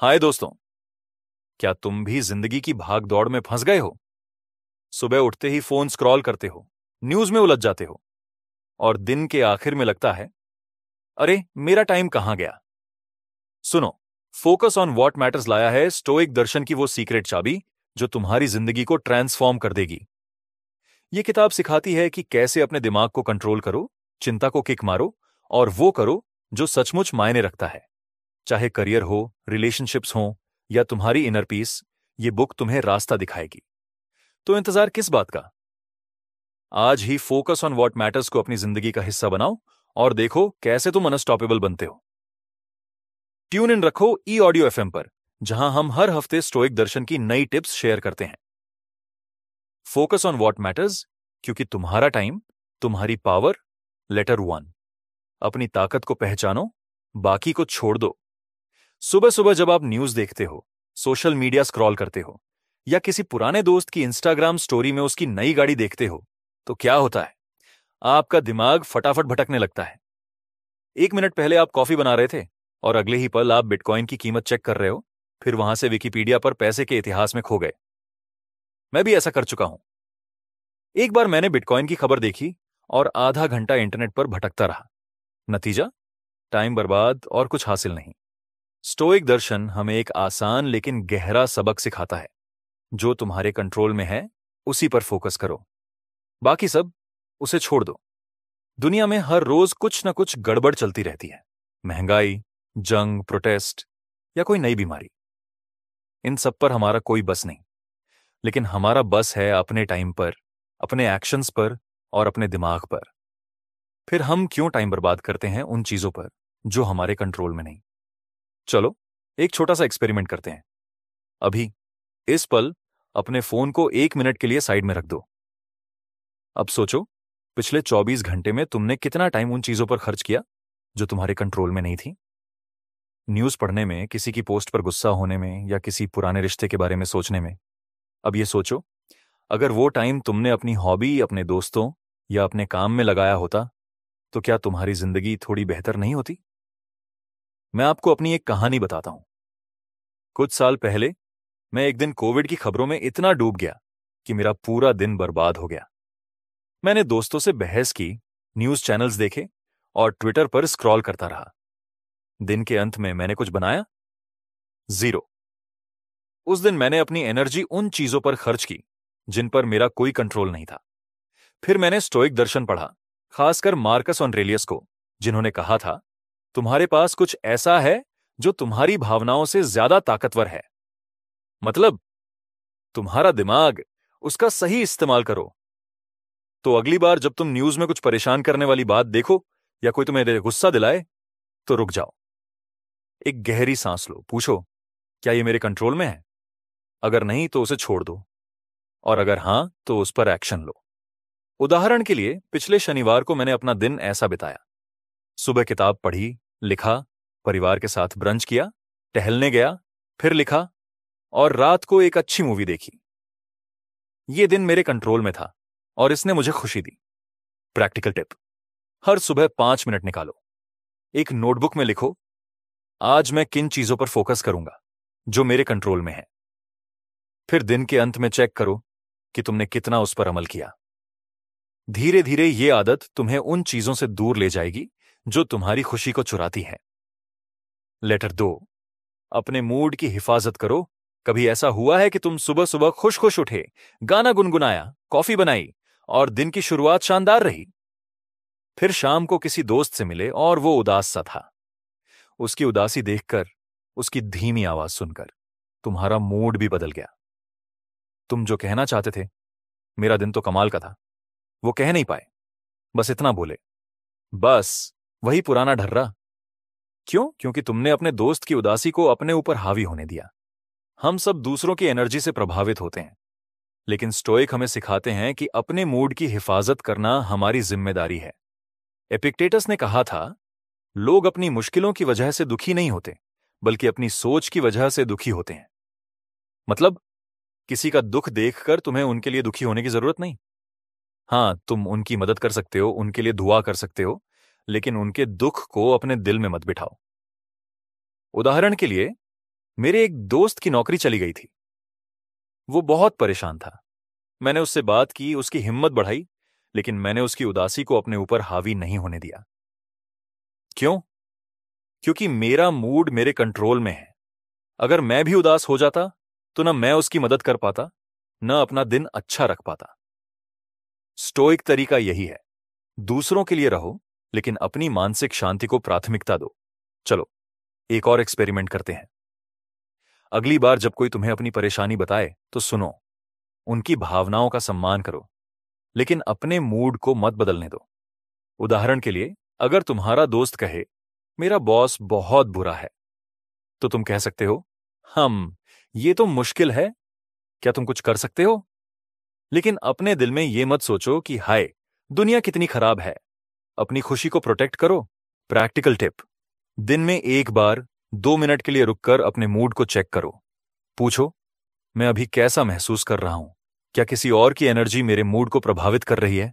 हाय दोस्तों, क्या तुम भी ज़िंदगी की भाग दौड़ में फंस गए हो? सुबह उठते ही फ़ोन स्क्रॉल करते हो, न्यूज़ में उलझ जाते हो, और दिन के आखिर में लगता है, अरे, मेरा टाइम कहाँ गया? सुनो, फोकस ऑन वॉट मैटर्स लाया है स्टोइक दर्शन की वो सीक्रेट चाबी, जो तुम्हारी ज़िंदगी को ट्रांसफॉर्म कर देगी। ये किताब सिखाती है कि कैसे अपने दिमाग को कंट्रोल करो, चिंता को किक मारो, और वो करो, जो सचमुच मायने रखता है। चाहे करियर हो रिलेशनशिप्स हो, या तुम्हारी इनर पीस ये बुक तुम्हें रास्ता दिखाएगी। तो इंतज़ार किस बात का? आज ही फोकस ऑन वॉट मैटर्स को अपनी ज़िंदगी का हिस्सा बनाओ और देखो कैसे तुम अनस्टॉपेबल बनते हो। ट्यून इन रखो ई ऑडियो एफएम पर, जहाँ हम हर हफ़्ते स्टोइक दर्शन की नई टिप्स शेयर करते हैं। फोकस ऑन वॉट मैटर्स क्योंकि तुम्हारा टाइम तुम्हारी पावर लेटर वन अपनी ताकत को पहचानो, बाकी को छोड़ दो। सुबह सुबह जब आप न्यूज़ देखते हो, सोशल मीडिया स्क्रॉल करते हो, या किसी पुराने दोस्त की इंस्टाग्राम स्टोरी में उसकी नई गाड़ी देखते हो तो क्या होता है? आपका दिमाग फटाफट भटकने लगता है। एक मिनट पहले आप कॉफ़ी बना रहे थे, और अगले ही पल आप बिटकॉइन की कीमत चेक कर रहे हो, फिर वहाँ से विकीपीडिया पर पैसे के इतिहास में खो गए। मैं भी ऐसा कर चुका हूँ। एक बार मैंने बिटकॉइन की खबर देखी, और आधा घंटा इंटरनेट पर भटकता रहा। नतीजा? टाइम बर्बाद और कुछ हासिल नहीं। स्टोइक दर्शन हमें एक आसान लेकिन गहरा सबक सिखाता है। जो तुम्हारे कंट्रोल में है, उसी पर फोकस करो। बाकी सब, उसे छोड़ दो। दुनिया में हर रोज कुछ न कुछ गड़बड़ चलती रहती है। महँगाई, जंग प्रोटेस्ट या कोई नई बीमारी। इन सब पर हमारा कोई बस नहीं। लेकिन हमारा बस है अपने टाइम पर, अपने एक्शंस पर और अपने दिमाग पर। फिर हम क्यों टाइम बर्बाद करते हैं उन चीज़ों पर, जो हमारे कंट्रोल में नहीं? चलो, एक छोटा सा एक्सपेरिमेंट करते हैं। अभी, इस पल अपने फ़ोन को एक मिनट के लिए साइड में रख दो। अब सोचो, पिछले 24 घंटे में तुमने कितना टाइम उन चीज़ों पर खर्च किया, जो तुम्हारे कंट्रोल में नहीं थी? न्यूज़ पढ़ने में, किसी की पोस्ट पर गुस्सा होने में, या किसी पुराने रिश्ते के बारे में सोचने में। अब ये सोचो, अगर वो टाइम तुमने अपनी हॉबी अपने दोस्तों, या अपने काम में लगाया होता तो क्या तुम्हारी ज़िंदगी थोड़ी बेहतर नहीं होती? मैं आपको अपनी एक कहानी बताता हूँ। कुछ साल पहले, मैं एक दिन कोविड की खबरों में इतना डूब गया कि मेरा पूरा दिन बर्बाद हो गया। मैंने दोस्तों से बहस की, न्यूज़ चैनल्स देखे और ट्विटर पर स्क्रॉल करता रहा। दिन के अंत में मैंने कुछ बनाया? ज़ीरो। उस दिन मैंने अपनी एनर्जी उन चीज़ों पर खर्च की, जिन पर मेरा कोई कंट्रोल नहीं था। फिर मैंने स्टोइक दर्शन पढ़ा, खासकर मार्कस ऑनरेलियस को, जिन्होंने कहा था तुम्हारे पास कुछ ऐसा है जो तुम्हारी भावनाओं से ज़्यादा ताकतवर है। मतलब तुम्हारा दिमाग उसका सही इस्तेमाल करो। तो अगली बार जब तुम न्यूज़ में कुछ परेशान करने वाली बात देखो या कोई तुम्हें गुस्सा दिलाए तो रुक जाओ। एक गहरी सांस लो, पूछो, क्या ये मेरे कंट्रोल में है? अगर नहीं तो उसे छोड़ दो। और अगर हाँ तो उस पर एक्शन लो। उदाहरण के लिए, पिछले शनिवार को मैंने अपना दिन ऐसा बिताया। सुबह किताब पढ़ी लिखा, परिवार के साथ ब्रंच किया, टहलने गया, फिर लिखा और रात को एक अच्छी मूवी देखी। ये दिन मेरे कंट्रोल में था और इसने मुझे खुशी दी। प्रैक्टिकल टिप हर सुबह पाँच मिनट निकालो। एक नोटबुक में लिखो, आज मैं किन चीज़ों पर फोकस करूँगा, जो मेरे कंट्रोल में है। फिर दिन के अंत में चेक करो कि तुमने कितना उस पर अमल किया। धीरे धीरे ये आदत तुम्हें उन चीज़ों से दूर ले जाएगी जो तुम्हारी खुशी को चुराती है। लेटर दो, अपने मूड की हिफाजत करो। कभी ऐसा हुआ है कि तुम सुबह सुबह खुश खुश उठे, गाना गुनगुनाया, कॉफ़ी बनाई, और दिन की शुरुआत शानदार रही। फिर शाम को किसी दोस्त से मिले और वो उदास सा था। उसकी उदासी देखकर, उसकी धीमी आवाज़ सुनकर, तुम्हारा मूड भी बदल गया। तुम जो कहना चाहते थे, मेरा दिन तो कमाल का था। वो कह नहीं पाए। बस इतना बोले। बस। वही पुराना ढर्रा। क्यों? क्योंकि तुमने अपने दोस्त की उदासी को अपने ऊपर हावी होने दिया। हम सब दूसरों की एनर्जी से प्रभावित होते हैं। लेकिन स्टोइक हमें सिखाते हैं कि अपने मूड की हिफाजत करना हमारी ज़िम्मेदारी है। एपिक्टेटस ने कहा था, लोग अपनी मुश्किलों की वजह से दुखी नहीं होते, बल्कि अपनी सोच की वजह से दुखी होते हैं। मतलब किसी का दुख देखकर तुम्हें उनके लिए दुखी होने की ज़रूरत नहीं? हाँ, तुम उनकी मदद कर सकते हो, उनके लिए दुआ कर सकते हो लेकिन उनके दुख को अपने दिल में मत बिठाओ। उदाहरण के लिए, मेरे एक दोस्त की नौकरी चली गई थी। वो बहुत परेशान था। मैंने उससे बात की, उसकी हिम्मत बढ़ाई, लेकिन मैंने उसकी उदासी को अपने ऊपर हावी नहीं होने दिया। क्यों? क्योंकि मेरा मूड मेरे कंट्रोल में है। अगर मैं भी उदास हो जाता तो न मैं उसकी मदद कर पाता, न अपना दिन अच्छा रख पाता। स्टोइक तरीका यही है। दूसरों के लिए रहो लेकिन अपनी मानसिक शांति को प्राथमिकता दो। चलो, एक और एक्सपेरिमेंट करते हैं। अगली बार जब कोई तुम्हें अपनी परेशानी बताए तो सुनो, उनकी भावनाओं का सम्मान करो, लेकिन अपने मूड को मत बदलने दो। उदाहरण के लिए, अगर तुम्हारा दोस्त कहे, मेरा बॉस बहुत बुरा है तो तुम कह सकते हो, हम, ये तो मुश्किल है, क्या तुम कुछ कर सकते हो? लेकिन अपने दिल में ये मत सोचो कि, हाय, दुनिया कितनी खराब है अपनी खुशी को प्रोटेक्ट करो। प्रैक्टिकल टिप दिन में एक बार, दो मिनट के लिए रुककर अपने मूड को चेक करो। पूछो, मैं अभी कैसा महसूस कर रहा हूँ? क्या किसी और की एनर्जी मेरे मूड को प्रभावित कर रही है?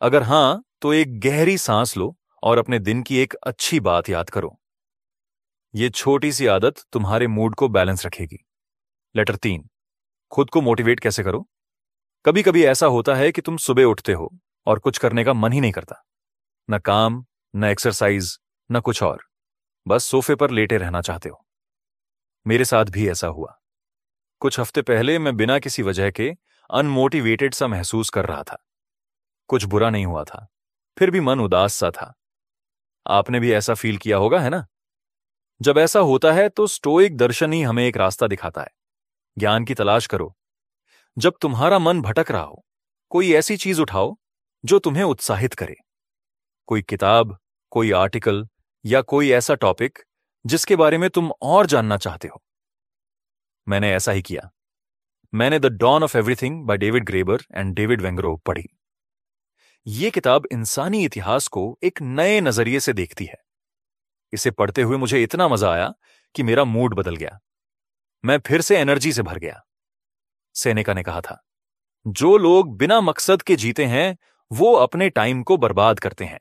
अगर हाँ तो एक गहरी सांस लो और अपने दिन की एक अच्छी बात याद करो। ये छोटी सी आदत तुम्हारे मूड को बैलेंस रखेगी। लेटर तीन. खुद को मोटिवेट कैसे करो? कभी कभी ऐसा होता है कि तुम सुबह उठते हो और कुछ करने का मन ही नहीं करता। न काम, न एक्सरसाइज न कुछ और। बस सोफे पर लेटे रहना चाहते हो। मेरे साथ भी ऐसा हुआ। कुछ हफ़्ते पहले मैं बिना किसी वजह के अनमोटिवेटेड सा महसूस कर रहा था। कुछ बुरा नहीं हुआ था। फिर भी मन उदास सा था। आपने भी ऐसा फील किया होगा, है ना? जब ऐसा होता है तो स्टोइक दर्शन ही हमें एक रास्ता दिखाता है। ज्ञान की तलाश करो। जब तुम्हारा मन भटक रहा हो, कोई ऐसी चीज़ उठाओ, जो तुम्हें उत्साहित करे। कोई किताब, कोई आर्टिकल या कोई ऐसा टॉपिक जिसके बारे में तुम और जानना चाहते हो। मैंने ऐसा ही किया। मैंने the dawn of everything by David Graeber and David Wengrow पढ़ी। ये किताब इंसानी इतिहास को एक नए नज़रिए से देखती है। इसे पढ़ते हुए मुझे इतना मज़ा आया कि मेरा मूड बदल गया। मैं फिर से एनर्जी से भर गया। सेनेका ने कहा था, जो लोग बिना मकसद के जीते हैं, वो अपने टाइम को बर्बाद करते हैं।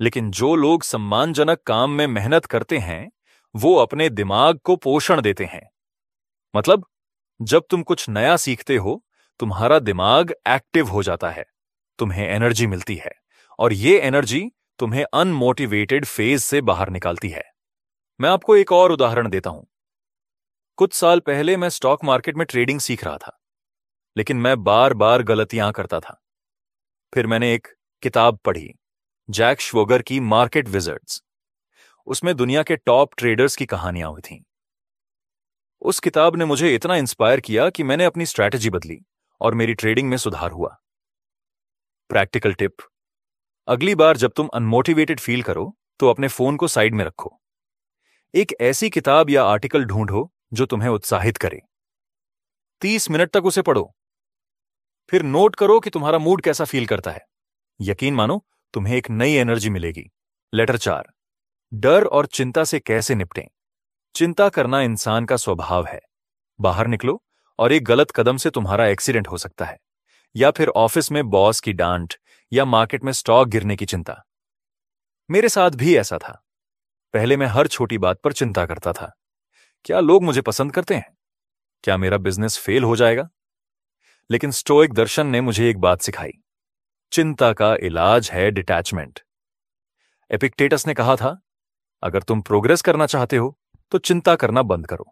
लेकिन जो लोग सम्मानजनक काम में मेहनत करते हैं, वो अपने दिमाग को पोषण देते हैं। मतलब जब तुम कुछ नया सीखते हो, तुम्हारा दिमाग एक्टिव हो जाता है, तुम्हें एनर्जी मिलती है, और ये एनर्जी तुम्हें अनमोटिवेटेड फ़ेज़ से बाहर निकालती है। मैं आपको एक और उदाहरण देता हूँ। कुछ साल पहले मैं स्टॉक मार्केट में ट्रेडिंग सीख रहा था, लेकिन मैं बार बार गलतियाँ करता था। फिर मैंने एक किताब पढ़ी। जैक श्वोगर की मार्केट विजर्ड्स उसमें दुनिया के टॉप ट्रेडर्स की कहानियाँ हुई थीं। उस किताब ने मुझे इतना इंस्पायर किया कि मैंने अपनी स्ट्रैटेजी बदली और मेरी ट्रेडिंग में सुधार हुआ। Practical tip. अगली बार जब तुम अनमोटिवेटेड फील करो तो अपने फ़ोन को साइड में रखो। एक ऐसी किताब या आर्टिकल ढूंढो, जो तुम्हें उत्साहित करे। तीस मिनट तक उसे पढ़ो। फिर नोट करो कि तुम्हारा मूड कैसा फील करता है। यकीन मानो तुम्हें एक नई एनर्जी मिलेगी। लेटर चार। डर और चिंता से कैसे निपटें? चिंता करना इंसान का स्वभाव है। बाहर निकलो और एक गलत कदम से तुम्हारा एक्सीडेंट हो सकता है। या फिर ऑफ़िस में बॉस की डांट या मार्केट में स्टॉक गिरने की चिंता। मेरे साथ भी ऐसा था। पहले मैं हर छोटी बात पर चिंता करता था। क्या लोग मुझे पसंद करते हैं? क्या मेरा बिज़नेस फेल हो जाएगा? लेकिन स्टोइक दर्शन ने मुझे एक बात सिखाई। चिंता का इलाज है डिटैचमेंट। एपिक्टेटस ने कहा था, अगर तुम प्रोग्रेस करना चाहते हो तो चिंता करना बंद करो।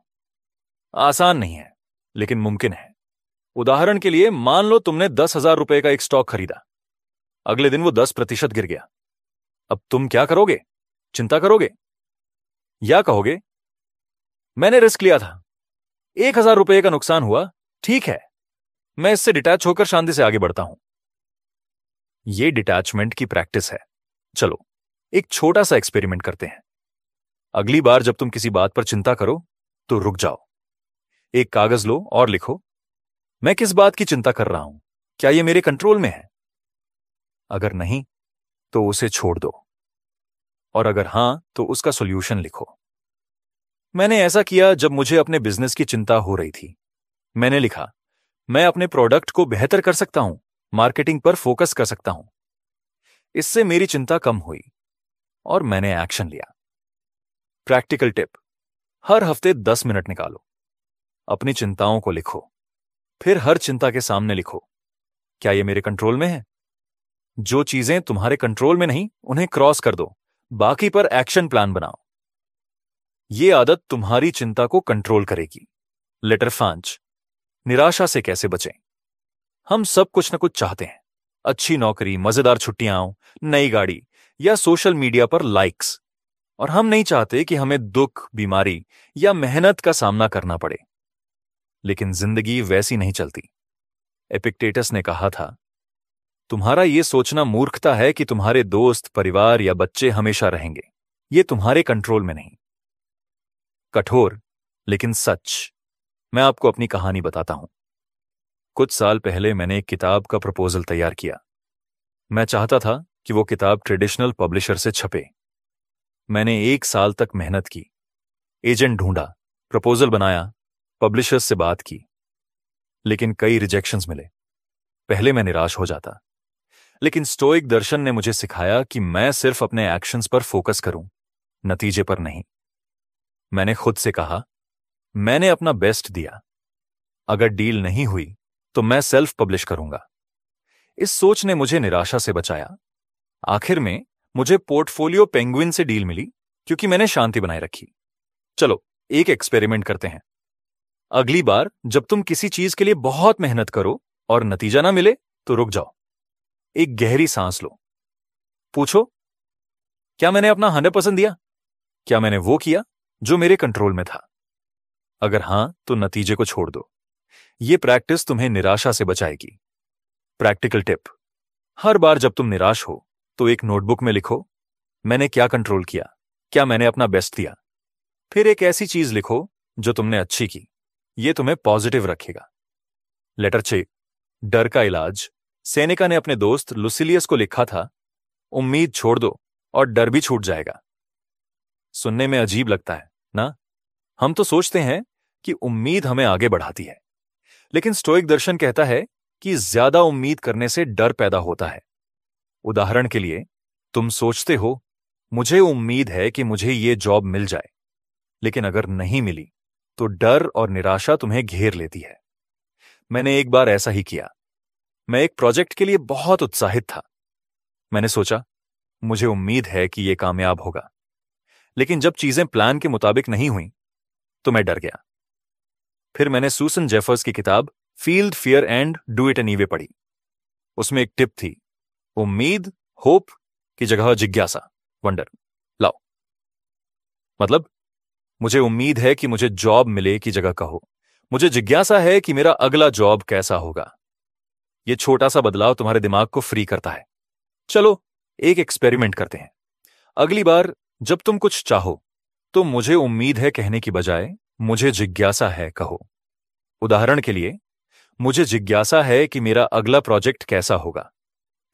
आसान नहीं है, लेकिन मुमकिन है। उदाहरण के लिए, मान लो तुमने दस हज़ार रुपए का एक स्टॉक खरीदा। अगले दिन वो दस प्रतिशत गिर गया। अब तुम क्या करोगे? चिंता करोगे? या कहोगे, मैंने रिस्क लिया था। एक हज़ार रुपए का नुकसान हुआ, ठीक है। मैं इससे डिटैच होकर शांति से आगे बढ़ता हूँ। यह डिटैचमेंट की प्रैक्टिस है। चलो, एक छोटा सा एक्सपेरिमेंट करते हैं। अगली बार जब तुम किसी बात पर चिंता करो तो रुक जाओ। एक कागज़ लो और लिखो, मैं किस बात की चिंता कर रहा हूँ? क्या यह मेरे कंट्रोल में है? अगर नहीं तो उसे छोड़ दो। और अगर हाँ तो उसका सोल्यूशन लिखो। मैंने ऐसा किया जब मुझे अपने बिज़नेस की चिंता हो रही थी। मैंने लिखा, मैं अपने प्रोडक्ट को बेहतर कर सकता हूँ। मार्केटिंग पर फोकस कर सकता हूँ। इससे मेरी चिंता कम हुई और मैंने एक्शन लिया। प्रैक्टिकल टिप, हर हफ़्ते दस मिनट निकालो। अपनी चिंताओं को लिखो, फिर हर चिंता के सामने लिखो। क्या ये मेरे कंट्रोल में है? जो चीज़ें तुम्हारे कंट्रोल में नहीं, उन्हें क्रॉस कर दो। बाकी पर एक्शन प्लान बनाओ। ये आदत तुम्हारी चिंता को कंट्रोल करेगी। लेटर फांच, निराशा से कैसे बचें? हम सब कुछ ना कुछ चाहते हैं। अच्छी नौकरी, मज़ेदार छुट्टियाँ, नई गाड़ी या सोशल मीडिया पर लाइक्स। और हम नहीं चाहते कि हमें दुख, बीमारी या मेहनत का सामना करना पड़े। लेकिन ज़िंदगी वैसी नहीं चलती। एपिक्टेटस ने कहा था, तुम्हारा यह सोचना मूर्खता है कि तुम्हारे दोस्त, परिवार या बच्चे हमेशा रहेंगे। ये तुम्हारे कंट्रोल में नहीं। कठोर, लेकिन सच। मैं आपको अपनी कहानी बताता हूँ। कुछ साल पहले मैंने एक किताब का प्रपोजल तैयार किया। मैं चाहता था कि वो किताब ट्रेडिशनल पब्लिशर से छपे। मैंने एक साल तक मेहनत की, एजेंट ढूंढा, प्रपोजल बनाया, पब्लिशर्स से बात की, लेकिन कई रिजेक्शंस मिले। पहले मैं निराश हो जाता। लेकिन स्टोइक दर्शन ने मुझे सिखाया कि मैं सिर्फ़ अपने एक्शंस पर फोकस करूँ, नतीजे पर नहीं। मैंने खुद से कहा, मैंने अपना बेस्ट दिया। अगर डील नहीं हुई तो मैं सेल्फ पब्लिश करूँगा। इस सोच ने मुझे निराशा से बचाया। आखिर में मुझे पोर्टफोलियो पेंगुइन से डील मिली, क्योंकि मैंने शांति बनाए रखी। चलो, एक एक्सपेरिमेंट करते हैं। अगली बार जब तुम किसी चीज़ के लिए बहुत मेहनत करो और नतीजा ना मिले तो रुक जाओ। एक गहरी सांस लो। पूछो, क्या मैंने अपना हंड्रेड परसेंट दिया? क्या मैंने वो किया जो मेरे कंट्रोल में था? अगर हाँ तो नतीजे को छोड़ दो। ये प्रैक्टिस तुम्हें निराशा से बचाएगी। Practical tip. हर बार जब तुम निराश हो तो एक नोटबुक में लिखो, मैंने क्या कंट्रोल किया? क्या मैंने अपना बेस्ट दिया? फिर एक ऐसी चीज़ लिखो, जो तुमने अच्छी की। ये तुम्हें पॉजिटिव रखेगा। लेटर छे। डर का इलाज। सैनिका ने अपने दोस्त लुसिलियस को लिखा था, उम्मीद छोड़ दो और डर भी छूट जाएगा। सुनने में अजीब लगता है, ना? हम तो सोचते हैं कि उम्मीद हमें आगे बढ़ाती है। लेकिन स्टोइक दर्शन कहता है कि ज़्यादा उम्मीद करने से डर पैदा होता है। उदाहरण के लिए, तुम सोचते हो, मुझे उम्मीद है कि मुझे ये जॉब मिल जाए, लेकिन अगर नहीं मिली तो डर और निराशा तुम्हें घेर लेती है। मैंने एक बार ऐसा ही किया। मैं एक प्रोजेक्ट के लिए बहुत उत्साहित था। मैंने सोचा, मुझे उम्मीद है कि यह कामयाब होगा। लेकिन जब चीज़ें प्लान के मुताबिक नहीं हुई तो मैं डर गया। फिर मैंने सूसन जेफर्स की किताब feel the fear and do it anyway पढ़ी। उसमें एक टिप थी, उम्मीद, होप की जगह जिज्ञासा, वंडर। लाओ। मतलब मुझे उम्मीद है कि मुझे जॉब मिले की जगह कहो। मुझे जिज्ञासा है कि मेरा अगला जॉब कैसा होगा। यह छोटा सा बदलाव तुम्हारे दिमाग को फ्री करता है। चलो, एक एक्सपेरिमेंट करते हैं। अगली बार जब तुम कुछ चाहो तो मुझे उम्मीद है कहने की बजाय मुझे जिज्ञासा है, कहो। उदाहरण के लिए, मुझे जिज्ञासा है कि मेरा अगला प्रोजेक्ट कैसा होगा।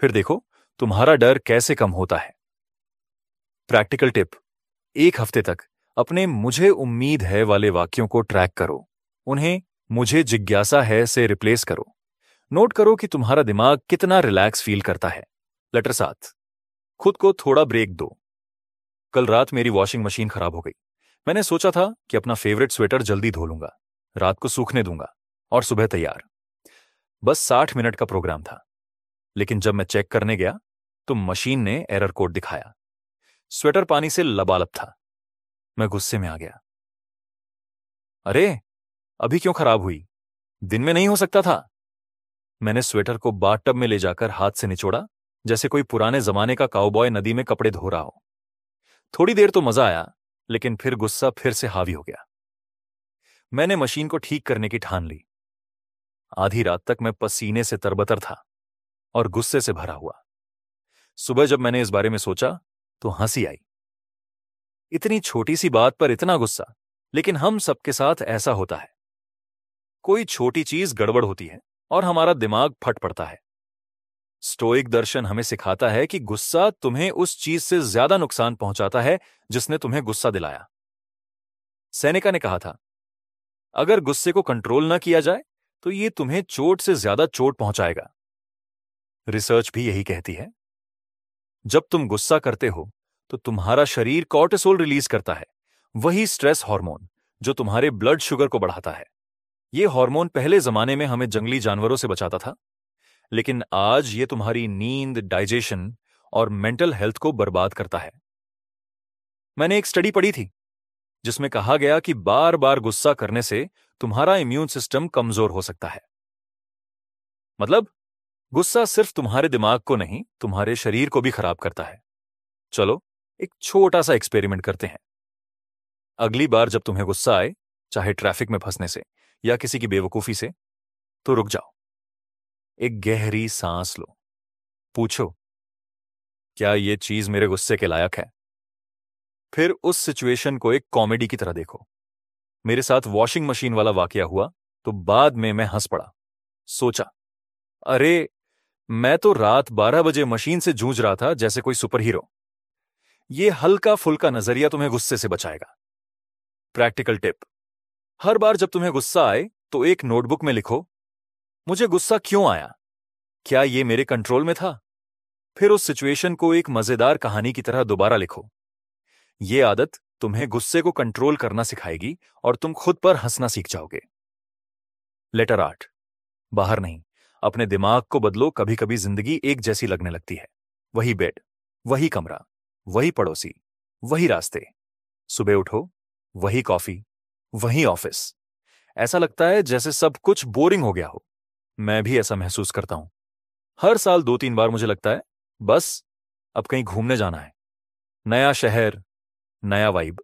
फिर देखो, तुम्हारा डर कैसे कम होता है। प्रैक्टिकल टिप, एक हफ़्ते तक अपने मुझे उम्मीद है वाले वाक्यों को ट्रैक करो। उन्हें मुझे जिज्ञासा है से रिप्लेस करो। नोट करो कि तुम्हारा दिमाग कितना रिलैक्स फील करता है। लेटर सात, खुद को थोड़ा ब्रेक दो। कल रात मेरी वॉशिंग मशीन खराब हो गई। मैंने सोचा था कि अपना फेवरेट स्वेटर जल्दी धो लूँगा, रात को सूखने दूँगा और सुबह तैयार। बस साठ मिनट का प्रोग्राम था, लेकिन जब मैं चेक करने गया तो मशीन ने एरर कोड दिखाया। स्वेटर पानी से लबालब था। मैं गुस्से में आ गया। अरे, अभी क्यों खराब हुई? दिन में नहीं हो सकता था। मैंने स्वेटर को बाथटब में ले जाकर हाथ से निचोड़ा, जैसे कोई पुराने जमाने का काउबॉय नदी में कपड़े धो रहा हो। थोड़ी देर तो मज़ा आया लेकिन फिर गुस्सा फिर से हावी हो गया। मैंने मशीन को ठीक करने की ठान ली। आधी रात तक मैं पसीने से तरबतर था और गुस्से से भरा हुआ। सुबह जब मैंने इस बारे में सोचा तो हँसी आई। इतनी छोटी सी बात पर इतना गुस्सा, लेकिन हम सबके साथ ऐसा होता है। कोई छोटी चीज़ गड़बड़ होती है और हमारा दिमाग फट पड़ता है। स्टोइक दर्शन हमें सिखाता है कि गुस्सा तुम्हें उस चीज़ से ज़्यादा नुकसान पहुंचाता है, जिसने तुम्हें गुस्सा दिलाया। सैनिका ने कहा था, अगर गुस्से को कंट्रोल न किया जाए तो ये तुम्हें चोट से ज़्यादा चोट पहुंचाएगा। रिसर्च भी यही कहती है। जब तुम गुस्सा करते हो तो तुम्हारा शरीर कॉर्टिसोल रिलीज़ करता है। वही स्ट्रेस हार्मोन, जो तुम्हारे ब्लड शुगर को बढ़ाता है। ये हार्मोन पहले जमाने में हमें जंगली जानवरों से बचाता था। लेकिन आज ये तुम्हारी नींद, डाइजेशन और मेंटल हेल्थ को बर्बाद करता है। मैंने एक स्टडी पढ़ी थी, जिसमें कहा गया कि बार बार गुस्सा करने से तुम्हारा इम्यून सिस्टम कमज़ोर हो सकता है। मतलब गुस्सा सिर्फ़ तुम्हारे दिमाग को नहीं, तुम्हारे शरीर को भी खराब करता है। चलो, एक छोटा सा एक्सपेरिमेंट करते हैं। अगली बार जब तुम्हें गुस्सा आए, चाहे ट्रैफ़िक में फंसने से या किसी की बेवकूफ़ी से तो रुक जाओ। एक गहरी सांस लो। पूछो, क्या यह चीज़ मेरे गुस्से के लायक है? फिर उस सिचुएशन को एक कॉमेडी की तरह देखो। मेरे साथ वॉशिंग मशीन वाला वाकया हुआ तो बाद में मैं हंस पड़ा। सोचा, अरे, मैं तो रात बारह बजे मशीन से जूझ रहा था जैसे कोई सुपर हीरो ये हल्का फुल्का नज़रिया तुम्हें गुस्से से बचाएगा। प्रैक्टिकल टिप, हर बार जब तुम्हें गुस्सा आए तो एक नोटबुक में लिखो मुझे गुस्सा क्यों आया? क्या ये मेरे कंट्रोल में था? फिर उस सिचुएशन को एक मज़ेदार कहानी की तरह दोबारा लिखो। ये आदत तुम्हें गुस्से को कंट्रोल करना सिखाएगी और तुम खुद पर हंसना सीख जाओगे। लेटर आठ। बाहर नहीं। अपने दिमाग को बदलो कभी कभी ज़िंदगी एक जैसी लगने लगती है। वही बेड, वही कमरा, वही पड़ोसी, वही रास्ते। सुबह उठो, वही कॉफ़ी, वही ऑफ़िस। ऐसा लगता है जैसे सब कुछ बोरिंग हो गया हो। मैं भी ऐसा महसूस करता हूँ। हर साल दो तीन बार मुझे लगता है, बस, अब कहीं घूमने जाना है। नया शहर, नया वाइब।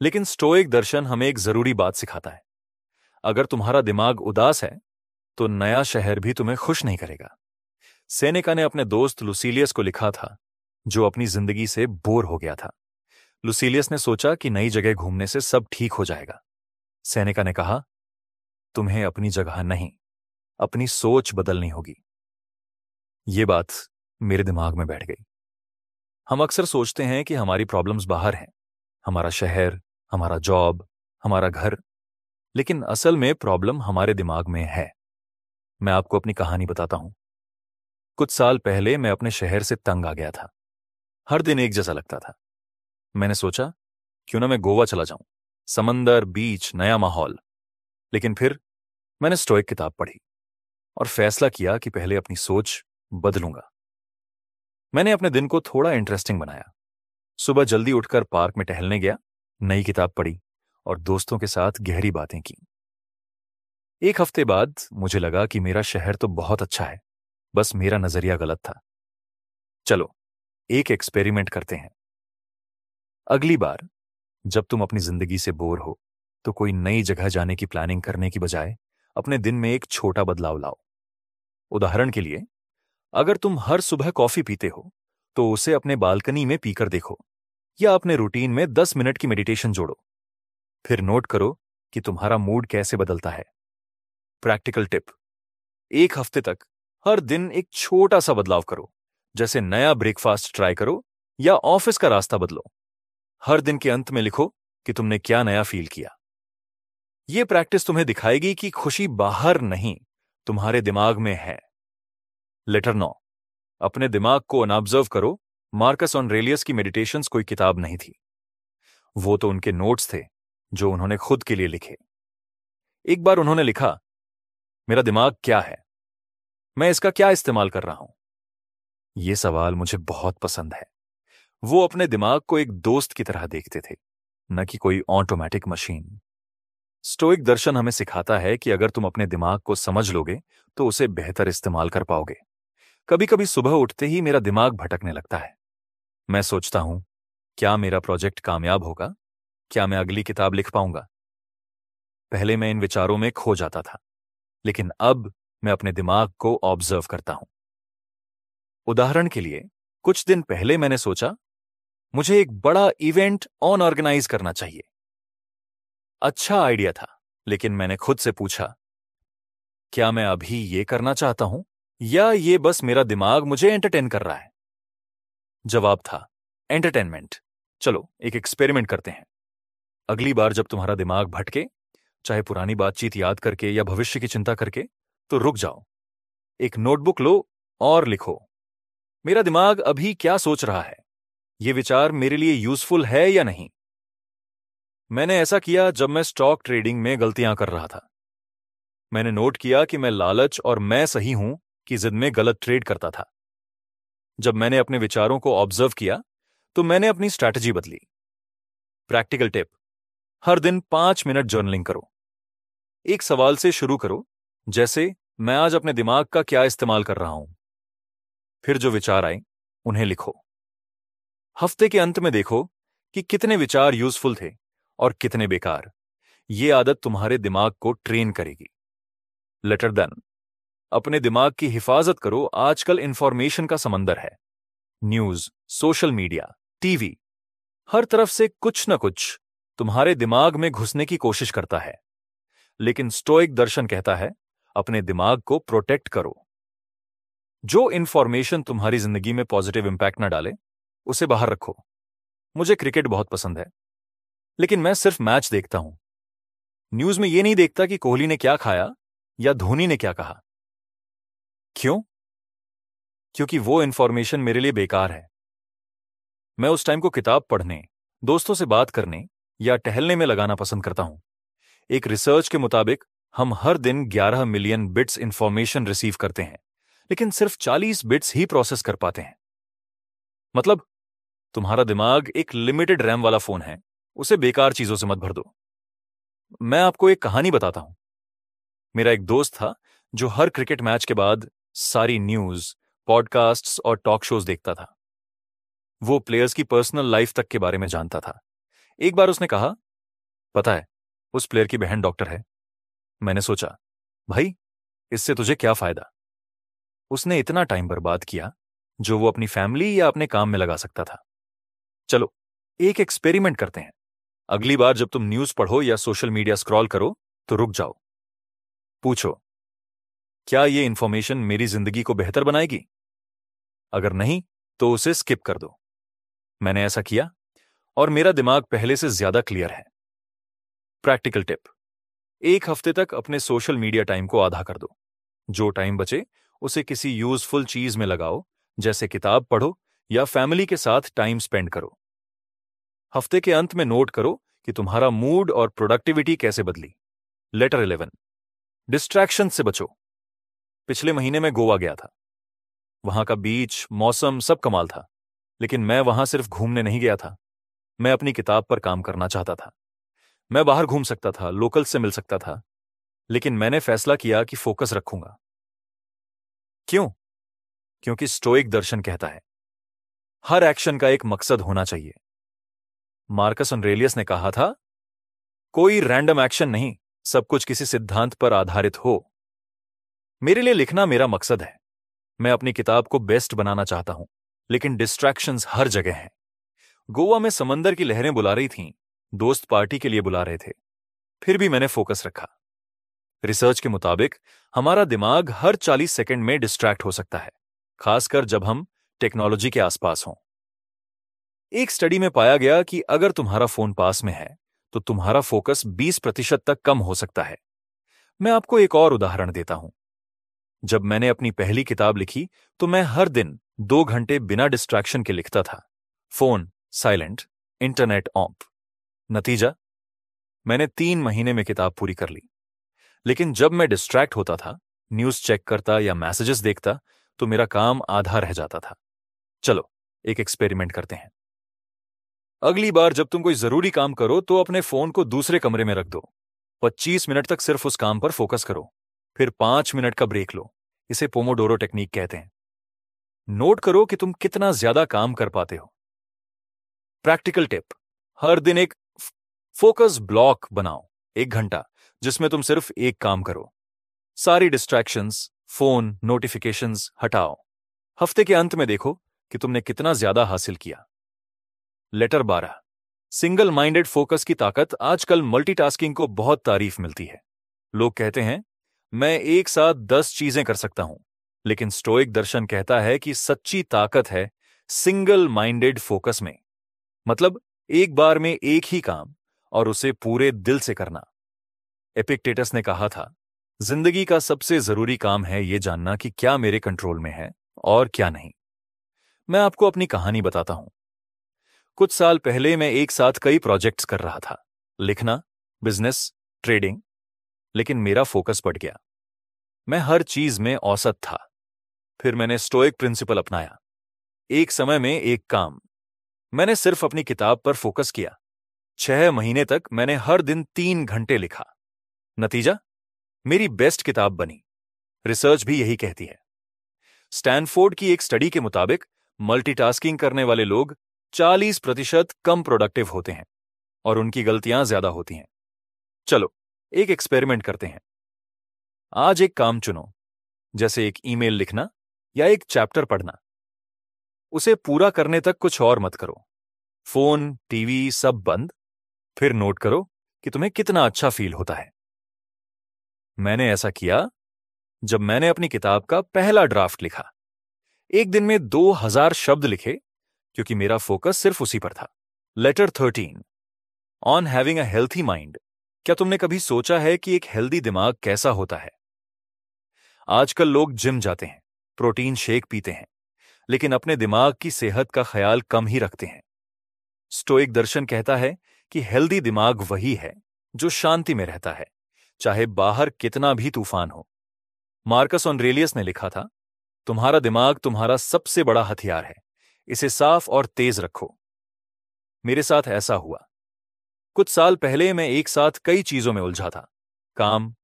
लेकिन स्टोइक दर्शन हमें एक ज़रूरी बात सिखाता है। अगर तुम्हारा दिमाग उदास है तो नया शहर भी तुम्हें खुश नहीं करेगा। सेनेका ने अपने दोस्त लुसीलियस को लिखा था, जो अपनी ज़िंदगी से बोर हो गया था। लुसीलियस ने सोचा कि नई जगह घूमने से सब ठीक हो जाएगा। सैनिका ने कहा, तुम्हें अपनी जगह नहीं। अपनी सोच बदलनी होगी। ये बात मेरे दिमाग में बैठ गई। हम अक्सर सोचते हैं कि हमारी प्रॉब्लम्स बाहर हैं। हमारा शहर, हमारा जॉब, हमारा घर। लेकिन असल में प्रॉब्लम हमारे दिमाग में है। मैं आपको अपनी कहानी बताता हूँ। कुछ साल पहले मैं अपने शहर से तंग आ गया था। हर दिन एक जैसा लगता था। मैंने सोचा, क्यों ना मैं गोवा चला जाऊँ? समंदर, बीच, नया माहौल। लेकिन फिर मैंने स्टोइक किताब पढ़ी। और फैसला किया कि पहले अपनी सोच बदलूँगा। मैंने अपने दिन को थोड़ा इंटरेस्टिंग बनाया। सुबह जल्दी उठकर पार्क में टहलने गया, नई किताब पढ़ी और दोस्तों के साथ गहरी बातें की। एक हफ़्ते बाद मुझे लगा कि मेरा शहर तो बहुत अच्छा है, बस मेरा नज़रिया गलत था। चलो, एक एक्सपेरिमेंट करते हैं। अगली बार, जब तुम अपनी ज़िंदगी से बोर हो तो कोई नई जगह जाने की प्लानिंग करने की बजाय अपने दिन में एक छोटा बदलाव लाओ। उदाहरण के लिए, अगर तुम हर सुबह कॉफ़ी पीते हो तो उसे अपने बालकनी में पीकर देखो, या अपने रूटीन में दस मिनट की मेडिटेशन जोड़ो। फिर नोट करो कि तुम्हारा मूड कैसे बदलता है। प्रैक्टिकल टिप, एक हफ़्ते तक हर दिन एक छोटा सा बदलाव करो, जैसे नया ब्रेकफास्ट ट्राई करो या ऑफ़िस का रास्ता बदलो। हर दिन के अंत में लिखो कि तुमने क्या नया फील किया। यह प्रैक्टिस तुम्हें दिखाएगी कि खुशी बाहर नहीं तुम्हारे दिमाग में है। लेटर नौ। अपने दिमाग को अनऑब्जर्व करो। मार्कस ऑन रेलियस की मेडिटेशंस कोई किताब नहीं थी। वो तो उनके नोट्स थे, जो उन्होंने खुद के लिए लिखे। एक बार उन्होंने लिखा, मेरा दिमाग क्या है? मैं इसका क्या इस्तेमाल कर रहा हूँ? यह सवाल मुझे बहुत पसंद है। वो अपने दिमाग को एक दोस्त की तरह देखते थे, न कि कोई ऑटोमेटिक मशीन स्टोइक दर्शन हमें सिखाता है कि अगर तुम अपने दिमाग को समझ लोगे तो उसे बेहतर इस्तेमाल कर पाओगे। कभी कभी सुबह उठते ही मेरा दिमाग भटकने लगता है। मैं सोचता हूँ, क्या मेरा प्रोजेक्ट कामयाब होगा? क्या मैं अगली किताब लिख पाऊँगा? पहले मैं इन विचारों में खो जाता था, लेकिन अब मैं अपने दिमाग को ऑब्ज़र्व करता हूँ। उदाहरण के लिए, कुछ दिन पहले मैंने सोचा, मुझे एक बड़ा इवेंट ऑन ऑर्गेनाइज करना चाहिए। अच्छा आइडिया था, लेकिन मैंने खुद से पूछा, क्या मैं अभी ये करना चाहता हूँ, या ये बस मेरा दिमाग मुझे एंटरटेन कर रहा है? जवाब था एंटरटेनमेंट चलो, एक एक्सपेरिमेंट करते हैं। अगली बार जब तुम्हारा दिमाग भटके, चाहे पुरानी बातचीत याद करके या भविष्य की चिंता करके तो रुक जाओ। एक नोटबुक लो और लिखो, मेरा दिमाग अभी क्या सोच रहा है? ये विचार मेरे लिए यूजफुल है या नहीं? मैंने ऐसा किया जब मैं स्टॉक ट्रेडिंग में गलतियाँ कर रहा था। मैंने नोट किया कि मैं लालच और मैं सही हूँ कि जिद में गलत ट्रेड करता था। जब मैंने अपने विचारों को ऑब्ज़र्व किया तो मैंने अपनी स्ट्रैटेजी बदली। प्रैक्टिकल टिप हर दिन पाँच मिनट जर्नलिंग करो। एक सवाल से शुरू करो, जैसे, मैं आज अपने दिमाग का क्या इस्तेमाल कर रहा हूँ? फिर जो विचार आए, उन्हें लिखो। हफ़्ते के अंत में देखो कि कितने विचार यूजफुल थे। और कितने बेकार। ये आदत तुम्हारे दिमाग को ट्रेन करेगी। लेटर देन, अपने दिमाग की हिफाजत करो, आजकल इंफॉर्मेशन का समंदर है। न्यूज़, सोशल मीडिया, टीवी, हर तरफ़ से कुछ न कुछ तुम्हारे दिमाग में घुसने की कोशिश करता है। लेकिन स्टोइक दर्शन कहता है, अपने दिमाग को प्रोटेक्ट करो। जो इंफॉर्मेशन तुम्हारी ज़िंदगी में पॉजिटिव इंपैक्ट ना डाले, उसे बाहर रखो। मुझे क्रिकेट बहुत पसंद है। लेकिन मैं सिर्फ़ मैच देखता हूँ। न्यूज़ में यह नहीं देखता कि कोहली ने क्या खाया या धोनी ने क्या कहा। क्यों? क्योंकि वो इंफॉर्मेशन मेरे लिए बेकार है। मैं उस टाइम को किताब पढ़ने, दोस्तों से बात करने या टहलने में लगाना पसंद करता हूँ। एक रिसर्च के मुताबिक, हम हर दिन 11 मिलियन बिट्स इंफॉर्मेशन रिसीव करते हैं, लेकिन सिर्फ़ 40 बिट्स ही प्रोसेस कर पाते हैं। मतलब तुम्हारा दिमाग एक लिमिटेड रैम वाला फ़ोन है। उसे बेकार चीज़ों से मत भर दो। मैं आपको एक कहानी बताता हूँ। मेरा एक दोस्त था, जो हर क्रिकेट मैच के बाद सारी न्यूज़, पॉडकास्ट्स और टॉक शोज़ देखता था। वो प्लेयर्स की पर्सनल लाइफ तक के बारे में जानता था। एक बार उसने कहा, पता है, उस प्लेयर की बहन डॉक्टर है। मैंने सोचा, भाई, इससे तुझे क्या फ़ायदा? उसने इतना टाइम बर्बाद किया, जो वो अपनी फैमिली या अपने काम में लगा सकता था। चलो, एक एक्सपेरिमेंट करते हैं। अगली बार जब तुम न्यूज़ पढ़ो या सोशल मीडिया स्क्रॉल करो तो रुक जाओ। पूछो, क्या ये इंफॉर्मेशन मेरी ज़िंदगी को बेहतर बनाएगी? अगर नहीं तो उसे स्किप कर दो। मैंने ऐसा किया, और मेरा दिमाग पहले से ज़्यादा क्लियर है। प्रैक्टिकल टिप एक हफ़्ते तक अपने सोशल मीडिया टाइम को आधा कर दो। जो टाइम बचे, उसे किसी यूजफुल चीज़ में लगाओ, जैसे किताब पढ़ो या फैमिली के साथ टाइम स्पेंड करो। हफ़्ते के अंत में नोट करो कि तुम्हारा मूड और प्रोडक्टिविटी कैसे बदली। लेटर इलेवन डिस्ट्रैक्शन से बचो। पिछले महीने में गोवा गया था। वहाँ का बीच, मौसम सब कमाल था, लेकिन मैं वहाँ सिर्फ़ घूमने नहीं गया था। मैं अपनी किताब पर काम करना चाहता था। मैं बाहर घूम सकता था लोकल से मिल सकता था, लेकिन मैंने फैसला किया कि फोकस रखूँगा। क्यों? क्योंकि स्टोइक दर्शन कहता है। हर एक्शन का एक मकसद होना चाहिए। मार्कस ऑनरेलियस ने कहा था, कोई रैंडम एक्शन नहीं, सब कुछ किसी सिद्धांत पर आधारित हो। मेरे लिए लिखना मेरा मकसद है। मैं अपनी किताब को बेस्ट बनाना चाहता हूँ, लेकिन डिस्ट्रैक्शंस हर जगह हैं। गोवा में समंदर की लहरें बुला रही थीं, दोस्त पार्टी के लिए बुला रहे थे। फिर भी मैंने फोकस रखा। रिसर्च के मुताबिक, हमारा दिमाग हर 40 सेकंड में डिस्ट्रैक्ट हो सकता है, खासकर जब हम टेक्नोलॉजी के आसपास हों। एक स्टडी में पाया गया कि अगर तुम्हारा फ़ोन पास में है तो तुम्हारा फोकस 20 प्रतिशत तक कम हो सकता है। मैं आपको एक और उदाहरण देता हूँ। जब मैंने अपनी पहली किताब लिखी तो मैं हर दिन दो घंटे बिना डिस्ट्रैक्शन के लिखता था। फ़ोन साइलेंट इंटरनेट ऑफ़ नतीजा? मैंने तीन महीने में किताब पूरी कर ली। लेकिन जब मैं डिस्ट्रैक्ट होता था न्यूज़ चेक करता या मैसेजेस देखता तो मेरा काम आधा रह जाता था। चलो, एक एक्सपेरिमेंट करते हैं। अगली बार जब तुम कोई ज़रूरी काम करो तो अपने फ़ोन को दूसरे कमरे में रख दो। 25 मिनट तक सिर्फ़ उस काम पर फोकस करो। फिर पाँच मिनट का ब्रेक लो। इसे पोमोडोरो टेक्निक कहते हैं। नोट करो कि तुम कितना ज़्यादा काम कर पाते हो। Practical tip. हर दिन एक फोकस ब्लॉक बनाओ। एक घंटा, जिसमें तुम सिर्फ़ एक काम करो। सारी डिस्ट्रैक्शंस, फ़ोन, नोटिफिकेशंस हटाओ। हफ़्ते के अंत में देखो कि तुमने कितना ज़्यादा हासिल किया। लेटर बारह। सिंगल माइंडेड फोकस की ताकत आजकल मल्टीटास्किंग को बहुत तारीफ़ मिलती है। लोग कहते हैं, मैं एक साथ दस चीज़ें कर सकता हूँ। लेकिन स्टोइक दर्शन कहता है कि सच्ची ताकत है सिंगल माइंडेड फोकस में। मतलब एक बार में एक ही काम और उसे पूरे दिल से करना। एपिक्टेटस ने कहा था, ज़िंदगी का सबसे ज़रूरी काम है यह जानना कि क्या मेरे कंट्रोल में है और क्या नहीं। मैं आपको अपनी कहानी बताता हूँ। कुछ साल पहले मैं एक साथ कई प्रोजेक्ट्स कर रहा था। लिखना, बिज़नेस, ट्रेडिंग। लेकिन मेरा फोकस बढ़ गया। मैं हर चीज़ में औसत था। फिर मैंने स्टोइक प्रिंसिपल अपनाया। एक समय में एक काम। मैंने सिर्फ़ अपनी किताब पर फोकस किया। छह महीने तक मैंने हर दिन तीन घंटे लिखा। नतीजा? मेरी बेस्ट किताब बनी। रिसर्च भी यही कहती है। स्टैनफोर्ड की एक स्टडी के मुताबिक मल्टीटास्किंग करने वाले लोग 40 प्रतिशत कम प्रोडक्टिव होते हैं और उनकी गलतियाँ ज़्यादा होती हैं। चलो, एक एक्सपेरिमेंट करते हैं। आज एक काम चुनो, जैसे एक ईमेल लिखना या एक चैप्टर पढ़ना। उसे पूरा करने तक कुछ और मत करो। फ़ोन, टीवी सब बंद, फिर नोट करो कि तुम्हें कितना अच्छा फील होता है। मैंने ऐसा किया जब मैंने अपनी किताब का पहला ड्राफ्ट लिखा। एक दिन में दो हज़ार शब्द लिखे क्योंकि मेरा फोकस सिर्फ़ उसी पर था। Letter thirteen on having a healthy mind क्या तुमने कभी सोचा है कि एक हेल्दी दिमाग कैसा होता है? आजकल लोग जिम जाते हैं प्रोटीन शेक पीते हैं, लेकिन अपने दिमाग की सेहत का ख्याल कम ही रखते हैं। स्टोइक दर्शन कहता है कि हेल्दी दिमाग वही है, जो शांति में रहता है, चाहे बाहर कितना भी तूफ़ान हो। मार्कस ऑनरेलियस ने लिखा था, तुम्हारा दिमाग तुम्हारा सबसे बड़ा हथियार है। इसे साफ़ और तेज रखो। मेरे साथ ऐसा हुआ। कुछ साल पहले मैं एक साथ कई चीज़ों में उलझा था। काम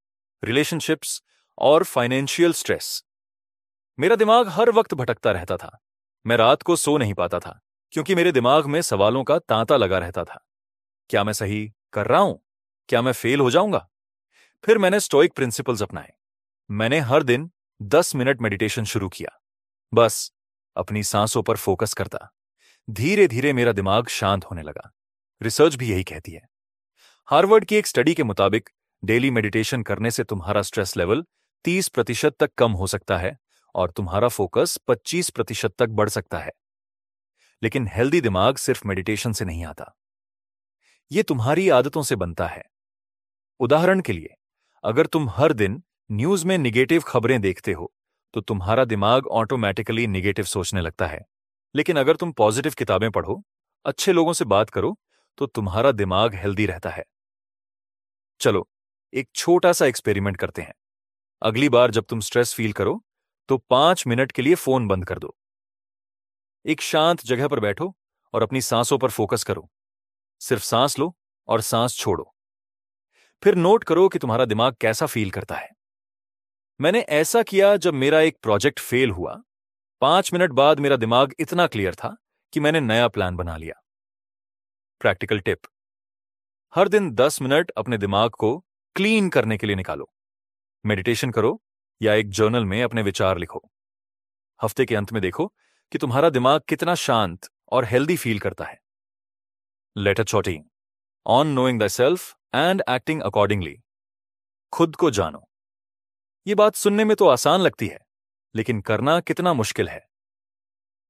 रिलेशनशिप्स और फाइनेंशियल स्ट्रेस मेरा दिमाग हर वक्त भटकता रहता था। मैं रात को सो नहीं पाता था, क्योंकि मेरे दिमाग में सवालों का तांता लगा रहता था। क्या मैं सही कर रहा हूँ? क्या मैं फेल हो जाऊँगा? फिर मैंने स्टोइक प्रिंसिपल्स अपनाए। मैंने हर दिन दस मिनट मेडिटेशन शुरू किया। बस अपनी सांसों पर फोकस करता। धीरे धीरे मेरा दिमाग शांत होने लगा। रिसर्च भी यही कहती है। हार्वर्ड की एक स्टडी के मुताबिक, डेली मेडिटेशन करने से तुम्हारा स्ट्रेस लेवल 30 प्रतिशत तक कम हो सकता है और तुम्हारा फोकस 25 प्रतिशत तक बढ़ सकता है। लेकिन हेल्दी दिमाग सिर्फ़ मेडिटेशन से नहीं आता। ये तुम्हारी आदतों से बनता है। उदाहरण के लिए, अगर तुम हर दिन न्यूज़ में निगेटिव खबरें देखते हो तो तुम्हारा दिमाग ऑटोमेटिकली निगेटिव सोचने लगता है। लेकिन अगर तुम पॉजिटिव किताबें पढ़ो, अच्छे लोगों से बात करो तो तुम्हारा दिमाग हेल्दी रहता है। चलो, एक छोटा सा एक्सपेरिमेंट करते हैं। अगली बार जब तुम स्ट्रेस फील करो तो पाँच मिनट के लिए फ़ोन बंद कर दो। एक शांत जगह पर बैठो और अपनी सांसों पर फोकस करो। सिर्फ़ सांस लो और सांस छोड़ो। फिर नोट करो कि तुम्हारा दिमाग कैसा फील करता है। मैंने ऐसा किया जब मेरा एक प्रोजेक्ट फेल हुआ। पाँच मिनट बाद मेरा दिमाग इतना क्लियर था कि मैंने नया प्लान बना लिया। Practical tip. हर दिन दस मिनट अपने दिमाग को क्लीन करने के लिए निकालो। मेडिटेशन करो या एक जर्नल में अपने विचार लिखो। हफ़्ते के अंत में देखो कि तुम्हारा दिमाग कितना शांत और हेल्दी फील करता है। Letter चौटी on knowing the self and acting accordingly खुद को जानो। ये बात सुनने में तो आसान लगती है, लेकिन करना कितना मुश्किल है।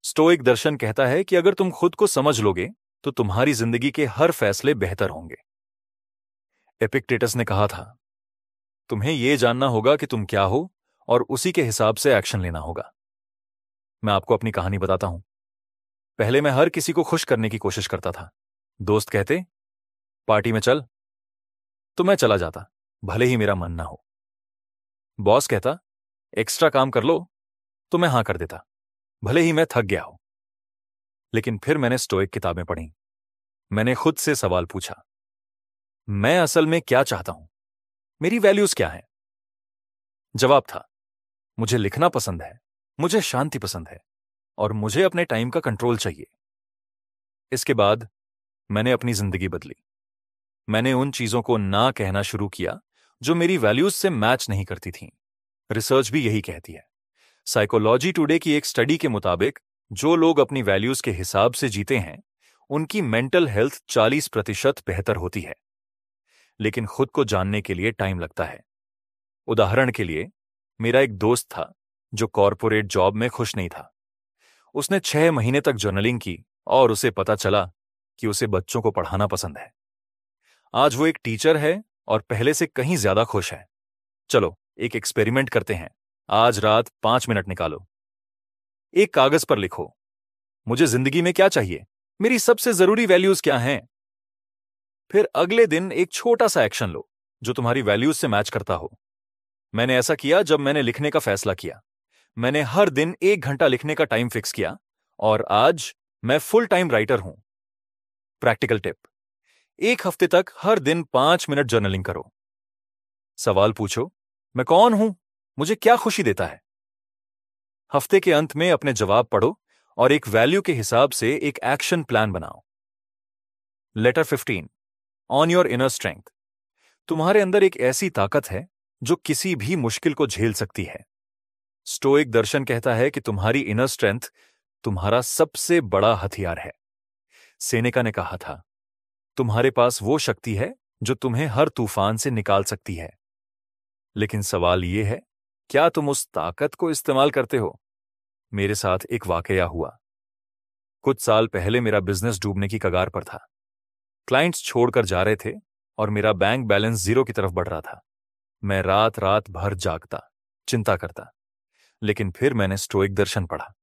स्टोइक दर्शन कहता है कि अगर तुम खुद को समझ लोगे तो तुम्हारी ज़िंदगी के हर फैसले बेहतर होंगे। एपिक्टेटस ने कहा था, तुम्हें यह जानना होगा कि तुम क्या हो, और उसी के हिसाब से एक्शन लेना होगा। मैं आपको अपनी कहानी बताता हूँ। पहले मैं हर किसी को खुश करने की कोशिश करता था। दोस्त कहते, पार्टी में चल तो मैं चला जाता, भले ही मेरा मन ना हो। बॉस कहता, एक्स्ट्रा काम कर लो तो मैं हाँ कर देता। भले ही मैं थक गया हो। लेकिन फिर मैंने स्टोइक किताबें पढ़ी। मैंने खुद से सवाल पूछा, मैं असल में क्या चाहता हूँ? मेरी वैल्यूज़ क्या हैं? जवाब था, मुझे लिखना पसंद है, मुझे शांति पसंद है, और मुझे अपने टाइम का कंट्रोल चाहिए। इसके बाद मैंने अपनी ज़िंदगी बदली। मैंने उन चीज़ों को ना कहना शुरू किया जो मेरी वैल्यूज़ से मैच नहीं करती थीं। रिसर्च भी यही कहती है। साइकोलॉजी टुडे की एक स्टडी के मुताबिक, जो लोग अपनी वैल्यूज़ के हिसाब से जीते हैं, उनकी मेंटल हेल्थ 40 प्रतिशत बेहतर होती है। लेकिन खुद को जानने के लिए टाइम लगता है। उदाहरण के लिए, मेरा एक दोस्त था, जो कॉरपोरेट जॉब में खुश नहीं था। उसने छह महीने तक जर्नलिंग की और उसे पता चला कि उसे बच्चों को पढ़ाना पसंद है। आज वो एक टीचर है और पहले से कहीं ज़्यादा खुश है। चलो, एक एक्सपेरिमेंट करते हैं। आज रात पाँच मिनट निकालो। एक कागज़ पर लिखो, मुझे ज़िंदगी में क्या चाहिए? मेरी सबसे ज़रूरी वैल्यूज़ क्या हैं? फिर अगले दिन एक छोटा सा एक्शन लो, जो तुम्हारी वैल्यूज़ से मैच करता हो। मैंने ऐसा किया जब मैंने लिखने का फैसला किया। मैंने हर दिन एक घंटा लिखने का टाइम फिक्स किया, और आज मैं फुल टाइम राइटर हूँ। Practical tip. एक हफ़्ते तक हर दिन पाँच मिनट जर्नलिंग करो। सवाल पूछो, मैं कौन हूँ? मुझे क्या खुशी देता है? हफ़्ते के अंत में अपने जवाब पढ़ो और एक वैल्यू के हिसाब से एक एक्शन प्लान बनाओ। Letter fifteen on your inner strength तुम्हारे अंदर एक ऐसी ताकत है जो किसी भी मुश्किल को झेल सकती है। स्टोइक दर्शन कहता है कि तुम्हारी इनर स्ट्रेंथ तुम्हारा सबसे बड़ा हथियार है। सेनेका ने कहा था तुम्हारे पास वो शक्ति है, जो तुम्हें हर तूफ़ान से निकाल सकती है। लेकिन सवाल यह है, क्या तुम उस ताकत को इस्तेमाल करते हो? मेरे साथ एक वाकया हुआ। कुछ साल पहले मेरा बिज़नेस डूबने की कगार पर था। क्लाइंट्स छोड़कर जा रहे थे और मेरा बैंक बैलेंस ज़ीरो की तरफ़ बढ़ रहा था। मैं रात रात भर जागता, चिंता करता, लेकिन फिर मैंने स्टोइक दर्शन पढ़ा।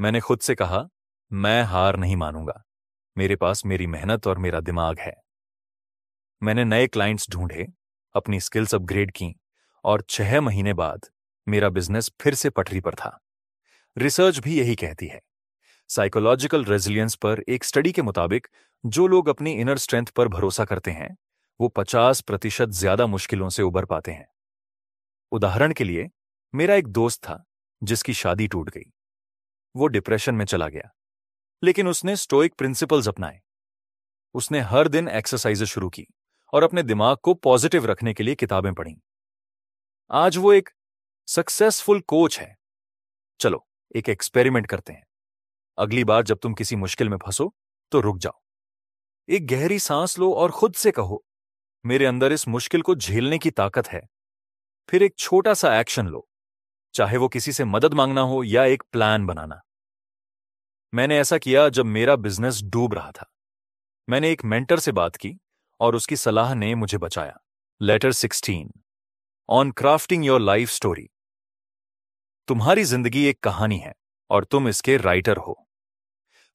मैंने खुद से कहा, मैं हार नहीं मानूँगा। मेरे पास मेरी मेहनत और मेरा दिमाग है। मैंने नए क्लाइंट्स ढूंढे, अपनी स्किल्स अपग्रेड की और छह महीने बाद मेरा बिज़नेस फिर से पटरी पर था। रिसर्च भी यही कहती है। साइकोलॉजिकल रेजिलियंस पर एक स्टडी के मुताबिक जो लोग अपनी इनर स्ट्रेंथ पर भरोसा करते हैं, वो 50 प्रतिशत ज़्यादा मुश्किलों से उबर पाते हैं। उदाहरण के लिए, मेरा एक दोस्त था जिसकी शादी टूट गई। वो डिप्रेशन में चला गया। लेकिन उसने स्टोइक प्रिंसिपल्स अपनाए। उसने हर दिन एक्सरसाइज शुरू की और अपने दिमाग को पॉजिटिव रखने के लिए किताबें पढ़ी। आज वो एक सक्सेसफुल कोच है। चलो, एक एक्सपेरिमेंट करते हैं। अगली बार जब तुम किसी मुश्किल में फंसो तो रुक जाओ। एक गहरी सांस लो और खुद से कहो, मेरे अंदर इस मुश्किल को झेलने की ताकत है। फिर एक छोटा सा एक्शन लो, चाहे वो किसी से मदद मांगना हो या एक प्लान बनाना। मैंने ऐसा किया जब मेरा बिज़नेस डूब रहा था। मैंने एक मेंटर से बात की और उसकी सलाह ने मुझे बचाया। Letter sixteen. On crafting your life story. तुम्हारी ज़िंदगी एक कहानी है और तुम इसके राइटर हो।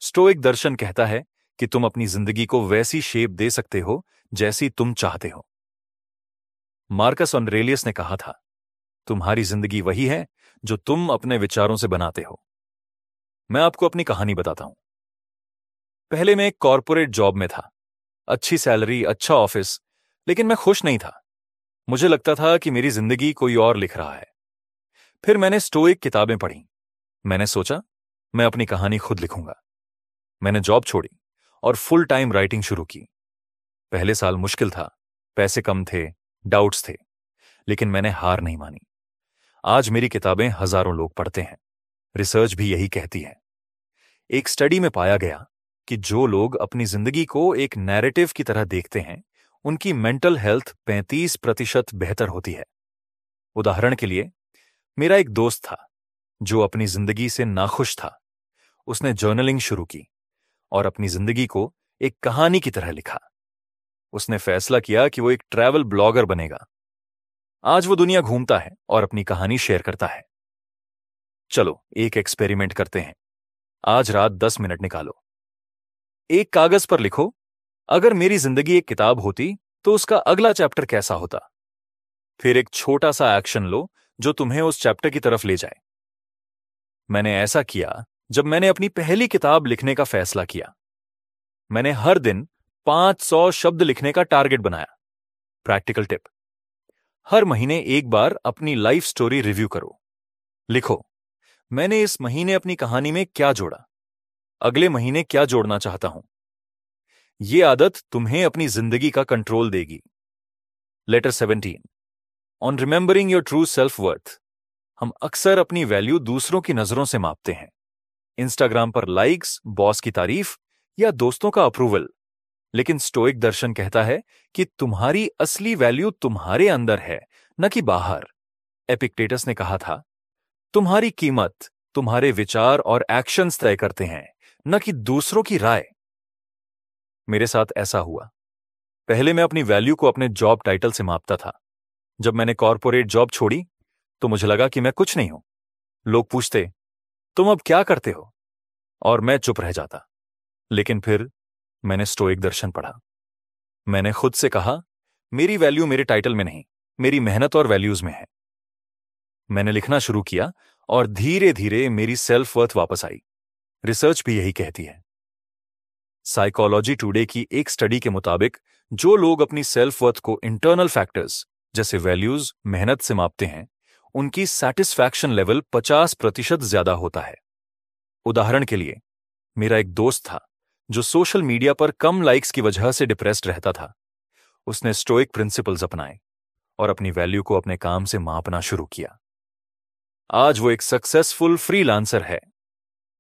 स्टोइक दर्शन कहता है कि तुम अपनी ज़िंदगी को वैसी शेप दे सकते हो जैसी तुम चाहते हो। मार्कस ऑनरेलियस ने कहा था, तुम्हारी ज़िंदगी वही है जो तुम अपने विचारों से बनाते हो। मैं आपको अपनी कहानी बताता हूँ। पहले मैं एक कॉरपोरेट जॉब में था। अच्छी सैलरी अच्छा ऑफ़िस, लेकिन मैं खुश नहीं था। मुझे लगता था कि मेरी ज़िंदगी कोई और लिख रहा है। फिर मैंने स्टोइक किताबें पढ़ी। मैंने सोचा, मैं अपनी कहानी खुद लिखूँगा। मैंने जॉब छोड़ी और फुल टाइम राइटिंग शुरू की। पहले साल मुश्किल था, पैसे कम थे डाउट्स थे, लेकिन मैंने हार नहीं मानी। आज मेरी किताबें हज़ारों लोग पढ़ते हैं। रिसर्च भी यही कहती है। एक स्टडी में पाया गया कि जो लोग अपनी ज़िंदगी को एक नैरेटिव की तरह देखते हैं, उनकी मेंटल हेल्थ 35 प्रतिशत बेहतर होती है। उदाहरण के लिए, मेरा एक दोस्त था, जो अपनी ज़िंदगी से नाखुश था। उसने जर्नलिंग शुरू की और अपनी ज़िंदगी को एक कहानी की तरह लिखा। उसने फैसला किया कि वो एक ट्रैवल ब्लॉगर बनेगा। आज वो दुनिया घूमता है और अपनी कहानी शेयर करता है। चलो, एक एक्सपेरिमेंट करते हैं। आज रात दस मिनट निकालो। एक कागज़ पर लिखो, अगर मेरी ज़िंदगी एक किताब होती तो उसका अगला चैप्टर कैसा होता? फिर एक छोटा सा एक्शन लो, जो तुम्हें उस चैप्टर की तरफ़ ले जाए। मैंने ऐसा किया, जब मैंने अपनी पहली किताब लिखने का फैसला किया। मैंने हर दिन 500 शब्द लिखने का टारगेट बनाया। प्रैक्टिकल टिप, हर महीने एक बार अपनी लाइफ स्टोरी रिव्यू करो। लिखो मैंने इस महीने अपनी कहानी में क्या जोड़ा? अगले महीने क्या जोड़ना चाहता हूँ? यह आदत तुम्हें अपनी ज़िंदगी का कंट्रोल देगी। Letter seventeen on remembering your true self worth हम अक्सर अपनी वैल्यू दूसरों की नज़रों से मापते हैं। इंस्टाग्राम पर लाइक्स बॉस की तारीफ़ या दोस्तों का अप्रूवल लेकिन स्टोइक दर्शन कहता है कि तुम्हारी असली वैल्यू तुम्हारे अंदर है, न कि बाहर। एपिक्टेटस ने कहा था तुम्हारी कीमत तुम्हारे विचार और एक्शंस तय करते हैं, न कि दूसरों की राय। मेरे साथ ऐसा हुआ। पहले मैं अपनी वैल्यू को अपने जॉब टाइटल से मापता था। जब मैंने कॉरपोरेट जॉब छोड़ी तो मुझे लगा कि मैं कुछ नहीं हूँ। लोग पूछते, तुम अब क्या करते हो? और मैं चुप रह जाता। लेकिन फिर मैंने स्टोइक दर्शन पढ़ा। मैंने खुद से कहा, मेरी वैल्यू मेरे टाइटल में नहीं, मेरी मेहनत और वैल्यूज़ में है। मैंने लिखना शुरू किया और धीरे धीरे मेरी सेल्फ वर्थ वापस आई। रिसर्च भी यही कहती है। साइकोलॉजी टुडे की एक स्टडी के मुताबिक, जो लोग अपनी सेल्फ वर्थ को इंटरनल फैक्टर्स जैसे वैल्यूज़ मेहनत से मापते हैं, उनकी सेटिस्फैक्शन लेवल 50 प्रतिशत ज़्यादा होता है। उदाहरण के लिए, मेरा एक दोस्त था, जो सोशल मीडिया पर कम लाइक्स की वजह से डिप्रेस्ड रहता था। उसने स्टोइक प्रिंसिपल्स अपनाए और अपनी वैल्यू को अपने काम से मापना शुरू किया। आज वो एक सक्सेसफुल फ्रीलांसर है।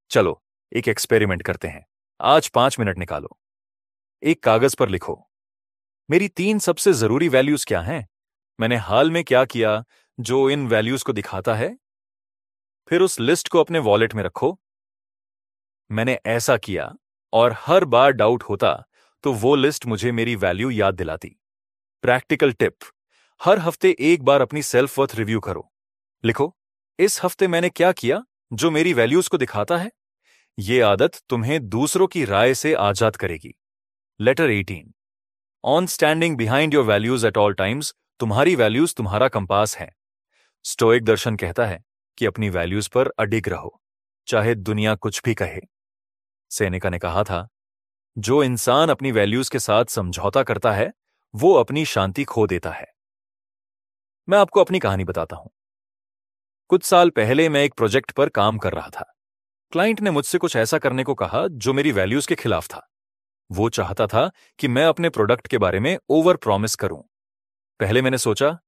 चलो, एक एक्सपेरिमेंट करते हैं। आज पाँच मिनट निकालो। एक कागज़ पर लिखो। मेरी तीन सबसे ज़रूरी वैल्यूज़ क्या हैं? मैंने हाल में क्या किया जो इन वैल्यूज़ को दिखाता है? फिर उस लिस्ट को अपने वॉलेट में रखो। मैंने ऐसा किया और हर बार डाउट होता तो वो लिस्ट मुझे मेरी वैल्यू याद दिलाती। प्रैक्टिकल टिप हर हफ़्ते एक बार अपनी सेल्फ वर्थ रिव्यू करो। लिखो इस हफ़्ते मैंने क्या किया, जो मेरी वैल्यूज़ को दिखाता है? ये आदत तुम्हें दूसरों की राय से आज़ाद करेगी। Letter 18 on standing behind your values at all times तुम्हारी वैल्यूज़ तुम्हारा कंपास है। स्टोइक दर्शन कहता है कि अपनी वैल्यूज़ पर अडिग रहो, चाहे दुनिया कुछ भी कहे। सैनिका ने कहा था, जो इंसान अपनी वैल्यूज़ के साथ समझौता करता है, वो अपनी शांति खो देता है। मैं आपको अपनी कहानी बताता हूँ। कुछ साल पहले मैं एक प्रोजेक्ट पर काम कर रहा था। क्लाइंट ने मुझसे कुछ ऐसा करने को कहा जो मेरी वैल्यूज़ के खिलाफ था। वो चाहता था कि मैं अपने प्रोडक्ट के बारे में ओवर प्रॉमिस करूँ। पहले मैंने सोचा,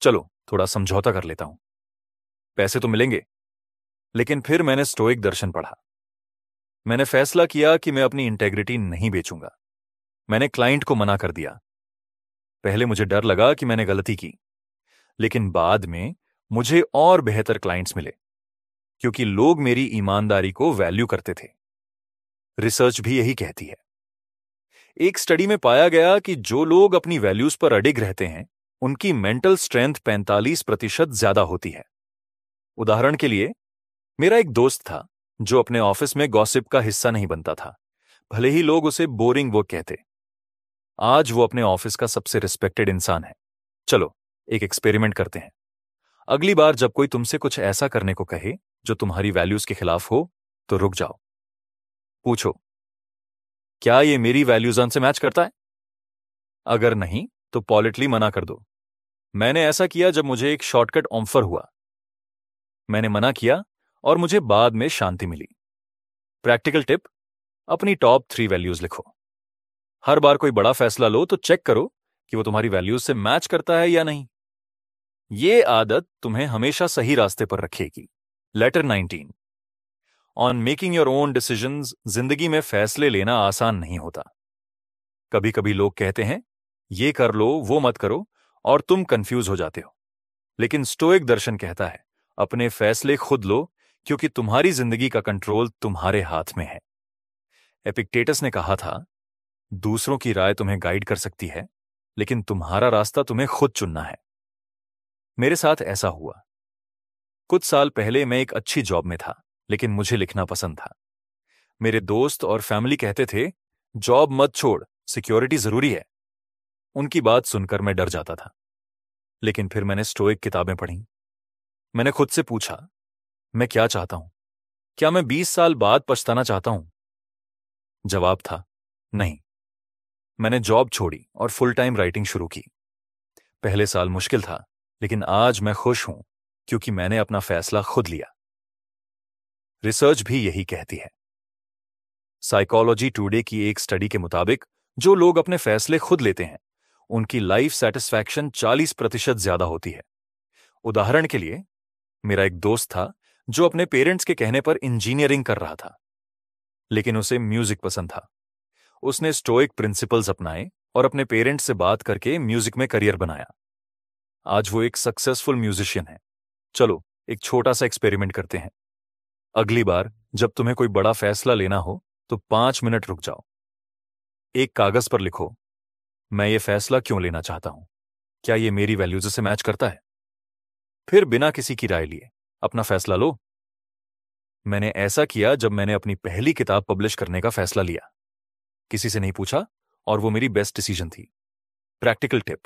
चलो, थोड़ा समझौता कर लेता हूँ। पैसे तो मिलेंगे। लेकिन फिर मैंने स्टोइक दर्शन पढ़ा। मैंने फैसला किया कि मैं अपनी इंटेग्रिटी नहीं बेचूँगा। मैंने क्लाइंट को मना कर दिया। पहले मुझे डर लगा कि मैंने गलती की। लेकिन बाद में मुझे और बेहतर क्लाइंट्स मिले, क्योंकि लोग मेरी ईमानदारी को वैल्यू करते थे। रिसर्च भी यही कहती है। एक स्टडी में पाया गया कि जो लोग अपनी वैल्यूज़ पर अडिग रहते हैं, उनकी मेंटल स्ट्रेंथ 45 प्रतिशत ज़्यादा होती है। उदाहरण के लिए, मेरा एक दोस्त था, जो अपने ऑफ़िस में गॉसिप का हिस्सा नहीं बनता था। भले ही लोग उसे बोरिंग वो कहते। आज वो अपने ऑफ़िस का सबसे रिस्पेक्टेड इंसान है। चलो, एक एक्सपेरिमेंट करते हैं। अगली बार जब कोई तुमसे कुछ ऐसा करने को कहे, जो तुम्हारी वैल्यूज़ के खिलाफ हो तो रुक जाओ। पूछो, क्या ये मेरी वैल्यूज़ से मैच करता है? अगर नहीं तो पॉलिटली मना कर दो। मैंने ऐसा किया जब मुझे एक शॉर्टकट ऑफ़र हुआ। मैंने मना किया और मुझे बाद में शांति मिली। प्रैक्टिकल टिप अपनी टॉप थ्री वैल्यूज़ लिखो। हर बार कोई बड़ा फैसला लो तो चेक करो कि वो तुम्हारी वैल्यूज़ से मैच करता है या नहीं। ये आदत तुम्हें हमेशा सही रास्ते पर रखेगी। Letter 19 on making your own decision ज़िंदगी में फैसले लेना आसान नहीं होता। कभी कभी लोग कहते हैं, ये कर लो, वो मत करो, और तुम कंफ्यूज हो जाते हो। लेकिन स्टोइक दर्शन कहता है, अपने फैसले खुद लो, क्योंकि तुम्हारी ज़िंदगी का कंट्रोल तुम्हारे हाथ में है। एपिक्टेटस ने कहा था, दूसरों की राय तुम्हें गाइड कर सकती है, लेकिन तुम्हारा रास्ता तुम्हें खुद चुनना है। मेरे साथ ऐसा हुआ। कुछ साल पहले मैं एक अच्छी जॉब में था, लेकिन मुझे लिखना पसंद था। मेरे दोस्त और फैमिली कहते थे, जॉब मत छोड़, सिक्योरिटी ज़रूरी है। उनकी बात सुनकर मैं डर जाता था। लेकिन फिर मैंने स्टोइक किताबें पढ़ी। मैंने खुद से पूछा, मैं क्या चाहता हूँ? क्या मैं बीस साल बाद पछताना चाहता हूँ? जवाब था, नहीं। मैंने जॉब छोड़ी और फुल टाइम राइटिंग शुरू की। पहले साल मुश्किल था लेकिन आज मैं खुश हूँ क्योंकि मैंने अपना फैसला खुद लिया। रिसर्च भी यही कहती है। साइकोलॉजी टुडे की एक स्टडी के मुताबिक, जो लोग अपने फैसले खुद लेते हैं, उनकी लाइफ सेटिस्फैक्शन 40 प्रतिशत ज़्यादा होती है। उदाहरण के लिए, मेरा एक दोस्त था, जो अपने पेरेंट्स के कहने पर इंजीनियरिंग कर रहा था, लेकिन उसे म्यूज़िक पसंद था। उसने स्टोइक प्रिंसिपल्स अपनाए और अपने पेरेंट्स से बात करके म्यूज़िक में करियर बनाया। आज वो एक सक्सेसफुल म्यूजिशियन है। चलो, एक छोटा सा एक्सपेरिमेंट करते हैं। अगली बार, जब तुम्हें कोई बड़ा फैसला लेना हो तो पाँच मिनट रुक जाओ। एक कागज़ पर लिखो, मैं ये फैसला क्यों लेना चाहता हूँ? क्या ये मेरी वैल्यूज़ से मैच करता है? फिर बिना किसी की राय लिए, अपना फैसला लो। मैंने ऐसा किया जब मैंने अपनी पहली किताब पब्लिश करने का फैसला लिया। किसी से नहीं पूछा और वो मेरी बेस्ट डिसीज़न थी। प्रैक्टिकल टिप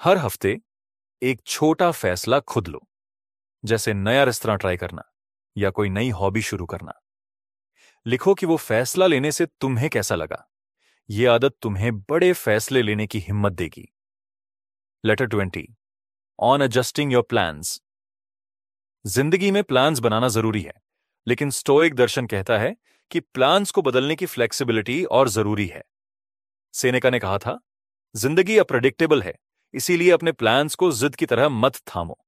हर हफ़्ते एक छोटा फैसला खुद लो, जैसे नया रेस्तरा ट्राई करना या कोई नई हॉबी शुरू करना। लिखो कि वो फैसला लेने से तुम्हें कैसा लगा। ये आदत तुम्हें बड़े फैसले लेने की हिम्मत देगी। Letter twenty on adjusting your plans ज़िंदगी में प्लान्स बनाना ज़रूरी है, लेकिन स्टोइक दर्शन कहता है कि प्लान्स को बदलने की फ्लेक्सिबिलिटी और ज़रूरी है। सेनेका ने कहा था, ज़िंदगी अप्रडिक्टेबल है इसीलिए अपने प्लान्स को जिद की तरह मत थामो।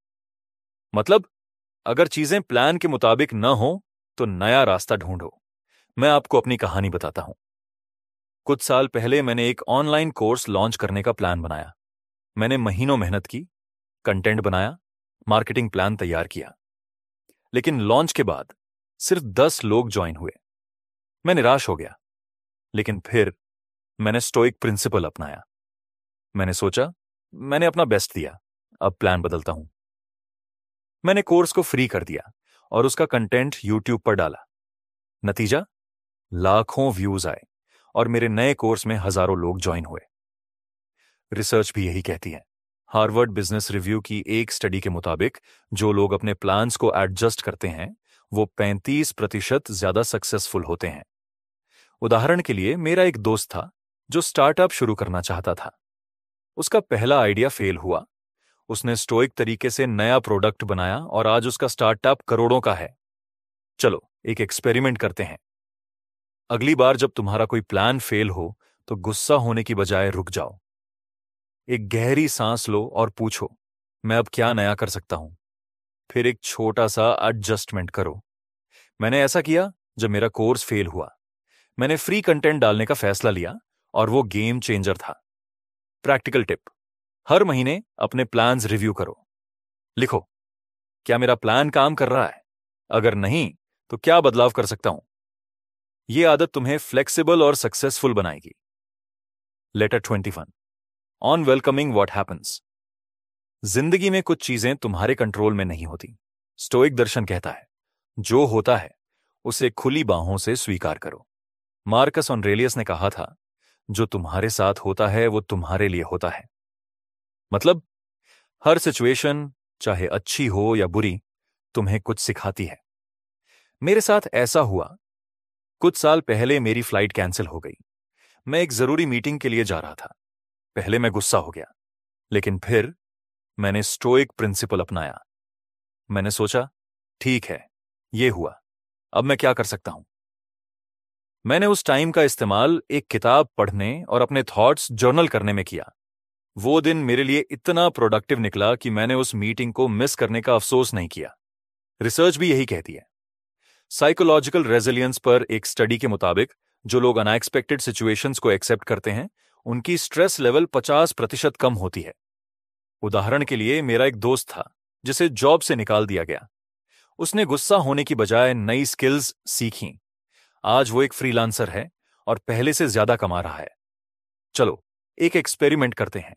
मतलब अगर चीज़ें प्लान के मुताबिक न हो तो नया रास्ता ढूंढो। मैं आपको अपनी कहानी बताता हूँ। कुछ साल पहले मैंने एक ऑनलाइन कोर्स लॉन्च करने का प्लान बनाया। मैंने महीनों मेहनत की कंटेंट बनाया मार्केटिंग प्लान तैयार किया। लेकिन लॉन्च के बाद सिर्फ़ दस लोग ज्वाइन हुए। मैं निराश हो गया। लेकिन फिर मैंने स्टोइक प्रिंसिपल अपनाया। मैंने सोचा मैंने अपना बेस्ट दिया। अब प्लान बदलता हूँ। मैंने कोर्स को फ्री कर दिया और उसका कंटेंट यूट्यूब पर डाला। नतीजा, लाखों व्यूज़ आए और मेरे नए कोर्स में हज़ारों लोग ज्वाइन हुए। रिसर्च भी यही कहती है। हार्वर्ड बिज़नेस रिव्यू की एक स्टडी के मुताबिक, जो लोग अपने प्लान्स को एडजस्ट करते हैं, वो 35 प्रतिशत ज़्यादा सक्सेसफुल होते हैं। उदाहरण के लिए, मेरा एक दोस्त था, जो स्टार्टअप शुरू करना चाहता था। उसका पहला आइडिया फेल हुआ। उसने स्टोइक तरीके से नया प्रोडक्ट बनाया और आज उसका स्टार्टअप करोड़ों का है। चलो, एक एक्सपेरिमेंट करते हैं। अगली बार जब तुम्हारा कोई प्लान फेल हो तो गुस्सा होने की बजाय रुक जाओ। एक गहरी सांस लो और पूछो, मैं अब क्या नया कर सकता हूँ? फिर एक छोटा सा एडजस्टमेंट करो। मैंने ऐसा किया जब मेरा कोर्स फेल हुआ। मैंने फ्री कंटेंट डालने का फैसला लिया और वो गेम चेंजर था। Practical tip. हर महीने अपने प्लान्स रिव्यू करो। लिखो, क्या मेरा प्लान काम कर रहा है? अगर नहीं तो क्या बदलाव कर सकता हूँ? यह आदत तुम्हें फ्लेक्सिबल और सक्सेसफुल बनाएगी। Letter twenty one on welcoming what happens ज़िंदगी में कुछ चीज़ें तुम्हारे कंट्रोल में नहीं होती। स्टोइक दर्शन कहता है, जो होता है, उसे खुली बाहों से स्वीकार करो। मार्कस ऑनरेलियस ने कहा था जो तुम्हारे साथ होता है, वो तुम्हारे लिए होता है। मतलब हर सिचुएशन चाहे अच्छी हो या बुरी, तुम्हें कुछ सिखाती है। मेरे साथ ऐसा हुआ। कुछ साल पहले मेरी फ़्लाइट कैंसिल हो गई। मैं एक ज़रूरी मीटिंग के लिए जा रहा था। पहले मैं गुस्सा हो गया। लेकिन फिर, मैंने स्टोइक प्रिंसिपल अपनाया। मैंने सोचा, ठीक है, ये हुआ। अब मैं क्या कर सकता हूँ? मैंने उस टाइम का इस्तेमाल एक किताब पढ़ने और अपने थॉट्स जर्नल करने में किया। वो दिन मेरे लिए इतना प्रोडक्टिव निकला कि मैंने उस मीटिंग को मिस करने का अफसोस नहीं किया। रिसर्च भी यही कहती है। साइकोलॉजिकल रेजिलियंस पर एक स्टडी के मुताबिक, जो लोग अनएक्सपेक्टेड सिचुएशंस को एक्सेप्ट करते हैं, उनकी स्ट्रेस लेवल 50 प्रतिशत कम होती है। उदाहरण के लिए मेरा एक दोस्त था, जिसे जॉब से निकाल दिया गया। उसने गुस्सा होने की बजाय नई स्किल्स सीखी। आज वो एक फ्रीलांसर है और पहले से ज़्यादा कमा रहा है। चलो, एक एक्सपेरिमेंट करते हैं।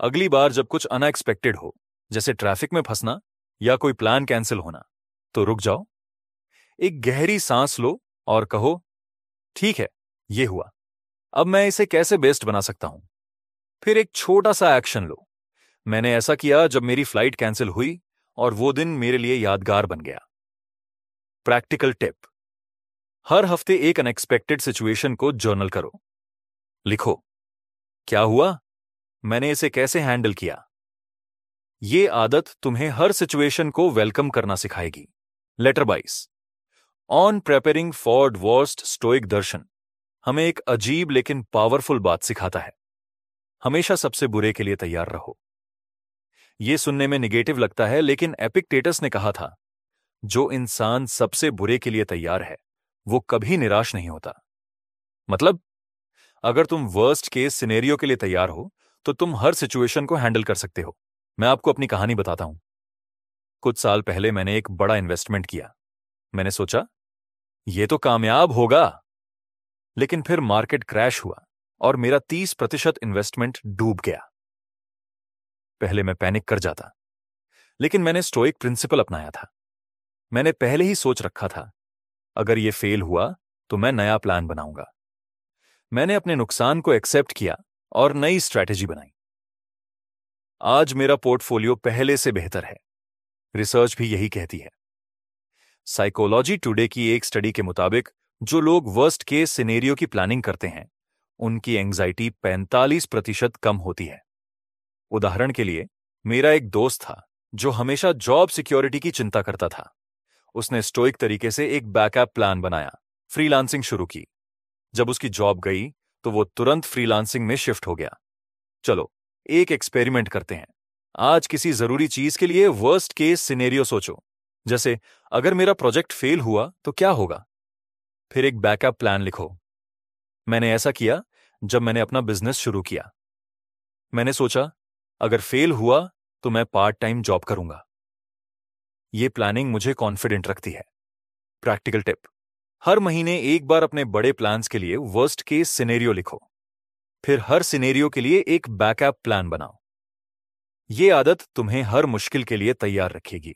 अगली बार जब कुछ अनएक्सपेक्टेड हो, जैसे ट्रैफ़िक में फंसना या कोई प्लान कैंसिल होना तो रुक जाओ। एक गहरी सांस लो और कहो, ठीक है, ये हुआ। अब मैं इसे कैसे बेस्ट बना सकता हूँ? फिर एक छोटा सा एक्शन लो। मैंने ऐसा किया जब मेरी फ़्लाइट कैंसिल हुई और वो दिन मेरे लिए यादगार बन गया। प्रैक्टिकल टिप हर हफ़्ते एक अनएक्सपेक्टेड सिचुएशन को जर्नल करो। लिखो, क्या हुआ? मैंने इसे कैसे हैंडल किया? ये आदत तुम्हें हर सिचुएशन को वेलकम करना सिखाएगी। लेटर बाइस on preparing for worst stoic दर्शन हमें एक अजीब लेकिन पावरफुल बात सिखाता है। हमेशा सबसे बुरे के लिए तैयार रहो। यह सुनने में निगेटिव लगता है, लेकिन एपिकटेटस ने कहा था, जो इंसान सबसे बुरे के लिए तैयार है वो कभी निराश नहीं होता। मतलब अगर तुम वर्स्ट केस सिनेरियो के लिए तैयार हो तो तुम हर सिचुएशन को हैंडल कर सकते हो। मैं आपको अपनी कहानी बताता हूँ। कुछ साल पहले मैंने एक बड़ा इन्वेस्टमेंट किया। मैंने सोचा यह तो कामयाब होगा। लेकिन फिर मार्केट क्रैश हुआ और मेरा तीस प्रतिशत इन्वेस्टमेंट डूब गया। पहले मैं पैनिक कर जाता, लेकिन मैंने स्टोइक प्रिंसिपल अपनाया था। मैंने पहले ही सोच रखा था अगर ये फेल हुआ तो मैं नया प्लान बनाऊँगा। मैंने अपने नुकसान को एक्सेप्ट किया और नई स्ट्रैटेजी बनाई। आज मेरा पोर्टफोलियो पहले से बेहतर है। रिसर्च भी यही कहती है। साइकोलॉजी टुडे की एक स्टडी के मुताबिक, जो लोग वर्स्ट केस सिनेरियो की प्लानिंग करते हैं, उनकी एंग्जाइटी 45 प्रतिशत कम होती है। उदाहरण के लिए, मेरा एक दोस्त था, जो हमेशा जॉब सिक्योरिटी की चिंता करता था। उसने स्टोइक तरीके से एक बैकअप प्लान बनाया। फ्रीलांसिंग शुरू की। जब उसकी जॉब गई तो वो तुरंत फ्रीलांसिंग में शिफ्ट हो गया। चलो, एक एक्सपेरिमेंट करते हैं। आज किसी ज़रूरी चीज़ के लिए वर्स्ट केस सिनेरियो सोचो। जैसे, अगर मेरा प्रोजेक्ट फेल हुआ तो क्या होगा? फिर एक बैकअप प्लान लिखो। मैंने ऐसा किया, जब मैंने अपना बिज़नेस शुरू किया। मैंने सोचा, अगर फेल हुआ तो मैं पार्ट टाइम जॉब करूँगा। ये प्लानिंग मुझे कॉन्फिडेंट रखती है। प्रैक्टिकल टिप हर महीने एक बार अपने बड़े प्लान्स के लिए वर्स्ट केस सिनेरियो लिखो। फिर हर सिनेरियो के लिए एक बैकअप प्लान बनाओ। ये आदत तुम्हें हर मुश्किल के लिए तैयार रखेगी।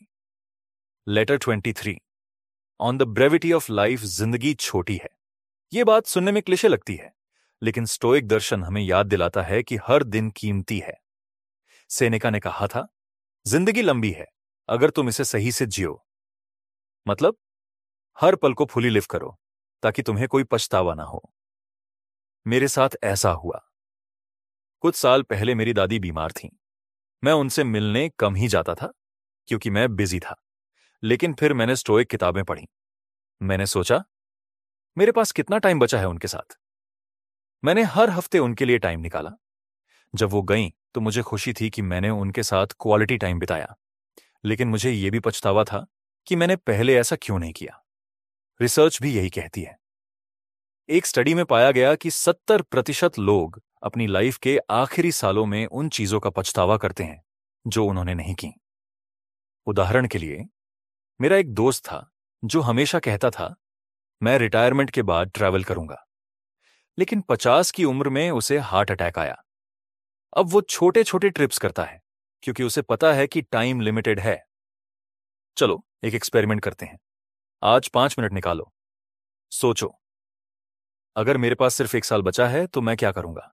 Letter twenty three on the brevity of life ज़िंदगी छोटी है। ये बात सुनने में क्लिशे लगती है, लेकिन स्टोइक दर्शन हमें याद दिलाता है कि हर दिन कीमती है। सेनेका ने कहा था, ज़िंदगी लंबी है अगर तुम इसे सही से जियो। मतलब हर पल को फुली लिव करो, ताकि तुम्हें कोई पछतावा ना हो। मेरे साथ ऐसा हुआ। कुछ साल पहले मेरी दादी बीमार थी। मैं उनसे मिलने कम ही जाता था, क्योंकि मैं बिज़ी था। लेकिन फिर मैंने स्टोइक किताबें पढ़ी। मैंने सोचा, मेरे पास कितना टाइम बचा है उनके साथ? मैंने हर हफ़्ते उनके लिए टाइम निकाला। जब वो गईं तो मुझे खुशी थी कि मैंने उनके साथ क्वालिटी टाइम बिताया। लेकिन मुझे यह भी पछतावा था कि मैंने पहले ऐसा क्यों नहीं किया। रिसर्च भी यही कहती है। एक स्टडी में पाया गया कि 70 प्रतिशत लोग अपनी लाइफ के आखिरी सालों में उन चीज़ों का पछतावा करते हैं, जो उन्होंने नहीं की। उदाहरण के लिए, मेरा एक दोस्त था, जो हमेशा कहता था, मैं रिटायरमेंट के बाद ट्रैवल करूँगा। लेकिन पचास की उम्र में उसे हार्ट अटैक आया। अब वो छोटे छोटे ट्रिप्स करता है। क्योंकि उसे पता है कि टाइम लिमिटेड है। चलो, एक एक्सपेरिमेंट करते हैं। आज पाँच मिनट निकालो। सोचो। अगर मेरे पास सिर्फ़ एक साल बचा है तो मैं क्या करूँगा?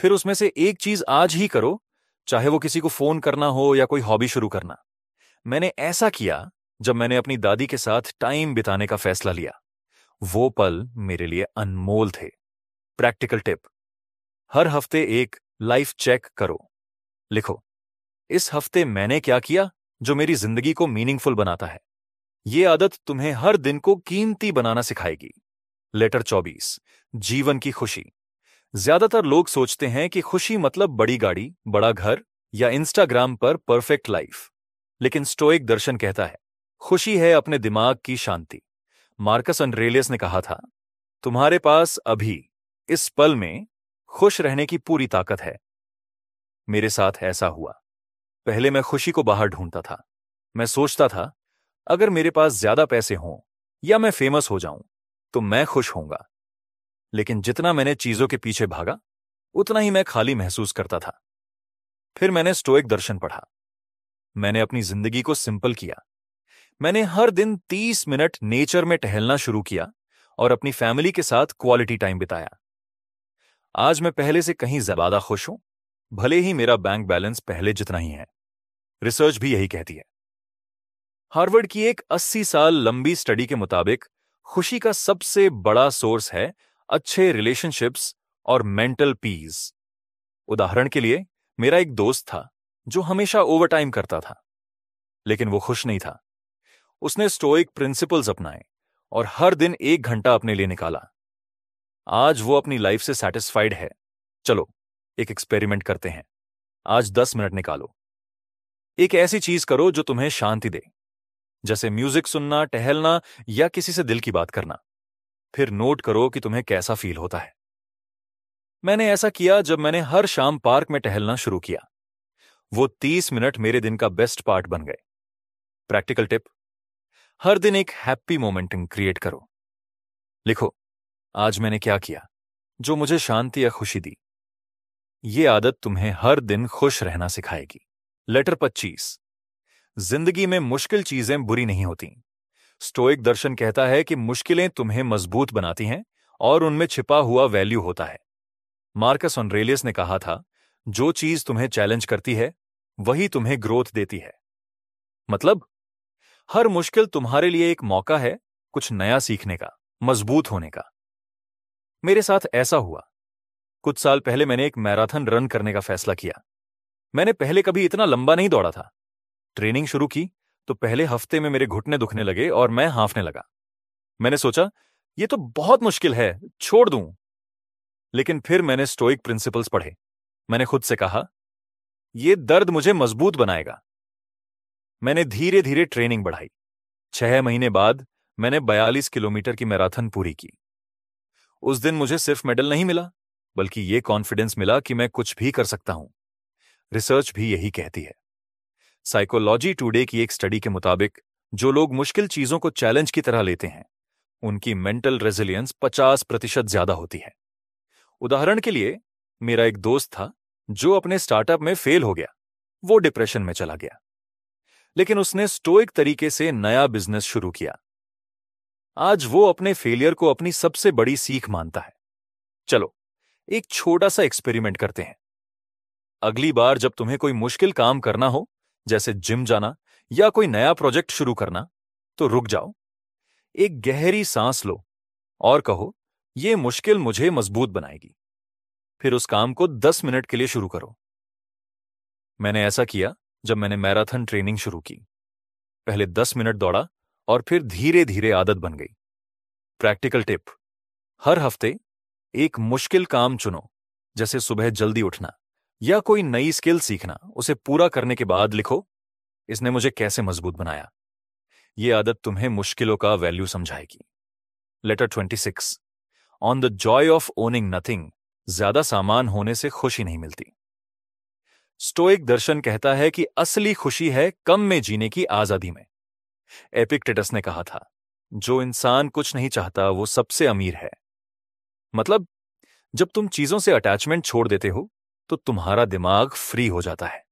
फिर उसमें से एक चीज़ आज ही करो, चाहे वो किसी को फ़ोन करना हो या कोई हॉबी शुरू करना। मैंने ऐसा किया जब मैंने अपनी दादी के साथ टाइम बिताने का फैसला लिया। वो पल मेरे लिए अनमोल थे। Practical tip. हर हफ़्ते एक लाइफ चेक करो। लिखो। इस हफ़्ते मैंने क्या किया जो मेरी ज़िंदगी को मीनिंगफुल बनाता है? ये आदत तुम्हें हर दिन को कीमती बनाना सिखाएगी। लेटर 24 जीवन की खुशी। ज़्यादातर लोग सोचते हैं कि खुशी मतलब बड़ी गाड़ी, बड़ा घर या इंस्टाग्राम पर परफेक्ट लाइफ। लेकिन स्टोइक दर्शन कहता है, खुशी है अपने दिमाग की शांति। मार्कस अंड्रेलियस ने कहा था, तुम्हारे पास अभी, इस पल में, खुश रहने की पूरी ताकत है। मेरे साथ ऐसा हुआ। पहले मैं खुशी को बाहर ढूंढता था। मैं सोचता था, अगर मेरे पास ज़्यादा पैसे हों या मैं फ़ेमस हो जाऊँ तो मैं खुश होऊँगा। लेकिन जितना मैंने चीज़ों के पीछे भागा, उतना ही मैं खाली महसूस करता था। फिर मैंने स्टोइक दर्शन पढ़ा। मैंने अपनी ज़िंदगी को सिंपल किया। मैंने हर दिन तीस मिनट नेचर में टहलना शुरू किया और अपनी फैमिली के साथ क्वालिटी टाइम बिताया। आज मैं पहले से कहीं ज़्यादा खुश हूँ, भले ही मेरा बैंक बैलेंस पहले जितना ही है। रिसर्च भी यही कहती है। हार्वर्ड की एक 80 साल लंबी स्टडी के मुताबिक, खुशी का सबसे बड़ा सोर्स है अच्छे रिलेशनशिप्स और मेंटल पीस उदाहरण के लिए, मेरा एक दोस्त था, जो हमेशा ओवरटाइम करता था, लेकिन वो खुश नहीं था। उसने स्टोइक प्रिंसिपल्स अपनाए और हर दिन एक घंटा अपने लिए निकाला। आज वो अपनी लाइफ से सेटिस्फाइड है। चलो, एक एक्सपेरिमेंट करते हैं। आज दस मिनट निकालो। एक ऐसी चीज़ करो जो तुम्हें शांति दे। जैसे म्यूज़िक सुनना, टहलना या किसी से दिल की बात करना। फिर नोट करो कि तुम्हें कैसा फील होता है। मैंने ऐसा किया जब मैंने हर शाम पार्क में टहलना शुरू किया। वो तीस मिनट मेरे दिन का बेस्ट पार्ट बन गए। प्रैक्टिकल टिप, हर दिन एक हैप्पी मोमेंटिंग क्रिएट करो। लिखो, आज मैंने क्या किया जो मुझे शांति या खुशी दी? ये आदत तुम्हें हर दिन खुश रहना सिखाएगी। लेटर 25 ज़िंदगी में मुश्किल चीज़ें बुरी नहीं होती। स्टोइक दर्शन कहता है कि मुश्किलें तुम्हें मज़बूत बनाती हैं और उनमें छिपा हुआ वैल्यू होता है। मार्कस ऑनरेलियस ने कहा था, जो चीज़ तुम्हें चैलेंज करती है, वही तुम्हें ग्रोथ देती है। मतलब हर मुश्किल तुम्हारे लिए एक मौका है कुछ नया सीखने का, मज़बूत होने का। मेरे साथ ऐसा हुआ। कुछ साल पहले मैंने एक मैराथन रन करने का फैसला किया। मैंने पहले कभी इतना लंबा नहीं दौड़ा था। ट्रेनिंग शुरू की तो पहले हफ़्ते में मेरे घुटने दुखने लगे और मैं हाफने लगा। मैंने सोचा, ये तो बहुत मुश्किल है, छोड़ दूँ। लेकिन फिर मैंने स्टोइक प्रिंसिपल्स पढ़े। मैंने खुद से कहा यह दर्द मुझे मज़बूत बनाएगा। मैंने धीरे धीरे ट्रेनिंग बढ़ाई। छह महीने बाद मैंने बयालीस किलोमीटर की मैराथन पूरी की। उस दिन मुझे सिर्फ़ मेडल नहीं मिला, बल्कि यह कॉन्फिडेंस मिला कि मैं कुछ भी कर सकता हूँ। रिसर्च भी यही कहती है। साइकोलॉजी टुडे की एक स्टडी के मुताबिक, जो लोग मुश्किल चीज़ों को चैलेंज की तरह लेते हैं, उनकी मेंटल रेजिलियंस 50 प्रतिशत ज़्यादा होती है। उदाहरण के लिए, मेरा एक दोस्त था, जो अपने स्टार्टअप में फेल हो गया। वो डिप्रेशन में चला गया। लेकिन उसने स्टोइक तरीके से नया बिज़नेस शुरू किया। आज वो अपने फेलियर को अपनी सबसे बड़ी सीख मानता है। चलो, एक छोटा सा एक्सपेरिमेंट करते हैं। अगली बार जब तुम्हें कोई मुश्किल काम करना हो, जैसे जिम जाना या कोई नया प्रोजेक्ट शुरू करना तो रुक जाओ। एक गहरी सांस लो और कहो यह मुश्किल मुझे मज़बूत बनाएगी। फिर उस काम को दस मिनट के लिए शुरू करो। मैंने ऐसा किया जब मैंने मैराथन ट्रेनिंग शुरू की। पहले दस मिनट दौड़ा और फिर धीरे धीरे आदत बन गई। प्रैक्टिकल टिप, हर हफ़्ते एक मुश्किल काम चुनो, जैसे सुबह जल्दी उठना। या कोई नई स्किल सीखना, उसे पूरा करने के बाद लिखो, इसने मुझे कैसे मज़बूत बनाया? यह आदत तुम्हें मुश्किलों का value समझाएगी। Letter twenty six on the joy of owning nothing ज़्यादा सामान होने से खुशी नहीं मिलती। स्टोइक दर्शन कहता है कि असली खुशी है कम में जीने की आज़ादी में। एपिक्टेटस ने कहा था, जो इंसान कुछ नहीं चाहता, वो सबसे अमीर है। मतलब जब तुम चीज़ों से अटैचमेंट छोड़ देते हो तो तुम्हारा दिमाग फ्री हो जाता है।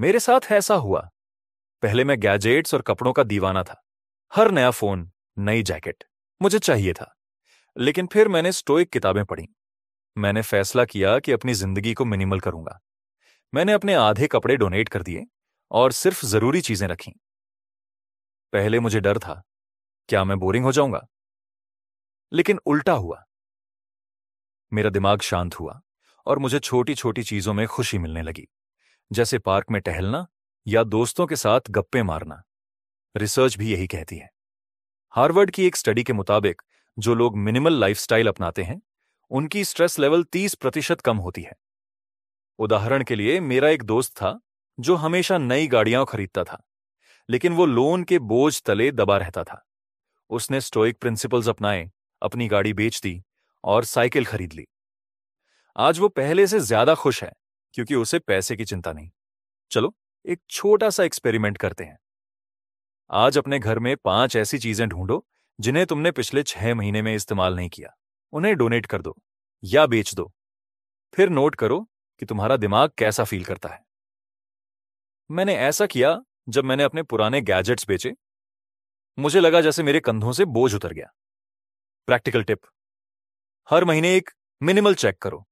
मेरे साथ ऐसा हुआ। पहले मैं गैजेट्स और कपड़ों का दीवाना था। हर नया फ़ोन, नई जैकेट, मुझे चाहिए था। लेकिन फिर मैंने स्टोइक किताबें पढ़ी। मैंने फैसला किया कि अपनी ज़िंदगी को मिनिमल करूँगा। मैंने अपने आधे कपड़े डोनेट कर दिए और सिर्फ़ ज़रूरी चीज़ें रखी। पहले मुझे डर था, क्या मैं बोरिंग हो जाऊँगा? लेकिन उल्टा हुआ। मेरा दिमाग शांत हुआ। और मुझे छोटी छोटी चीज़ों में खुशी मिलने लगी। जैसे पार्क में टहलना या दोस्तों के साथ गप्पे मारना। रिसर्च भी यही कहती है। हार्वर्ड की एक स्टडी के मुताबिक, जो लोग मिनिमल लाइफस्टाइल अपनाते हैं, उनकी स्ट्रेस लेवल 30 प्रतिशत कम होती है। उदाहरण के लिए, मेरा एक दोस्त था, जो हमेशा नई गाड़ियाँ खरीदता था, लेकिन वो लोन के बोझ तले दबा रहता था। उसने स्टोइक प्रिंसिपल्स अपनाए, अपनी गाड़ी बेच दी और साइकिल खरीद ली। आज वो पहले से ज़्यादा खुश है, क्योंकि उसे पैसे की चिंता नहीं। चलो, एक छोटा सा एक्सपेरिमेंट करते हैं। आज अपने घर में पाँच ऐसी चीज़ें ढूंढो, जिन्हें तुमने पिछले छह महीने में इस्तेमाल नहीं किया। उन्हें डोनेट कर दो, या बेच दो। फिर नोट करो कि तुम्हारा दिमाग कैसा फील करता है। मैंने ऐसा किया जब मैंने अपने पुराने गैजेट्स बेचे। मुझे लगा जैसे मेरे कंधों से बोझ उतर गया। Practical tip. हर महीने एक मिनिमल चेक करो।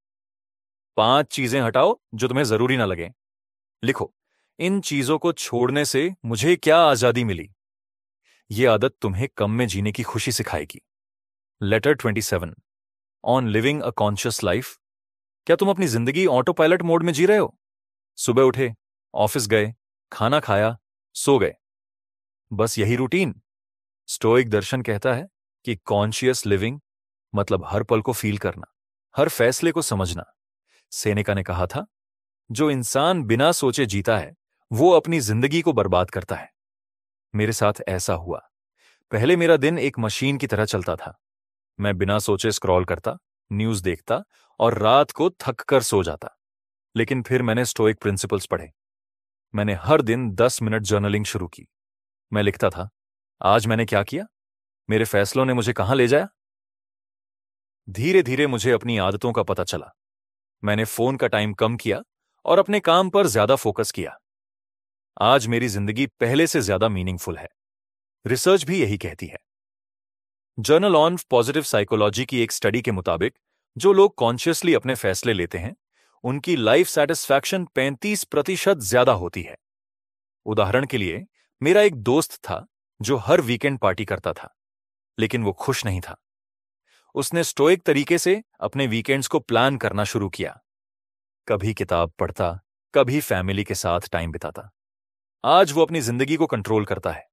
पाँच चीज़ें हटाओ जो तुम्हें ज़रूरी ना लगे। लिखो, इन चीज़ों को छोड़ने से मुझे क्या आज़ादी मिली? ये आदत तुम्हें कम में जीने की खुशी सिखाएगी। Letter twenty seven on living a conscious life क्या तुम अपनी ज़िंदगी ऑटो पायलट मोड में जी रहे हो? सुबह उठे, ऑफ़िस गए, खाना खाया, सो गए। बस यही रूटीन स्टोइक दर्शन कहता है कि कॉन्शियस लिविंग मतलब हर पल को फील करना, हर फैसले को समझना। सेनेका ने कहा था, जो इंसान बिना सोचे जीता है, वो अपनी ज़िंदगी को बर्बाद करता है। मेरे साथ ऐसा हुआ। पहले मेरा दिन एक मशीन की तरह चलता था। मैं बिना सोचे स्क्रॉल करता, न्यूज़ देखता और रात को थक कर सो जाता। लेकिन फिर मैंने स्टोइक प्रिंसिपल्स पढ़े। मैंने हर दिन दस मिनट जर्नलिंग शुरू की। मैं लिखता था, आज मैंने क्या किया? मेरे फैसलों ने मुझे कहाँ ले जाया? धीरे धीरे मुझे अपनी आदतों का पता चला। मैंने फ़ोन का टाइम कम किया और अपने काम पर ज़्यादा फोकस किया। आज मेरी ज़िंदगी पहले से ज़्यादा मीनिंगफुल है। रिसर्च भी यही कहती है। जर्नल ऑन पॉजिटिव साइकोलॉजी की एक स्टडी के मुताबिक, जो लोग कॉन्शियसली अपने फैसले लेते हैं, उनकी लाइफ सेटिस्फैक्शन 35 प्रतिशत ज़्यादा होती है। उदाहरण के लिए, मेरा एक दोस्त था, जो हर वीकेंड पार्टी करता था, लेकिन वो खुश नहीं था। उसने स्टोइक तरीके से अपने वीकेंड्स को प्लान करना शुरू किया। कभी किताब पढ़ता, कभी फैमिली के साथ टाइम बिताता। आज वो अपनी ज़िंदगी को कंट्रोल करता है।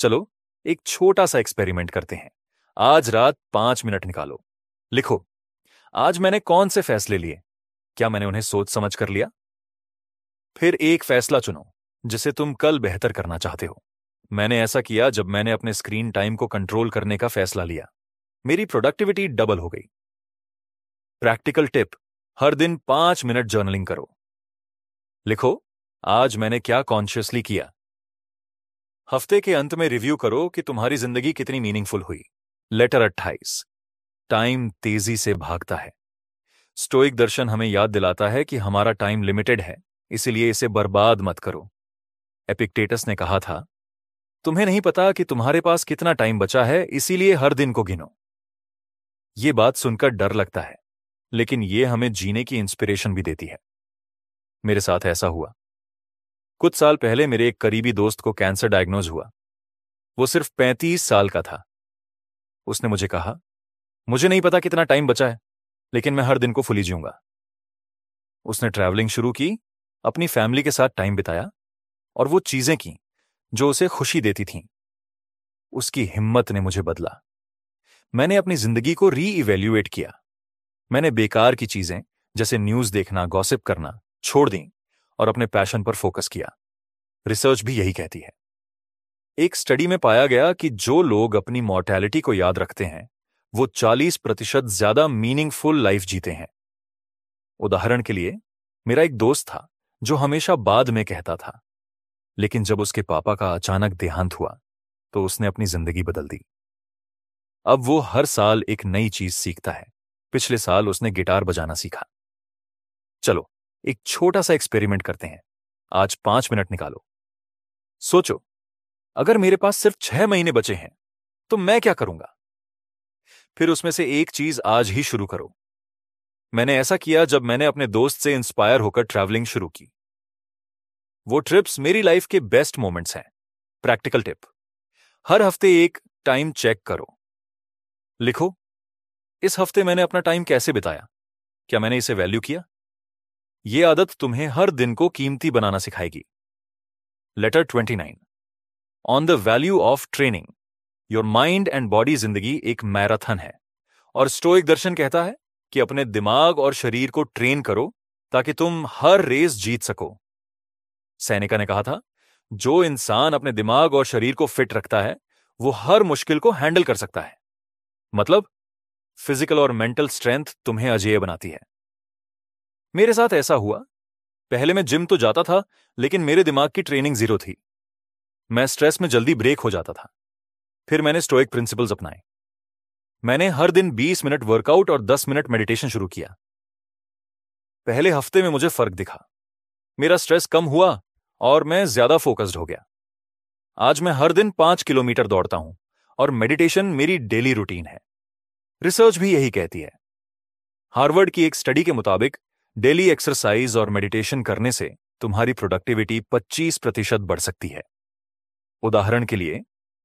चलो, एक छोटा सा एक्सपेरिमेंट करते हैं। आज रात पाँच मिनट निकालो। लिखो, आज मैंने कौन से फैसले लिए? क्या मैंने उन्हें सोच समझ कर लिया? फिर एक फैसला चुनो, जिसे तुम कल बेहतर करना चाहते हो। मैंने ऐसा किया जब मैंने अपने स्क्रीन टाइम को कंट्रोल करने का फैसला लिया। मेरी प्रोडक्टिविटी डबल हो गई। प्रैक्टिकल टिप हर दिन पाँच मिनट जर्नलिंग करो। लिखो, आज मैंने क्या कॉन्शियसली किया? हफ़्ते के अंत में रिव्यू करो कि तुम्हारी ज़िंदगी कितनी मीनिंगफुल हुई। लेटर अट्ठाईस टाइम तेज़ी से भागता है। स्टोइक दर्शन हमें याद दिलाता है कि हमारा टाइम लिमिटेड है, इसलिए इसे बर्बाद मत करो। एपिक्टेटस ने कहा था, तुम्हें नहीं पता कि तुम्हारे पास कितना टाइम बचा है, इसीलिए हर दिन को गिनो। ये बात सुनकर डर लगता है, लेकिन ये हमें जीने की इंस्पिरेशन भी देती है। मेरे साथ ऐसा हुआ। कुछ साल पहले मेरे एक करीबी दोस्त को कैंसर डायग्नोज हुआ। वो सिर्फ़ पैंतीस साल का था। उसने मुझे कहा, मुझे नहीं पता कितना टाइम बचा है, लेकिन मैं हर दिन को फुली जीऊँगा। उसने ट्रैवलिंग शुरू की, अपनी फैमिली के साथ टाइम बिताया और वो चीज़ें की, जो उसे खुशी देती थीं। उसकी हिम्मत ने मुझे बदला। मैंने अपनी ज़िंदगी को री इवेल्युएट किया। मैंने बेकार की चीज़ें, जैसे न्यूज़ देखना गॉसिप करना, छोड़ दी और अपने पैशन पर फोकस किया। रिसर्च भी यही कहती है। एक स्टडी में पाया गया कि जो लोग अपनी मॉर्टैलिटी को याद रखते हैं, वो 40 प्रतिशत ज़्यादा मीनिंगफुल लाइफ जीते हैं। उदाहरण के लिए, मेरा एक दोस्त था, जो हमेशा बाद में कहता था। लेकिन जब उसके पापा का अचानक देहांत हुआ तो उसने अपनी ज़िंदगी बदल दी। अब वो हर साल एक नई चीज़ सीखता है। पिछले साल उसने गिटार बजाना सीखा। चलो, एक छोटा सा एक्सपेरिमेंट करते हैं। आज पाँच मिनट निकालो। सोचो, अगर मेरे पास सिर्फ़ छह महीने बचे हैं तो मैं क्या करूँगा? फिर उसमें से एक चीज़ आज ही शुरू करो। मैंने ऐसा किया जब मैंने अपने दोस्त से इंस्पायर होकर ट्रैवलिंग शुरू की। वो ट्रिप्स मेरी लाइफ के बेस्ट मोमेंट्स हैं। प्रैक्टिकल टिप, हर हफ़्ते एक टाइम चेक करो। लिखो, इस हफ़्ते मैंने अपना टाइम कैसे बिताया? क्या मैंने इसे वैल्यू किया? यह आदत तुम्हें हर दिन को कीमती बनाना सिखाएगी। Letter twenty nine on the value of training your mind and body ज़िंदगी एक मैराथन है। और स्टोइक दर्शन कहता है कि अपने दिमाग और शरीर को ट्रेन करो ताकि तुम हर रेस जीत सको। सैनिका ने कहा था, जो इंसान अपने दिमाग और शरीर को फिट रखता है, वो हर मुश्किल को हैंडल कर सकता है। मतलब फ़िज़िकल और मेंटल स्ट्रेंथ तुम्हें अजेय बनाती है। मेरे साथ ऐसा हुआ। पहले मैं जिम तो जाता था, लेकिन मेरे दिमाग की ट्रेनिंग ज़ीरो थी। मैं स्ट्रेस में जल्दी ब्रेक हो जाता था। फिर मैंने स्टोइक प्रिंसिपल्स अपनाए। मैंने हर दिन 20 मिनट वर्कआउट और 10 मिनट मेडिटेशन शुरू किया। पहले हफ़्ते में मुझे फ़र्क दिखा। मेरा स्ट्रेस कम हुआ और मैं ज़्यादा फोकस्ड हो गया। आज मैं हर दिन पाँच किलोमीटर दौड़ता हूँ और मेडिटेशन मेरी डेली रूटीन है। रिसर्च भी यही कहती है। हार्वर्ड की एक स्टडी के मुताबिक डेली एक्सरसाइज और मेडिटेशन करने से तुम्हारी प्रोडक्टिविटी 25 प्रतिशत बढ़ सकती है। उदाहरण के लिए,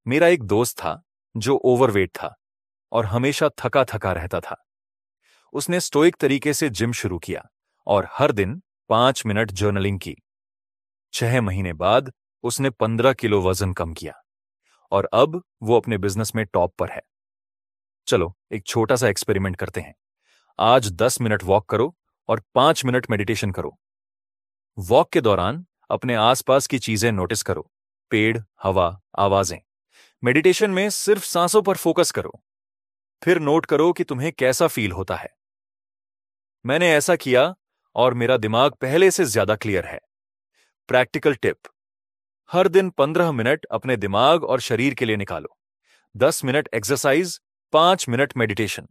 मेरा एक दोस्त था जो ओवरवेट था और हमेशा थका थका रहता था। उसने स्टोइक तरीके से जिम शुरू किया और हर दिन पाँच मिनट जर्नलिंग की। छह महीने बाद उसने पंद्रह किलो वज़न कम किया और अब वो अपने बिज़नेस में टॉप पर है। चलो, एक छोटा सा एक्सपेरिमेंट करते हैं। आज दस मिनट वॉक करो और पाँच मिनट मेडिटेशन करो। वॉक के दौरान अपने आसपास की चीज़ें नोटिस करो। पेड़, हवा, आवाज़ें। मेडिटेशन में सिर्फ़ सांसों पर फोकस करो। फिर नोट करो कि तुम्हें कैसा फील होता है। मैंने ऐसा किया और मेरा दिमाग पहले से ज़्यादा क्लियर है। प्रैक्टिकल टिप हर दिन पंद्रह मिनट अपने दिमाग और शरीर के लिए निकालो। दस मिनट एक्सरसाइज पाँच मिनट मेडिटेशन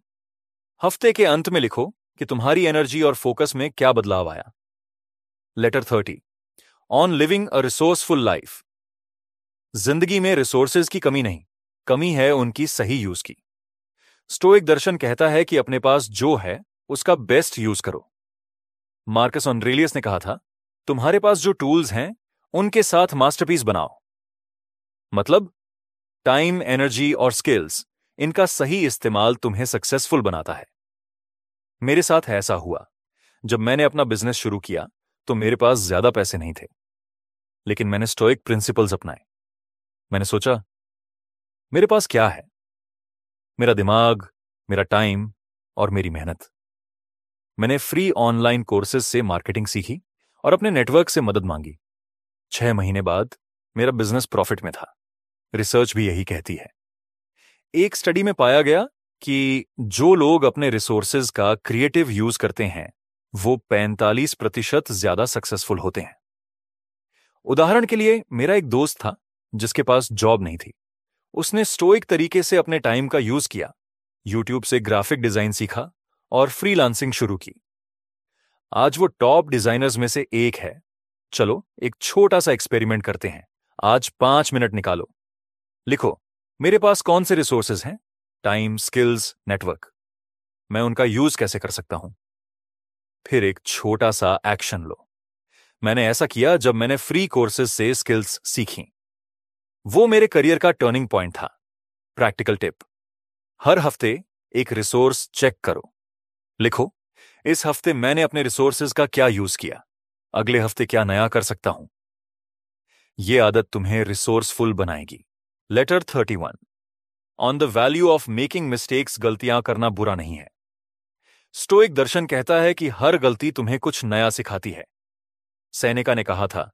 हफ़्ते के अंत में लिखो कि तुम्हारी एनर्जी और फोकस में क्या बदलाव आया। Letter thirty on living a resourceful life ज़िंदगी में रिसोर्सेज की कमी नहीं, कमी है उनकी सही यूज़ की। स्टोइक दर्शन कहता है कि अपने पास जो है, उसका बेस्ट यूज़ करो। मार्कस ऑनरेलियस ने कहा था, तुम्हारे पास जो टूल्स हैं, उनके साथ मास्टरपीस बनाओ। मतलब टाइम एनर्जी और स्किल्स इनका सही इस्तेमाल तुम्हें सक्सेसफुल बनाता है। मेरे साथ ऐसा हुआ। जब मैंने अपना बिज़नेस शुरू किया तो मेरे पास ज़्यादा पैसे नहीं थे। लेकिन मैंने स्टोइक प्रिंसिपल्स अपनाए। मैंने सोचा, मेरे पास क्या है? मेरा दिमाग, मेरा टाइम और मेरी मेहनत। मैंने फ्री ऑनलाइन कोर्सेज से मार्केटिंग सीखी और अपने नेटवर्क से मदद मांगी। छह महीने बाद मेरा बिज़नेस प्रॉफिट में था। रिसर्च भी यही कहती है। एक स्टडी में पाया गया कि जो लोग अपने रिसोर्सेज का क्रिएटिव यूज़ करते हैं, वो 45 प्रतिशत ज़्यादा सक्सेसफुल होते हैं। उदाहरण के लिए मेरा एक दोस्त था, जिसके पास जॉब नहीं थी। उसने स्टोइक तरीके से अपने टाइम का यूज़ किया यूट्यूब से ग्राफिक डिज़ाइन सीखा और फ्रीलांसिंग शुरू की। आज वो टॉप डिजाइनर्स में से एक है। चलो, एक छोटा सा एक्सपेरिमेंट करते हैं। आज पाँच मिनट निकालो। लिखो मेरे पास कौन से रिसोर्सेज हैं? टाइम स्किल्स नेटवर्क मैं उनका यूज़ कैसे कर सकता हूँ? फिर एक छोटा सा एक्शन लो। मैंने ऐसा किया जब मैंने फ्री कोर्सेज से स्किल्स सीखी। वो मेरे करियर का टर्निंग पॉइंट था। प्रैक्टिकल टिप हर हफ़्ते एक रिसोर्स चेक करो। लिखो, इस हफ़्ते मैंने अपने रिसोर्सेज का क्या यूज़ किया? अगले हफ़्ते क्या नया कर सकता हूँ? यह आदत तुम्हें रिसोर्सफुल बनाएगी। Letter thirty one on the value of making mistakes गलतियाँ करना बुरा नहीं है। स्टोइक दर्शन कहता है कि हर गलती तुम्हें कुछ नया सिखाती है। सैनिका ने कहा था,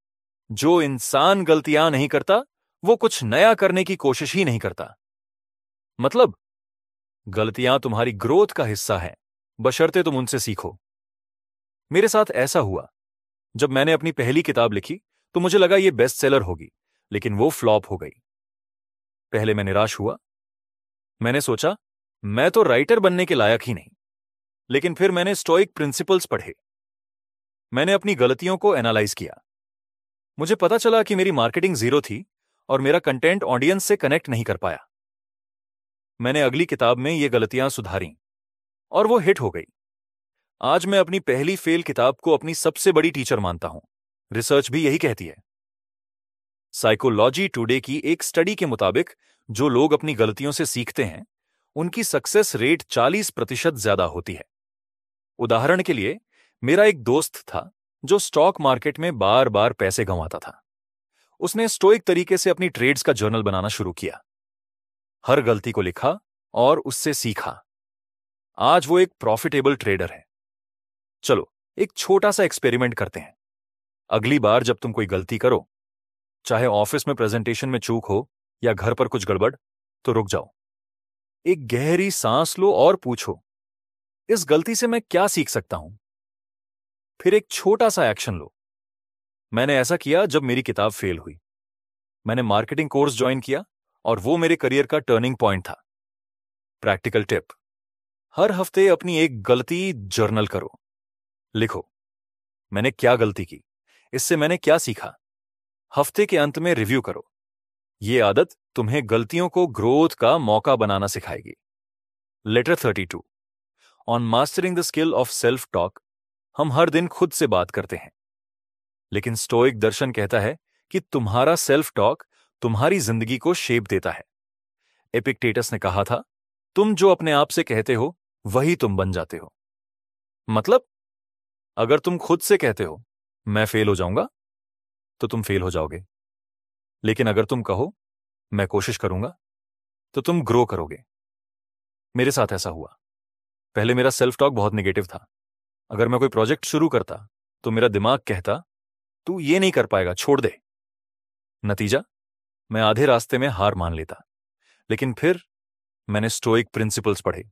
जो इंसान गलतियाँ नहीं करता, वो कुछ नया करने की कोशिश ही नहीं करता। मतलब गलतियाँ तुम्हारी ग्रोथ का हिस्सा है, बशर्ते तुम उनसे सीखो। मेरे साथ ऐसा हुआ। जब मैंने अपनी पहली किताब लिखी तो मुझे लगा ये बेस्ट सेलर होगी, लेकिन वो फ्लॉप हो गई। पहले मैं निराश हुआ। मैंने सोचा, मैं तो राइटर बनने के लायक ही नहीं, लेकिन फिर मैंने स्टोइक प्रिंसिपल्स पढ़े। मैंने अपनी गलतियों को एनालाइज किया। मुझे पता चला कि मेरी मार्केटिंग ज़ीरो थी और मेरा कंटेंट ऑडियंस से कनेक्ट नहीं कर पाया। मैंने अगली किताब में ये गलतियाँ सुधारी और वो हिट हो गई। आज मैं अपनी पहली फेल किताब को अपनी सबसे बड़ी टीचर मानता हूँ। रिसर्च भी यही कहती है। साइकोलॉजी टुडे की एक स्टडी के मुताबिक, जो लोग अपनी गलतियों से सीखते हैं, उनकी सक्सेस रेट 40 प्रतिशत ज़्यादा होती है। उदाहरण के लिए, मेरा एक दोस्त था, जो स्टॉक मार्केट में बार बार पैसे गंवाता था। उसने स्टोइक तरीके से अपनी ट्रेड्स का जर्नल बनाना शुरू किया। हर गलती को लिखा और उससे सीखा। आज वो एक प्रॉफिटेबल ट्रेडर है। चलो, एक छोटा सा एक्सपेरिमेंट करते हैं। अगली बार जब तुम कोई गलती करो चाहे ऑफ़िस में प्रेजेंटेशन में चूक हो या घर पर कुछ गड़बड़ तो रुक जाओ। एक गहरी सांस लो और पूछो, इस गलती से मैं क्या सीख सकता हूँ? फिर एक छोटा सा एक्शन लो। मैंने ऐसा किया जब मेरी किताब फेल हुई। मैंने मार्केटिंग कोर्स ज्वाइन किया और वो मेरे करियर का टर्निंग पॉइंट था। प्रैक्टिकल टिप, हर हफ़्ते अपनी एक गलती जर्नल करो। लिखो, मैंने क्या गलती की? इससे मैंने क्या सीखा? हफ़्ते के अंत में रिव्यू करो। ये आदत तुम्हें गलतियों को ग्रोथ का मौका बनाना सिखाएगी। Letter thirty two on mastering the skill of self talk हम हर दिन खुद से बात करते हैं। लेकिन स्टोइक दर्शन कहता है कि तुम्हारा सेल्फ टॉक तुम्हारी ज़िंदगी को शेप देता है। एपिक्टेटस ने कहा था, तुम जो अपने आप से कहते हो, वही तुम बन जाते हो। मतलब अगर तुम खुद से कहते हो, मैं फेल हो जाऊँगा तो तुम फेल हो जाओगे। लेकिन अगर तुम कहो, मैं कोशिश करूँगा तो तुम ग्रो करोगे। मेरे साथ ऐसा हुआ। पहले मेरा सेल्फ टॉक बहुत निगेटिव था। अगर मैं कोई प्रोजेक्ट शुरू करता तो मेरा दिमाग कहता, तू ये नहीं कर पाएगा, छोड़ दे। नतीजा, मैं आधे रास्ते में हार मान लेता। लेकिन फिर मैंने स्टोइक प्रिंसिपल्स पढ़े।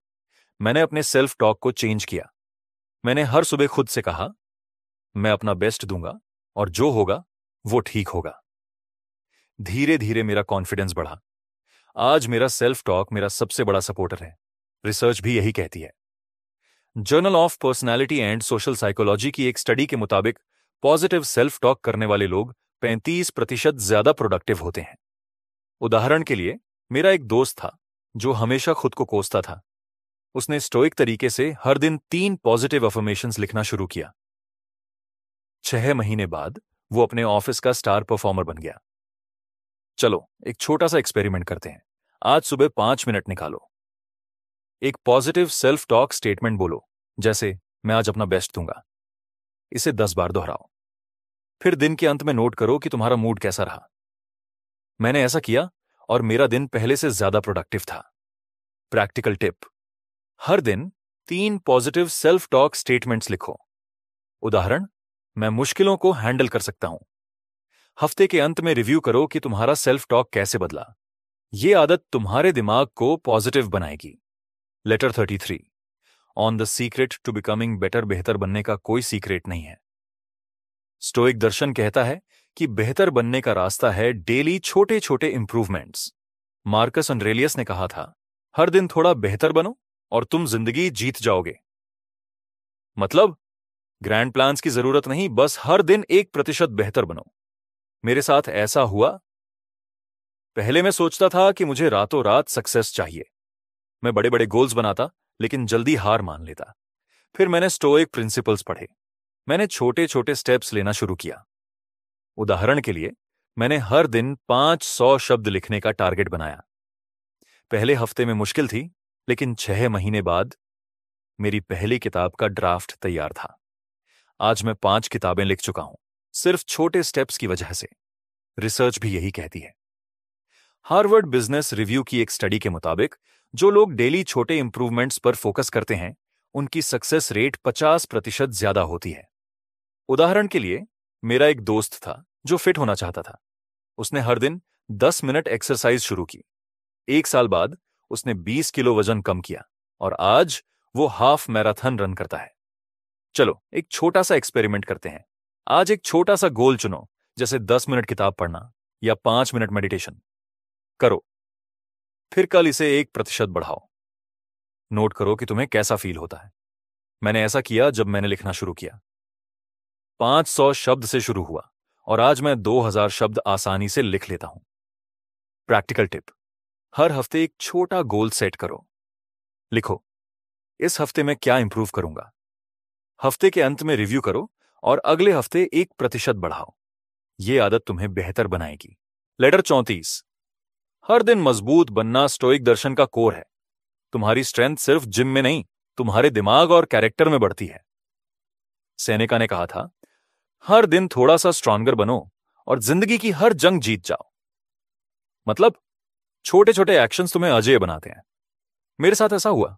मैंने अपने सेल्फ टॉक को चेंज किया। मैंने हर सुबह खुद से कहा, मैं अपना बेस्ट दूँगा और जो होगा वो ठीक होगा। धीरे धीरे मेरा कॉन्फिडेंस बढ़ा। आज मेरा सेल्फ टॉक मेरा सबसे बड़ा सपोर्टर है। रिसर्च भी यही कहती है। Journal of personality and social psychology की एक स्टडी के मुताबिक पॉजिटिव सेल्फ टॉक करने वाले लोग 35 प्रतिशत ज़्यादा प्रोडक्टिव होते हैं। उदाहरण के लिए, मेरा एक दोस्त था, जो हमेशा खुद को कोसता था। उसने स्टोइक तरीके से हर दिन तीन पॉजिटिव अफर्मेशन लिखना शुरू किया। छह महीने बाद वो अपने ऑफ़िस का स्टार परफॉर्मर बन गया। चलो, एक छोटा सा एक्सपेरिमेंट करते हैं। आज सुबह पाँच मिनट निकालो। एक पॉजिटिव सेल्फ टॉक स्टेटमेंट बोलो, जैसे, मैं आज अपना बेस्ट दूँगा। इसे दस बार दोहराओ। फिर दिन के अंत में नोट करो कि तुम्हारा मूड कैसा रहा। मैंने ऐसा किया और मेरा दिन पहले से ज़्यादा प्रोडक्टिव था। Practical tip. हर दिन तीन पॉजिटिव सेल्फ टॉक स्टेटमेंट्स लिखो। उदाहरण मैं मुश्किलों को हैंडल कर सकता हूँ। हफ़्ते के अंत में रिव्यू करो कि तुम्हारा सेल्फ टॉक कैसे बदला। ये आदत तुम्हारे दिमाग को पॉजिटिव बनाएगी। Letter thirty three. On the secret to becoming better बेहतर बनने का कोई सीक्रेट नहीं है। स्टोइक दर्शन कहता है कि बेहतर बनने का रास्ता है डेली छोटे छोटे इंप्रूवमेंट्स मार्कस अंड्रेलियस ने कहा था, हर दिन थोड़ा बेहतर बनो और तुम ज़िंदगी जीत जाओगे। मतलब ग्रैंड प्लान्स की ज़रूरत नहीं, बस हर दिन एक प्रतिशत बेहतर बनो। मेरे साथ ऐसा हुआ। पहले मैं सोचता था कि मुझे रातों रात सक्सेस चाहिए। मैं बड़े बड़े गोल्स बनाता, लेकिन जल्दी हार मान लेता। फिर मैंने स्टोइक प्रिंसिपल्स पढ़े। मैंने छोटे छोटे स्टेप्स लेना शुरू किया। उदाहरण के लिए, मैंने हर दिन पाँच सौ शब्द लिखने का टारगेट बनाया। पहले हफ़्ते में मुश्किल थी, लेकिन छह महीने बाद मेरी पहली किताब का ड्राफ्ट तैयार था। आज मैं पाँच किताबें लिख चुका हूँ, सिर्फ़ छोटे स्टेप्स की वजह से। रिसर्च भी यही कहती है। हार्वर्ड बिज़नेस रिव्यू की एक स्टडी के मुताबिक, जो लोग डेली छोटे इंप्रूवमेंट्स पर फोकस करते हैं, उनकी सक्सेस रेट 50 प्रतिशत ज़्यादा होती है। उदाहरण के लिए, मेरा एक दोस्त था, जो फिट होना चाहता था। उसने हर दिन 10 मिनट एक्सरसाइज शुरू की। एक साल बाद, उसने 20 किलो वज़न कम किया, और आज वो हाफ़ मैराथन रन करता है। चलो, एक छोटा सा एक्सपेरिमेंट करते हैं। आज एक छोटा सा गोल चुनो, जैसे 10 मिनट किताब पढ़ना या पाँच मिनट मेडिटेशन करो। फिर कल इसे एक प्रतिशत बढ़ाओ। नोट करो कि तुम्हें कैसा फील होता है। मैंने ऐसा किया जब मैंने लिखना शुरू किया। पाँच सौ शब्द से शुरू हुआ, और आज मैं दो हज़ार शब्द आसानी से लिख लेता हूँ। प्रैक्टिकल टिप हर हफ़्ते एक छोटा गोल सेट करो। लिखो, इस हफ़्ते में क्या इंप्रूव करूँगा? हफ़्ते के अंत में रिव्यू करो और अगले हफ़्ते एक प्रतिशत बढ़ाओ। यह आदत तुम्हें बेहतर बनाएगी। लेटर चौंतीस। हर दिन मज़बूत बनना स्टोइक दर्शन का कोर है। तुम्हारी स्ट्रेंथ सिर्फ़ जिम में नहीं, तुम्हारे दिमाग और कैरेक्टर में बढ़ती है। सैनिका ने कहा था, हर दिन थोड़ा सा स्ट्रांगर बनो और ज़िंदगी की हर जंग जीत जाओ। मतलब छोटे छोटे एक्शंस तुम्हें अजय बनाते हैं। मेरे साथ ऐसा हुआ।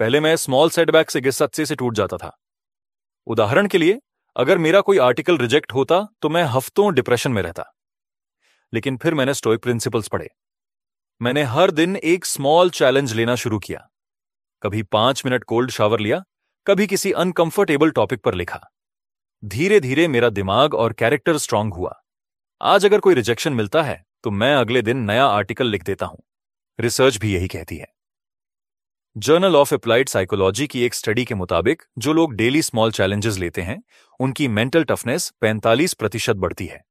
पहले मैं स्मॉल सेटबैक से गिस से टूट जाता था। उदाहरण के लिए, अगर मेरा कोई आर्टिकल रिजेक्ट होता तो मैं हफ्तों डिप्रेशन में रहता। लेकिन फिर मैंने स्टोइक प्रिंसिपल्स पढ़े। मैंने हर दिन एक स्मॉल चैलेंज लेना शुरू किया। कभी पाँच मिनट कोल्ड शावर लिया, कभी किसी अनकंफर्टेबल टॉपिक पर लिखा। धीरे धीरे मेरा दिमाग और कैरेक्टर स्ट्रांग हुआ। आज अगर कोई रिजेक्शन मिलता है तो मैं अगले दिन नया आर्टिकल लिख देता हूँ। रिसर्च भी यही कहती है। जर्नल ऑफ़ अप्लाइड साइकोलॉजी की एक स्टडी के मुताबिक, जो लोग डेली स्मॉल चैलेंजेस लेते हैं, उनकी मेंटल टफनेस 45 प्रतिशत बढ़ती है।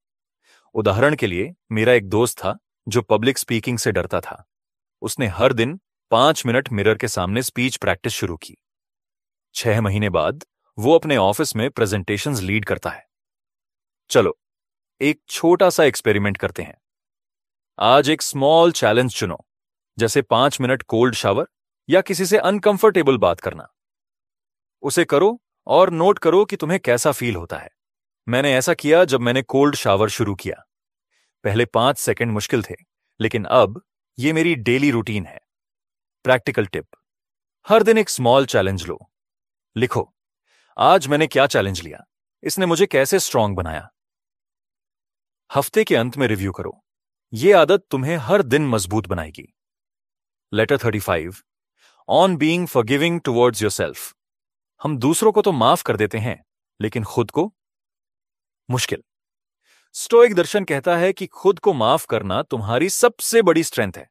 उदाहरण के लिए, मेरा एक दोस्त था, जो पब्लिक स्पीकिंग से डरता था। उसने हर दिन पाँच मिनट मिरर के सामने स्पीच प्रैक्टिस शुरू की। छह महीने बाद, वो अपने ऑफ़िस में प्रेजेंटेशन लीड करता है। चलो, एक छोटा सा एक्सपेरिमेंट करते हैं। आज एक स्मॉल चैलेंज चुनो, जैसे पाँच मिनट कोल्ड शावर या किसी से अनकंफर्टेबल बात करना। उसे करो और नोट करो कि तुम्हें कैसा फील होता है। मैंने ऐसा किया जब मैंने कोल्ड शावर शुरू किया। पहले पाँच सेकंड मुश्किल थे, लेकिन अब ये मेरी डेली रूटीन है। प्रैक्टिकल टिप हर दिन एक स्मॉल चैलेंज लो। लिखो, आज मैंने क्या चैलेंज लिया? इसने मुझे कैसे स्ट्रांग बनाया? हफ़्ते के अंत में रिव्यू करो। यह आदत तुम्हें हर दिन मज़बूत बनाएगी। Letter thirty five on being forgiving towards yourself हम दूसरों को तो माफ़ कर देते हैं, लेकिन खुद को मुश्किल। स्टोइक दर्शन कहता है कि खुद को माफ़ करना तुम्हारी सबसे बड़ी स्ट्रेंथ है।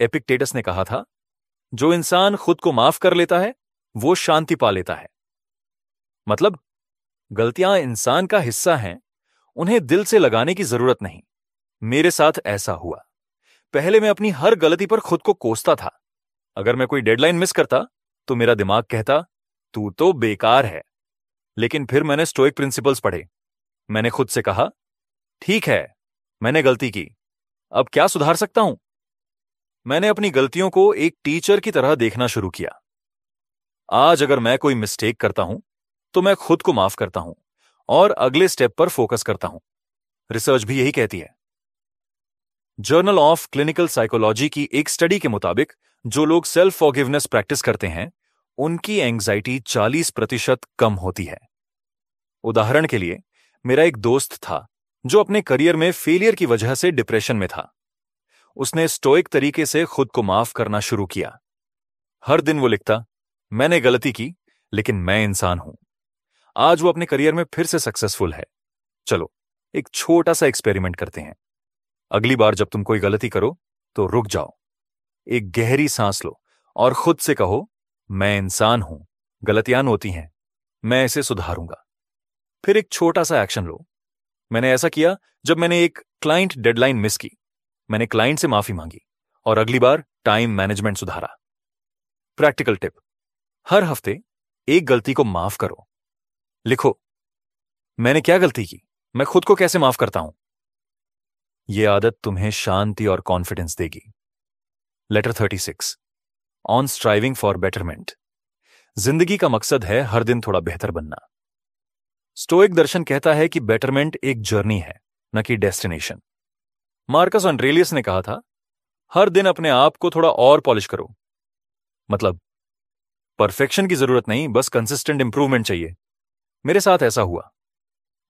एपिक्टेटस ने कहा था, जो इंसान खुद को माफ़ कर लेता है, वो शांति पा लेता है। मतलब गलतियाँ इंसान का हिस्सा हैं, उन्हें दिल से लगाने की ज़रूरत नहीं। मेरे साथ ऐसा हुआ। पहले मैं अपनी हर गलती पर खुद को कोसता था। अगर मैं कोई डेडलाइन मिस करता तो मेरा दिमाग कहता, तू तो बेकार है। लेकिन फिर मैंने स्टोइक प्रिंसिपल्स पढ़े। मैंने खुद से कहा, ठीक है, मैंने गलती की। अब क्या सुधार सकता हूँ? मैंने अपनी गलतियों को एक टीचर की तरह देखना शुरू किया। आज अगर मैं कोई मिस्टेक करता हूँ तो मैं खुद को माफ़ करता हूँ और अगले स्टेप पर फोकस करता हूँ। रिसर्च भी यही कहती है। जर्नल ऑफ़ क्लिनिकल साइकोलॉजी की एक स्टडी के मुताबिक जो लोग सेल्फ फॉरगिवनेस प्रैक्टिस करते हैं, उनकी एंग्जाइटी 40 प्रतिशत कम होती है। उदाहरण के लिए, मेरा एक दोस्त था, जो अपने करियर में फेलियर की वजह से डिप्रेशन में था। उसने स्टोइक तरीके से खुद को माफ़ करना शुरू किया। हर दिन वो लिखता, मैंने गलती की, लेकिन मैं इंसान हूँ। आज वो अपने करियर में फिर से सक्सेसफुल है। चलो, एक छोटा सा एक्सपेरिमेंट करते हैं। अगली बार जब तुम कोई गलती करो तो रुक जाओ। एक गहरी सांस लो और खुद से कहो, मैं इंसान हूँ, गलतियाँ होती हैं, मैं इसे सुधारूँगा। फिर एक छोटा सा एक्शन लो। मैंने ऐसा किया जब मैंने एक क्लाइंट डेडलाइन मिस की। मैंने क्लाइंट से माफ़ी मांगी और अगली बार टाइम मैनेजमेंट सुधारा। प्रैक्टिकल टिप, हर हफ़्ते एक गलती को माफ़ करो। लिखो, मैंने क्या गलती की? मैं खुद को कैसे माफ़ करता हूँ? यह आदत तुम्हें शांति और कॉन्फिडेंस देगी। Letter thirty six on striving for betterment ज़िंदगी का मकसद है हर दिन थोड़ा बेहतर बनना। स्टोइक दर्शन कहता है कि बेटरमेंट एक जर्नी है, न कि डेस्टिनेशन मार्कस ऑनड्रेलियस ने कहा था, हर दिन अपने आप को थोड़ा और पॉलिश करो। मतलब परफेक्शन की ज़रूरत नहीं, बस कंसिस्टेंट इंप्रूवमेंट चाहिए। मेरे साथ ऐसा हुआ।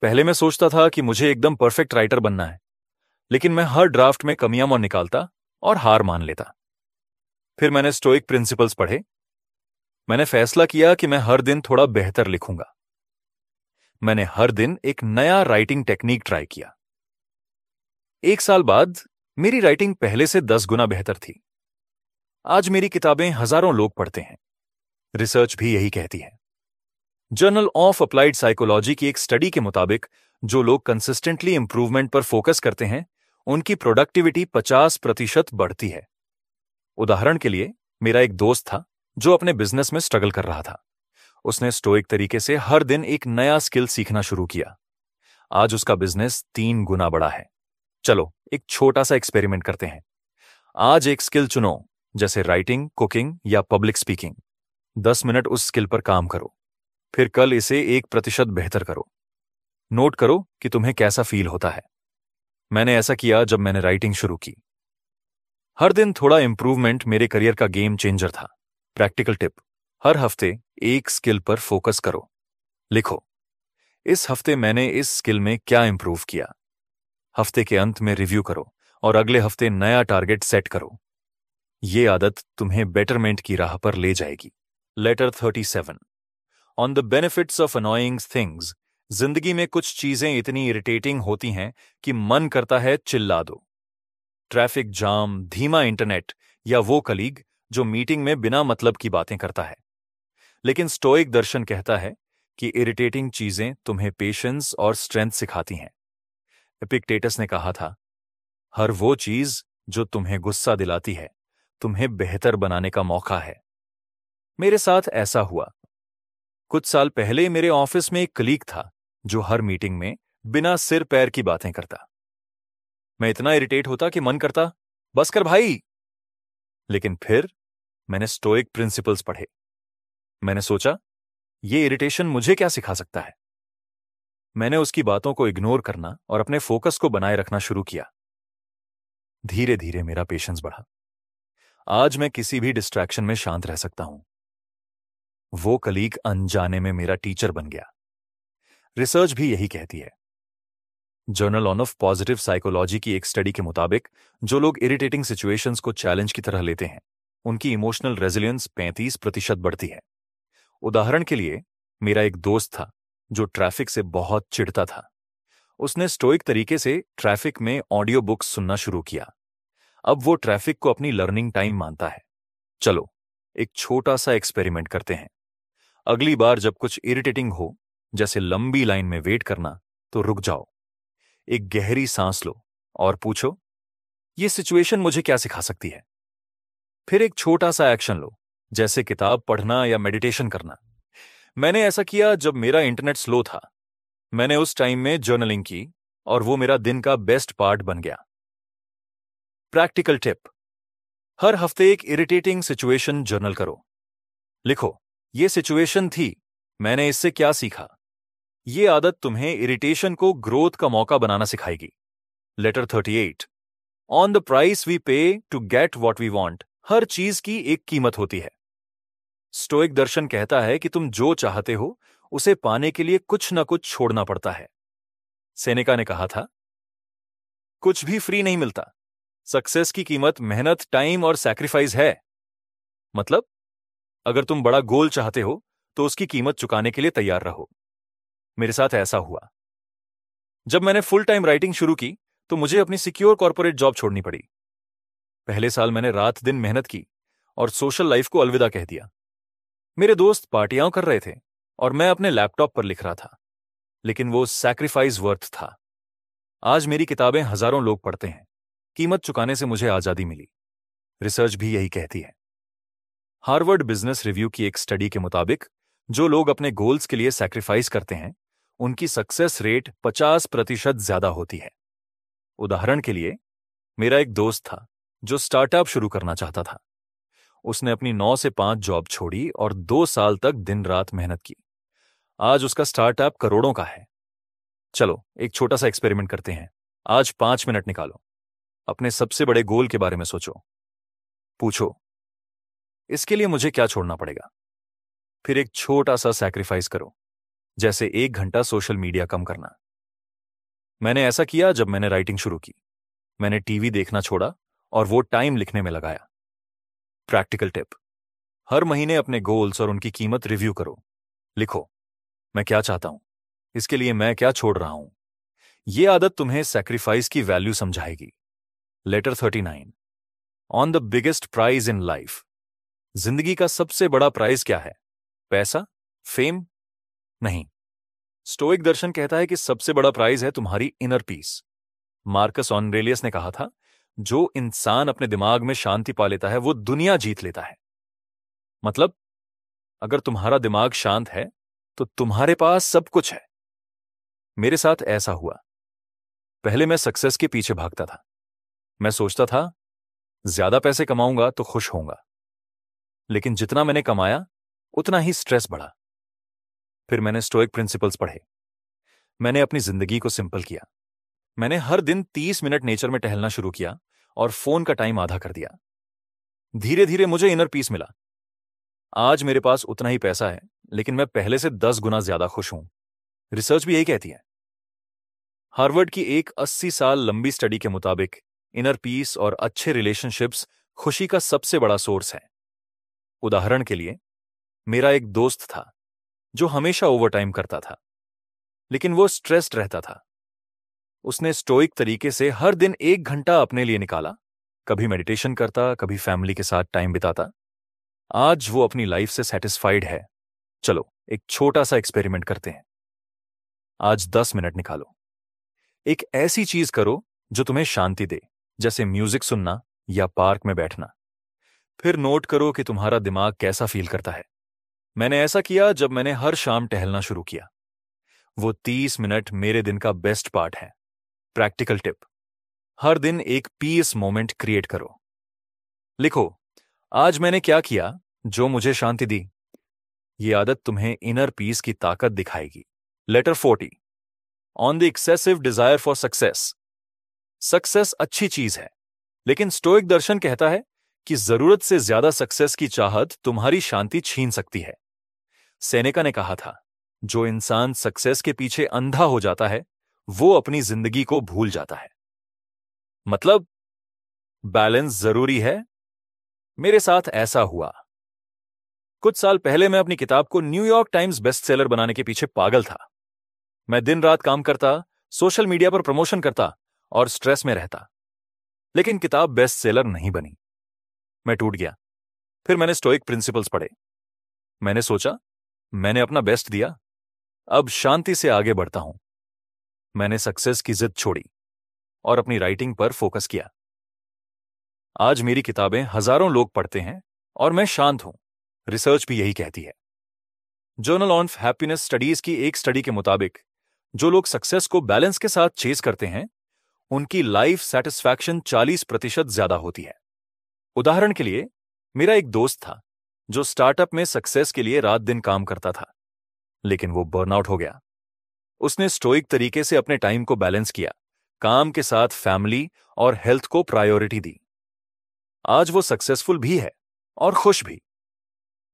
पहले मैं सोचता था कि मुझे एकदम परफेक्ट राइटर बनना है, लेकिन मैं हर ड्राफ्ट में कमियाँ मन निकालता और हार मान लेता। फिर मैंने स्टोइक प्रिंसिपल्स पढ़े। मैंने फैसला किया कि मैं हर दिन थोड़ा बेहतर लिखूँगा। मैंने हर दिन एक नया राइटिंग टेक्निक ट्राई किया। एक साल बाद मेरी राइटिंग पहले से दस गुना बेहतर थी। आज मेरी किताबें हज़ारों लोग पढ़ते हैं। रिसर्च भी यही कहती है। जर्नल ऑफ़ अप्लाइड साइकोलॉजी की एक स्टडी के मुताबिक, जो लोग कंसिस्टेंटली इंप्रूवमेंट पर फोकस करते हैं, उनकी प्रोडक्टिविटी 50 प्रतिशत बढ़ती है। उदाहरण के लिए, मेरा एक दोस्त था, जो अपने बिज़नेस में स्ट्रगल कर रहा था। उसने स्टोइक तरीके से हर दिन एक नया स्किल सीखना शुरू किया। आज उसका बिज़नेस तीन गुना बड़ा है। चलो, एक छोटा सा एक्सपेरिमेंट करते हैं। आज एक स्किल चुनो, जैसे राइटिंग कुकिंग या पब्लिक स्पीकिंग दस मिनट उस स्किल पर काम करो। फिर कल इसे एक प्रतिशत बेहतर करो। नोट करो कि तुम्हें कैसा फील होता है। मैंने ऐसा किया जब मैंने राइटिंग शुरू की। हर दिन थोड़ा इंप्रूवमेंट मेरे करियर का गेम चेंजर था। प्रैक्टिकल टिप हर हफ़्ते एक स्किल पर फोकस करो। लिखो, इस हफ़्ते मैंने इस स्किल में क्या इंप्रूव किया? हफ़्ते के अंत में रिव्यू करो और अगले हफ़्ते नया टारगेट सेट करो। ये आदत तुम्हें बेटरमेंट की राह पर ले जाएगी। Letter thirty seven on the benefits of annoying things ज़िंदगी में कुछ चीज़ें इतनी इरिटेटिंग होती हैं कि मन करता है चिल्ला दो। ट्रैफ़िक जाम, धीमा इंटरनेट या वो कलीग जो मीटिंग में बिना मतलब की बातें करता है। लेकिन स्टोइक दर्शन कहता है कि इरिटेटिंग चीज़ें तुम्हें पेशेंस और स्ट्रेंथ सिखाती हैं। एपिक्टेटस ने कहा था, हर वो चीज़ जो तुम्हें गुस्सा दिलाती है, तुम्हें बेहतर बनाने का मौका है। मेरे साथ ऐसा हुआ। कुछ साल पहले मेरे ऑफ़िस में एक कलीग था जो हर मीटिंग में बिना सिर पैर की बातें करता। मैं इतना इरिटेट होता कि मन करता, बस कर भाई! लेकिन फिर मैंने स्टोइक प्रिंसिपल्स पढ़े। मैंने सोचा, ये इरिटेशन मुझे क्या सिखा सकता है? मैंने उसकी बातों को इग्नोर करना और अपने फोकस को बनाए रखना शुरू किया। धीरे धीरे मेरा पेशेंस बढ़ा। आज मैं किसी भी डिस्ट्रैक्शन में शांत रह सकता हूँ। वो कलीग अनजाने में मेरा टीचर बन गया। रिसर्च भी यही कहती है। Journal on of positive psychology की एक स्टडी के मुताबिक, जो लोग इरिटेटिंग सिचुएशंस को चैलेंज की तरह लेते हैं, उनकी इमोशनल रेजिलियंस पैंतीस प्रतिशत बढ़ती है। उदाहरण के लिए, मेरा एक दोस्त था, जो ट्रैफ़िक से बहुत चिढ़ता था। उसने स्टोइक तरीके से ट्रैफ़िक में ऑडियो बुक्स सुनना शुरू किया। अब वो ट्रैफ़िक को अपनी लर्निंग टाइम मानता है। चलो, एक छोटा सा एक्सपेरिमेंट करते हैं। अगली बार जब कुछ इरिटेटिंग हो, जैसे लंबी लाइन में वेट करना तो रुक जाओ। एक गहरी सांस लो और पूछो, ये सिचुएशन मुझे क्या सिखा सकती है? फिर एक छोटा सा एक्शन लो, जैसे किताब पढ़ना या मेडिटेशन करना। मैंने ऐसा किया जब मेरा इंटरनेट स्लो था। मैंने उस टाइम में जर्नलिंग की और वो मेरा दिन का बेस्ट पार्ट बन गया। प्रैक्टिकल टिप, हर हफ़्ते एक इरिटेटिंग सिचुएशन जर्नल करो। लिखो, ये सिचुएशन थी, मैंने इससे क्या सीखा? ये आदत तुम्हें इरिटेशन को ग्रोथ का मौका बनाना सिखाएगी। Letter thirty eight on the price we pay to get what we want हर चीज़ की एक कीमत होती है। स्टोइक दर्शन कहता है कि तुम जो चाहते हो, उसे पाने के लिए कुछ न कुछ छोड़ना पड़ता है। सेनेका ने कहा था, कुछ भी फ्री नहीं मिलता। सक्सेस की कीमत मेहनत टाइम और सैक्रिफाइस है। मतलब अगर तुम बड़ा गोल चाहते हो तो उसकी कीमत चुकाने के लिए तैयार रहो। मेरे साथ ऐसा हुआ। जब मैंने फुल टाइम राइटिंग शुरू की तो मुझे अपनी सिक्योर कॉरपोरेट जॉब छोड़नी पड़ी। पहले साल मैंने रात दिन मेहनत की और सोशल लाइफ को अलविदा कह दिया। मेरे दोस्त पार्टियाँ कर रहे थे और मैं अपने लैपटॉप पर लिख रहा था, लेकिन वो सैक्रिफाइस वर्थ था। आज मेरी किताबें हज़ारों लोग पढ़ते हैं। कीमत चुकाने से मुझे आज़ादी मिली। रिसर्च भी यही कहती है। हार्वर्ड बिज़नेस रिव्यू की एक स्टडी के मुताबिक, जो लोग अपने गोल्स के लिए सैक्रिफाइस करते हैं उनकी सक्सेस रेट 50 प्रतिशत ज़्यादा होती है। उदाहरण के लिए, मेरा एक दोस्त था, जो स्टार्टअप शुरू करना चाहता था। उसने अपनी नौ से पाँच जॉब छोड़ी और दो साल तक दिन रात मेहनत की। आज उसका स्टार्टअप करोड़ों का है। चलो, एक छोटा सा एक्सपेरिमेंट करते हैं। आज पाँच मिनट निकालो। अपने सबसे बड़े गोल के बारे में सोचो। पूछो, इसके लिए मुझे क्या छोड़ना पड़ेगा? फिर एक छोटा सा सैक्रिफाइस करो। जैसे एक घंटा सोशल मीडिया कम करना। मैंने ऐसा किया जब मैंने राइटिंग शुरू की। मैंने टीवी देखना छोड़ा और वो टाइम लिखने में लगाया। प्रैक्टिकल टिप हर महीने अपने गोल्स और उनकी कीमत रिव्यू करो। लिखो, मैं क्या चाहता हूँ? इसके लिए मैं क्या छोड़ रहा हूँ? यह आदत तुम्हें सेक्रीफाइस की value समझाएगी। Letter thirty nine on the biggest prize in life ज़िंदगी का सबसे बड़ा प्राइज क्या है? पैसा? फेम नहीं। स्टोइक दर्शन कहता है कि सबसे बड़ा प्राइज है तुम्हारी इनर पीस मार्कस ऑनरेलियस ने कहा था, जो इंसान अपने दिमाग में शांति पा लेता है, वो दुनिया जीत लेता है। मतलब अगर तुम्हारा दिमाग शांत है तो तुम्हारे पास सब कुछ है। मेरे साथ ऐसा हुआ। पहले मैं सक्सेस के पीछे भागता था। मैं सोचता था, ज़्यादा पैसे कमाऊँगा तो खुश होऊँगा। लेकिन जितना मैंने कमाया, उतना ही स्ट्रेस बढ़ा। फिर मैंने स्टोइक प्रिंसिपल्स पढ़े। मैंने अपनी ज़िंदगी को सिंपल किया। मैंने हर दिन तीस मिनट नेचर में टहलना शुरू किया और फ़ोन का टाइम आधा कर दिया। धीरे धीरे मुझे इनर पीस मिला। आज मेरे पास उतना ही पैसा है, लेकिन मैं पहले से दस गुना ज़्यादा खुश हूँ। रिसर्च भी यही कहती है। हार्वर्ड की एक अस्सी साल लंबी स्टडी के मुताबिक इनर पीस और अच्छे रिलेशनशिप्स खुशी का सबसे बड़ा सोर्स है। उदाहरण के लिए, मेरा एक दोस्त था। जो हमेशा ओवरटाइम करता था। लेकिन वो स्ट्रेस्ड रहता था। उसने स्टोइक तरीके से हर दिन एक घंटा अपने लिए निकाला। कभी मेडिटेशन करता, कभी फैमिली के साथ टाइम बिताता। आज वो अपनी लाइफ से सेटिस्फाइड है। चलो, एक छोटा सा एक्सपेरिमेंट करते हैं। आज दस मिनट निकालो। एक ऐसी चीज़ करो, जो तुम्हें शांति दे, जैसे म्यूज़िक सुनना या पार्क में बैठना। फिर नोट करो कि तुम्हारा दिमाग कैसा फील करता है। मैंने ऐसा किया जब मैंने हर शाम टहलना शुरू किया। वो तीस मिनट मेरे दिन का बेस्ट पार्ट है। Practical tip. हर दिन एक पीस मोमेंट क्रिएट करो। लिखो, आज मैंने क्या किया जो मुझे शांति दी? ये आदत तुम्हें इनर पीस की ताकत दिखाएगी। Letter forty on the excessive desire for success success अच्छी चीज़ है, लेकिन स्टोइक दर्शन कहता है कि ज़रूरत से ज़्यादा सक्सेस की चाहत तुम्हारी शांति छीन सकती है। सेनेका ने कहा था, जो इंसान सक्सेस के पीछे अंधा हो जाता है, वो अपनी ज़िंदगी को भूल जाता है। मतलब बैलेंस ज़रूरी है? मेरे साथ ऐसा हुआ। कुछ साल पहले मैं अपनी किताब को न्यूयॉर्क टाइम्स बेस्ट सेलर बनाने के पीछे पागल था। मैं दिन रात काम करता, सोशल मीडिया पर प्रमोशन करता और स्ट्रेस में रहता। लेकिन किताब बेस्ट सेलर नहीं बनी। मैं टूट गया। फिर मैंने स्टोइक प्रिंसिपल्स पढ़े। मैंने सोचा मैंने अपना बेस्ट दिया। अब शांति से आगे बढ़ता हूँ। मैंने सक्सेस की जिद छोड़ी और अपनी राइटिंग पर फोकस किया। आज मेरी किताबें हज़ारों लोग पढ़ते हैं और मैं शांत हूँ। रिसर्च भी यही कहती है। जर्नल ऑन हैप्पीनेस स्टडीज़ की एक स्टडी के मुताबिक, जो लोग सक्सेस को बैलेंस के साथ चेज करते हैं, उनकी लाइफ सेटिस्फैक्शन 40 प्रतिशत ज़्यादा होती है। उदाहरण के लिए, मेरा एक दोस्त था। जो स्टार्टअप में सक्सेस के लिए रात दिन काम करता था। लेकिन वो बर्नआउट हो गया। उसने स्टोइक तरीके से अपने टाइम को बैलेंस किया। काम के साथ फैमिली और हेल्थ को प्रायोरिटी दी। आज वो सक्सेसफुल भी है और खुश भी।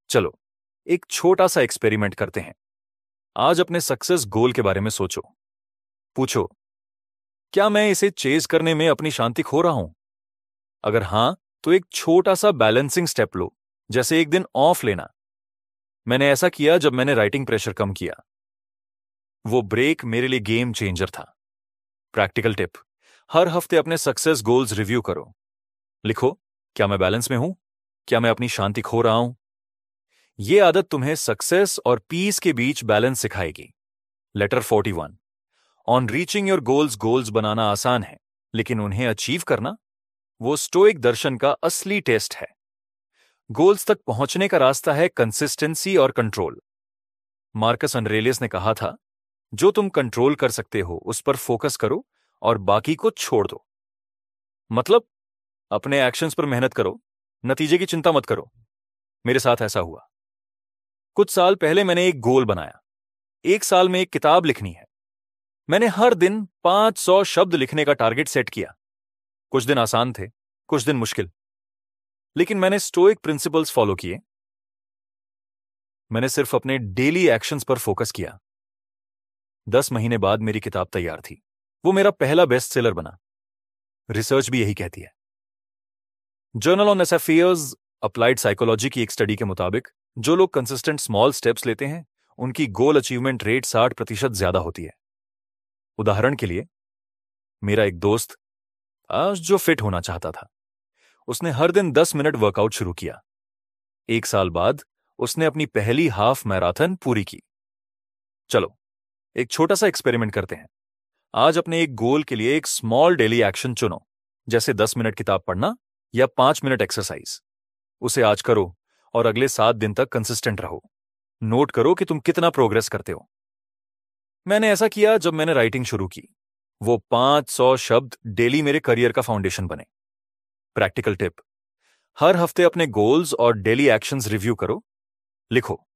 चलो, एक छोटा सा एक्सपेरिमेंट करते हैं। आज अपने सक्सेस गोल के बारे में सोचो। पूछो, क्या मैं इसे चेज करने में अपनी शांति खो रहा हूँ? अगर हाँ तो एक छोटा सा बैलेंसिंग स्टेप लो। जैसे एक दिन ऑफ़ लेना। मैंने ऐसा किया जब मैंने राइटिंग प्रेशर कम किया। वो ब्रेक मेरे लिए गेम चेंजर था। प्रैक्टिकल टिप हर हफ़्ते अपने सक्सेस गोल्स रिव्यू करो। लिखो, क्या मैं बैलेंस में हूँ? क्या मैं अपनी शांति खो रहा हूँ? यह आदत तुम्हें सक्सेस और पीस के बीच balance सिखाएगी। Letter 41 on reaching your goals goals बनाना आसान है, लेकिन उन्हें अचीव करना, वो स्टोइक दर्शन का असली टेस्ट है। गोल्स तक पहुँचने का रास्ता है कंसिस्टेंसी और कंट्रोल मार्कस अनरेलियस ने कहा था, जो तुम कंट्रोल कर सकते हो, उस पर फोकस करो और बाकी को छोड़ दो। मतलब अपने एक्शंस पर मेहनत करो, नतीजे की चिंता मत करो। मेरे साथ ऐसा हुआ। कुछ साल पहले मैंने एक गोल बनाया। एक साल में एक किताब लिखनी है। मैंने हर दिन पाँच सौ शब्द लिखने का टारगेट सेट किया। कुछ दिन आसान थे, कुछ दिन मुश्किल। लेकिन मैंने स्टोइक प्रिंसिपल्स फॉलो किए। मैंने सिर्फ़ अपने डेली एक्शंस पर फोकस किया। दस महीने बाद मेरी किताब तैयार थी। वो मेरा पहला बेस्ट सेलर बना। रिसर्च भी यही कहती है। जर्नल ऑन एस अप्लाइड साइकोलॉजी की एक स्टडी के मुताबिक, जो लोग कंसिस्टेंट स्मॉल स्टेप्स लेते हैं, उनकी गोल अचीवमेंट रेट साठ प्रतिशत ज़्यादा होती है। उदाहरण के लिए, मेरा एक दोस्त आज जो फिट होना चाहता था। उसने हर दिन दस मिनट वर्कआउट शुरू किया। एक साल बाद उसने अपनी पहली हाफ़ मैराथन पूरी की। चलो, एक छोटा सा एक्सपेरिमेंट करते हैं। आज अपने एक गोल के लिए एक स्मॉल डेली एक्शन चुनो, जैसे दस मिनट किताब पढ़ना या पाँच मिनट एक्सरसाइज उसे आज करो और अगले सात दिन तक कंसिस्टेंट रहो। नोट करो कि तुम कितना प्रोग्रेस करते हो। मैंने ऐसा किया जब मैंने राइटिंग शुरू की। वो पाँच सौ शब्द डेली मेरे करियर का फाउंडेशन बने। Practical tip. हर हफ़्ते अपने गोल्स और डेली एक्शंस रिव्यू करो। लिखो,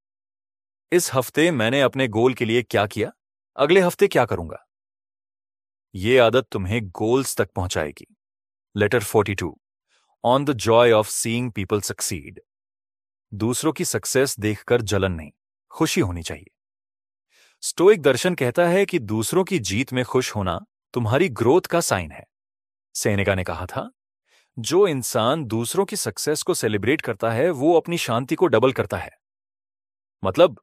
इस हफ़्ते मैंने अपने गोल के लिए क्या किया? अगले हफ़्ते क्या करूँगा? ये आदत तुम्हें गोल्स तक पहुंचाएगी। Letter 42 on the joy of seeing people succeed. दूसरों की सक्सेस देखकर जलन नहीं, खुशी होनी चाहिए। स्टोइक दर्शन कहता है कि दूसरों की जीत में खुश होना तुम्हारी ग्रोथ का साइन है। सेनेका ने कहा था जो इंसान दूसरों की सक्सेस को सेलिब्रेट करता है, वो अपनी शांति को डबल करता है। मतलब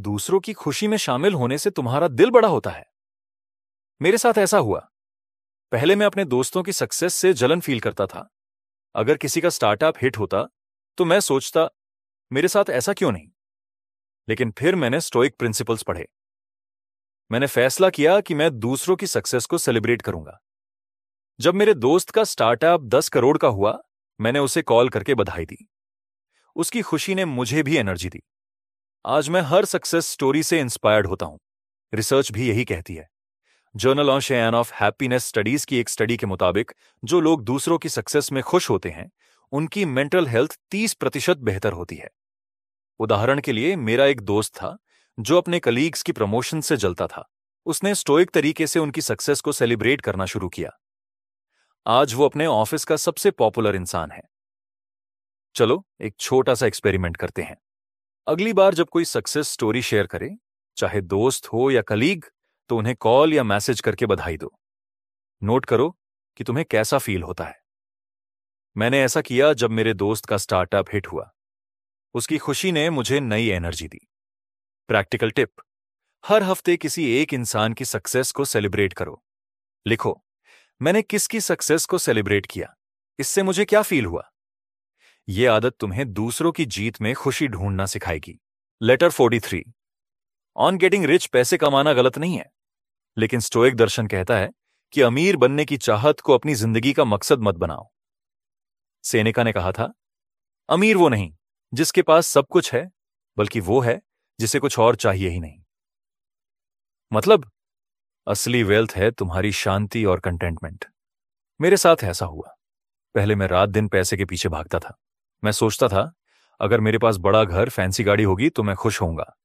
दूसरों की खुशी में शामिल होने से तुम्हारा दिल बड़ा होता है। मेरे साथ ऐसा हुआ। पहले मैं अपने दोस्तों की सक्सेस से जलन फील करता था। अगर किसी का स्टार्टअप हिट होता तो मैं सोचता, मेरे साथ ऐसा क्यों नहीं? लेकिन फिर मैंने स्टोइक प्रिंसिपल्स पढ़े। मैंने फैसला किया कि मैं दूसरों की सक्सेस को सेलिब्रेट करूँगा। जब मेरे दोस्त का स्टार्टअप दस करोड़ का हुआ, मैंने उसे कॉल करके बधाई दी। उसकी खुशी ने मुझे भी एनर्जी दी। आज मैं हर सक्सेस स्टोरी से इंस्पायर्ड होता हूँ। रिसर्च भी यही कहती है। जर्नल ऑन शेन ऑफ़ हैप्पीनेस स्टडीज़ की एक स्टडी के मुताबिक, जो लोग दूसरों की सक्सेस में खुश होते हैं, उनकी मेंटल हेल्थ 30 प्रतिशत बेहतर होती है। उदाहरण के लिए, मेरा एक दोस्त था, जो अपने कलीग्स की प्रमोशन से जलता था। उसने स्टोइक तरीके से उनकी सक्सेस को सेलिब्रेट करना शुरू किया। आज वो अपने ऑफ़िस का सबसे पॉपुलर इंसान है। चलो, एक छोटा सा एक्सपेरिमेंट करते हैं। अगली बार जब कोई सक्सेस स्टोरी शेयर करे, चाहे दोस्त हो या कलीग तो उन्हें कॉल या मैसेज करके बधाई दो। नोट करो कि तुम्हें कैसा फील होता है। मैंने ऐसा किया जब मेरे दोस्त का स्टार्टअप हिट हुआ। उसकी खुशी ने मुझे नई एनर्जी दी। प्रैक्टिकल टिप, हर हफ़्ते किसी एक इंसान की सक्सेस को सेलिब्रेट करो। लिखो मैंने किसकी सक्सेस को सेलिब्रेट किया? इससे मुझे क्या फील हुआ? यह आदत तुम्हें दूसरों की जीत में खुशी ढूंढना सिखाएगी। लेटर 43 ऑन गेटिंग रिच पैसे कमाना गलत नहीं है। लेकिन स्टोइक दर्शन कहता है कि अमीर बनने की चाहत को अपनी ज़िंदगी का मकसद मत बनाओ। सेनेका ने कहा था, अमीर वो नहीं, जिसके पास सब कुछ है, बल्कि वो है, जिसे कुछ और चाहिए ही नहीं। मतलब असली वेल्थ है तुम्हारी शांति और कंटेंटमेंट मेरे साथ ऐसा हुआ। पहले मैं रात दिन पैसे के पीछे भागता था। मैं सोचता था, अगर मेरे पास बड़ा घर फैंसी गाड़ी होगी तो मैं खुश होऊँगा।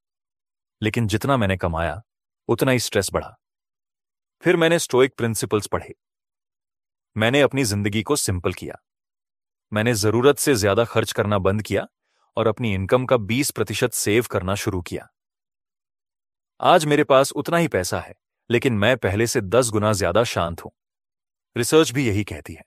लेकिन जितना मैंने कमाया, उतना ही स्ट्रेस बढ़ा। फिर मैंने स्टोइक प्रिंसिपल्स पढ़े। मैंने अपनी ज़िंदगी को सिंपल किया। मैंने ज़रूरत से ज़्यादा खर्च करना बंद किया और अपनी इनकम का 20 प्रतिशत सेव करना शुरू किया। आज मेरे पास उतना ही पैसा है। लेकिन मैं पहले से दस गुना ज़्यादा शांत हूँ। रिसर्च भी यही कहती है।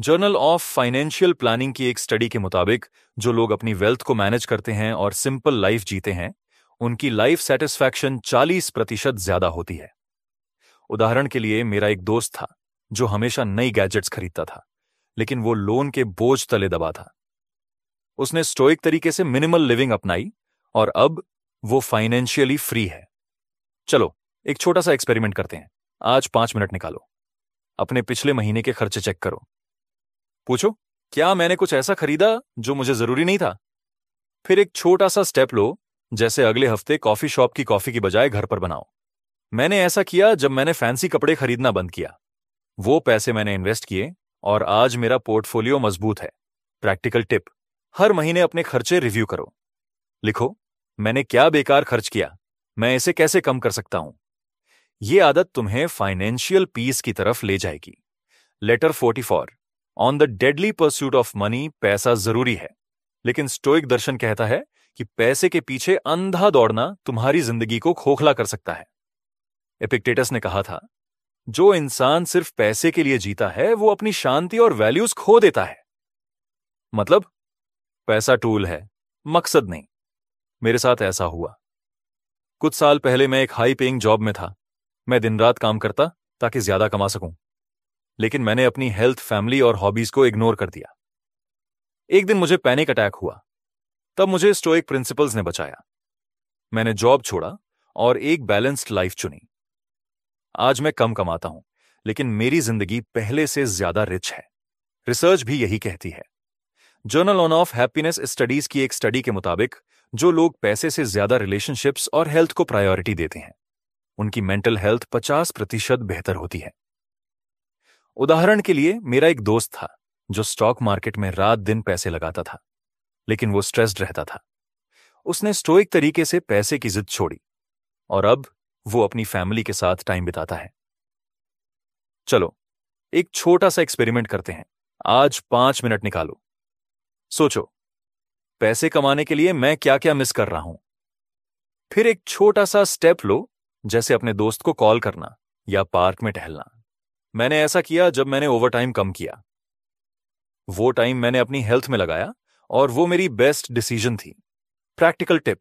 जर्नल ऑफ़ फाइनेंशियल प्लानिंग की एक स्टडी के मुताबिक, जो लोग अपनी वेल्थ को मैनेज करते हैं और सिंपल लाइफ जीते हैं, उनकी लाइफ सेटिस्फैक्शन 40 प्रतिशत ज़्यादा होती है। उदाहरण के लिए मेरा एक दोस्त था, जो हमेशा नई गैजेट्स खरीदता था, लेकिन वो लोन के बोझ तले दबा था। उसने स्टोइक तरीके से मिनिमल लिविंग अपनाई, और अब वो फाइनेंशियली फ्री है। चलो एक छोटा सा एक्सपेरिमेंट करते हैं। आज पाँच मिनट निकालो। अपने पिछले महीने के खर्चे चेक करो। पूछो, क्या मैंने कुछ ऐसा खरीदा जो मुझे ज़रूरी नहीं था? फिर एक छोटा सा स्टेप लो, जैसे अगले हफ़्ते कॉफ़ी शॉप की कॉफ़ी की बजाय घर पर बनाओ। मैंने ऐसा किया जब मैंने फैंसी कपड़े खरीदना बंद किया। वो पैसे मैंने इन्वेस्ट किए और आज मेरा पोर्टफोलियो मज़बूत है। प्रैक्टिकल टिप हर महीने अपने खर्चे रिव्यू करो। लिखो, मैंने क्या बेकार खर्च किया? मैं इसे कैसे कम कर सकता हूँ? ये आदत तुम्हें फाइनेंशियल पीस की तरफ़ ले जाएगी। Letter forty four on the deadly pursuit of money पैसा ज़रूरी है। लेकिन स्टोइक दर्शन कहता है कि पैसे के पीछे अंधा दौड़ना तुम्हारी ज़िंदगी को खोखला कर सकता है। एपिक्टेटस ने कहा था, जो इंसान सिर्फ़ पैसे के लिए जीता है, वो अपनी शांति और वैल्यूज़ खो देता है। मतलब पैसा टूल है, मकसद नहीं। मेरे साथ ऐसा हुआ। कुछ साल पहले मैं एक हाई पेइंग जॉब में था। मैं दिन रात काम करता ताकि ज़्यादा कमा सकूँ। लेकिन मैंने अपनी हेल्थ, फैमिली और हॉबीज को इग्नोर कर दिया। एक दिन मुझे पैनिक अटैक हुआ। तब मुझे स्टोइक प्रिंसिपल्स ने बचाया। मैंने जॉब छोड़ा और एक बैलेंस्ड लाइफ चुनी। आज मैं कम कमाता हूँ, लेकिन मेरी ज़िंदगी पहले से ज़्यादा रिच है। रिसर्च भी यही कहती है। Journal on of happiness studies की एक स्टडी के मुताबिक, जो लोग पैसे से ज़्यादा रिलेशनशिप्स और हेल्थ को प्रायोरिटी देते हैं। उनकी मेंटल हेल्थ 50 प्रतिशत बेहतर होती है। उदाहरण के लिए, मेरा एक दोस्त था, जो स्टॉक मार्केट में रात दिन पैसे लगाता था, लेकिन वो स्ट्रेस्ड रहता था। उसने स्टोइक तरीके से पैसे की जिद छोड़ी, और अब वो अपनी फैमिली के साथ टाइम बिताता है। चलो, एक छोटा सा एक्सपेरिमेंट करते हैं। आज पाँच मिनट निकालो। सोचो, पैसे कमाने के लिए मैं क्या क्या मिस कर रहा हूँ? फिर एक छोटा सा स्टेप लो जैसे अपने दोस्त को कॉल करना या पार्क में टहलना। मैंने ऐसा किया जब मैंने ओवरटाइम कम किया। वो टाइम मैंने अपनी हेल्थ में लगाया और वो मेरी बेस्ट डिसीज़न थी। Practical tip.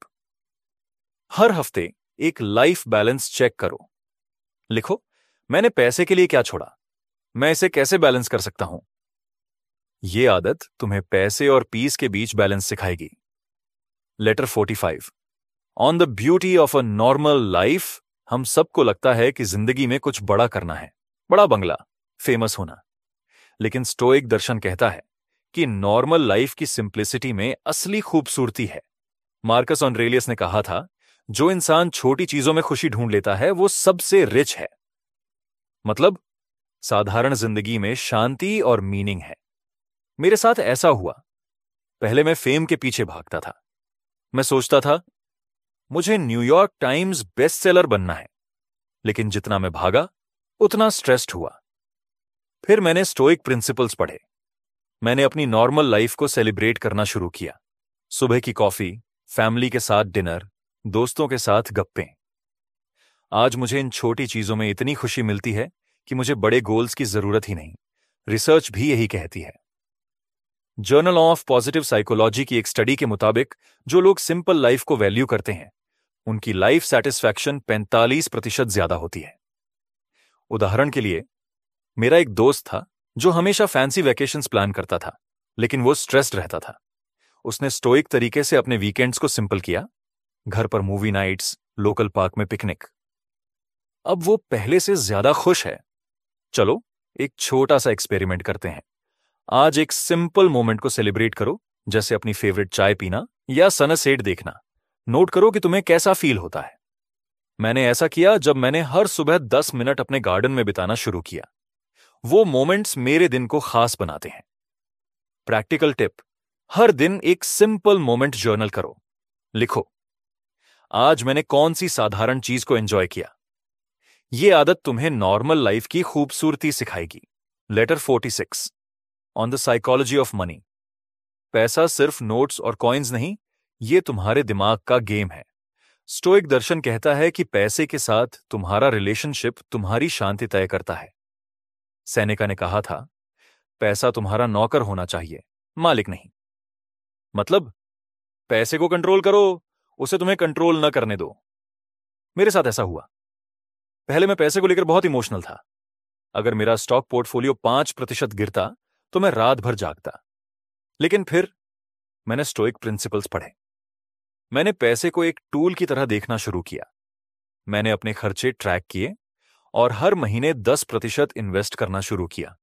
हर हफ़्ते एक लाइफ बैलेंस चेक करो। लिखो, मैंने पैसे के लिए क्या छोड़ा? मैं इसे कैसे बैलेंस कर सकता हूँ? ये आदत तुम्हें पैसे और पीस के बीच balance सिखाएगी। Letter 45 on the beauty of a normal life हम सबको लगता है कि ज़िंदगी में कुछ बड़ा करना है। बड़ा बंगला फ़ेमस होना। लेकिन स्टोइक दर्शन कहता है कि नॉर्मल लाइफ की सिंप्लिसिटी में असली खूबसूरती है। मार्कस ऑनरेलियस ने कहा था, जो इंसान छोटी चीज़ों में खुशी ढूंढ लेता है, वो सबसे रिच है। मतलब साधारण ज़िंदगी में शांति और मीनिंग है। मेरे साथ ऐसा हुआ। पहले मैं फेम के पीछे भागता था। मैं सोचता था मुझे न्यूयॉर्क टाइम्स बेस्ट सेलर बनना है। लेकिन जितना मैं भागा, उतना स्ट्रेस्ड हुआ। फिर मैंने स्टोइक प्रिंसिपल्स पढ़े। मैंने अपनी नॉर्मल लाइफ को सेलिब्रेट करना शुरू किया। सुबह की कॉफ़ी फैमिली के साथ डिनर दोस्तों के साथ गप्पे। आज मुझे इन छोटी चीज़ों में इतनी खुशी मिलती है कि मुझे बड़े गोल्स की ज़रूरत ही नहीं। रिसर्च भी यही कहती है। जर्नल ऑफ़ पॉजिटिव साइकोलॉजी की एक स्टडी के मुताबिक, जो लोग सिंपल लाइफ को वैल्यू करते हैं, उनकी लाइफ सेटिस्फैक्शन 45 प्रतिशत ज़्यादा होती है। उदाहरण के लिए, मेरा एक दोस्त था, जो हमेशा फैंसी वैकेशन प्लान करता था, लेकिन वो स्ट्रेस्ड रहता था। उसने स्टोइक तरीके से अपने वीकेंड्स को सिंपल किया, घर पर मूवी नाइट्स लोकल पार्क में पिकनिक अब वो पहले से ज़्यादा खुश है। चलो, एक छोटा सा एक्सपेरिमेंट करते हैं। आज एक सिंपल मोमेंट को सेलिब्रेट करो, जैसे अपनी फेवरेट चाय पीना या सनसेट देखना। नोट करो कि तुम्हें कैसा फील होता है। मैंने ऐसा किया जब मैंने हर सुबह दस मिनट अपने गार्डन में बिताना शुरू किया। वो मोमेंट्स मेरे दिन को खास बनाते हैं। प्रैक्टिकल टिप हर दिन एक सिंपल मोमेंट जर्नल करो। लिखो, आज मैंने कौन सी साधारण चीज़ को एंजॉय किया? यह आदत तुम्हें नॉर्मल लाइफ की खूबसूरती सिखाएगी। Letter 46 on the psychology of money पैसा सिर्फ़ नोट्स और कॉइन्स नहीं, ये तुम्हारे दिमाग का गेम है। स्टोइक दर्शन कहता है कि पैसे के साथ तुम्हारा रिलेशनशिप तुम्हारी शांति तय करता है। सैनिका ने कहा था, पैसा तुम्हारा नौकर होना चाहिए, मालिक नहीं। मतलब पैसे को कंट्रोल करो, उसे तुम्हें कंट्रोल न करने दो। मेरे साथ ऐसा हुआ। पहले मैं पैसे को लेकर बहुत इमोशनल था। अगर मेरा स्टॉक पोर्टफोलियो पाँच प्रतिशत गिरता तो मैं रात भर जागता। लेकिन फिर मैंने स्टोइक प्रिंसिपल्स पढ़े। मैंने पैसे को एक टूल की तरह देखना शुरू किया। मैंने अपने खर्चे ट्रैक किए और हर महीने दस प्रतिशत इन्वेस्ट करना शुरू किया।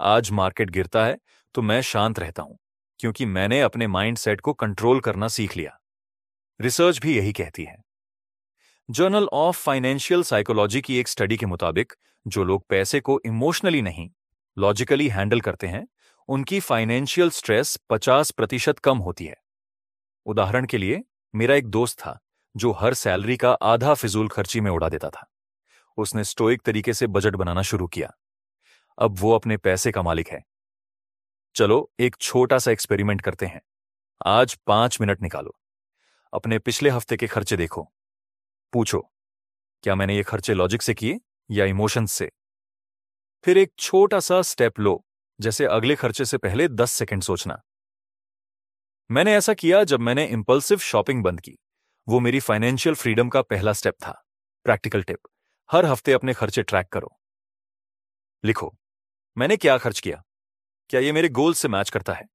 आज मार्केट गिरता है तो मैं शांत रहता हूँ, क्योंकि मैंने अपने माइंड सेट को कंट्रोल करना सीख लिया। रिसर्च भी यही कहती है। जर्नल ऑफ़ फाइनेंशियल साइकोलॉजी की एक स्टडी के मुताबिक, जो लोग पैसे को इमोशनली नहीं लॉजिकली हैंडल करते हैं, उनकी फाइनेंशियल स्ट्रेस 50 प्रतिशत कम होती है। उदाहरण के लिए, मेरा एक दोस्त था, जो हर सैलरी का आधा फिजूल खर्ची में उड़ा देता था। उसने स्टोइक तरीके से बजट बनाना शुरू किया। अब वो अपने पैसे का मालिक है। चलो, एक छोटा सा एक्सपेरिमेंट करते हैं। आज पाँच मिनट निकालो। अपने पिछले हफ़्ते के खर्चे देखो। पूछो, क्या मैंने ये खर्चे लॉजिक से किए या इमोशंस से? फिर एक छोटा सा स्टेप लो, जैसे अगले खर्चे से पहले दस सेकंड सोचना। मैंने ऐसा किया जब मैंने इंपल्सिव शॉपिंग बंद की। वो मेरी फाइनेंशियल फ्रीडम का पहला स्टेप था। प्रैक्टिकल टिप हर हफ़्ते अपने खर्चे ट्रैक करो। लिखो, मैंने क्या खर्च किया? क्या ये मेरे गोल से मैच करता है?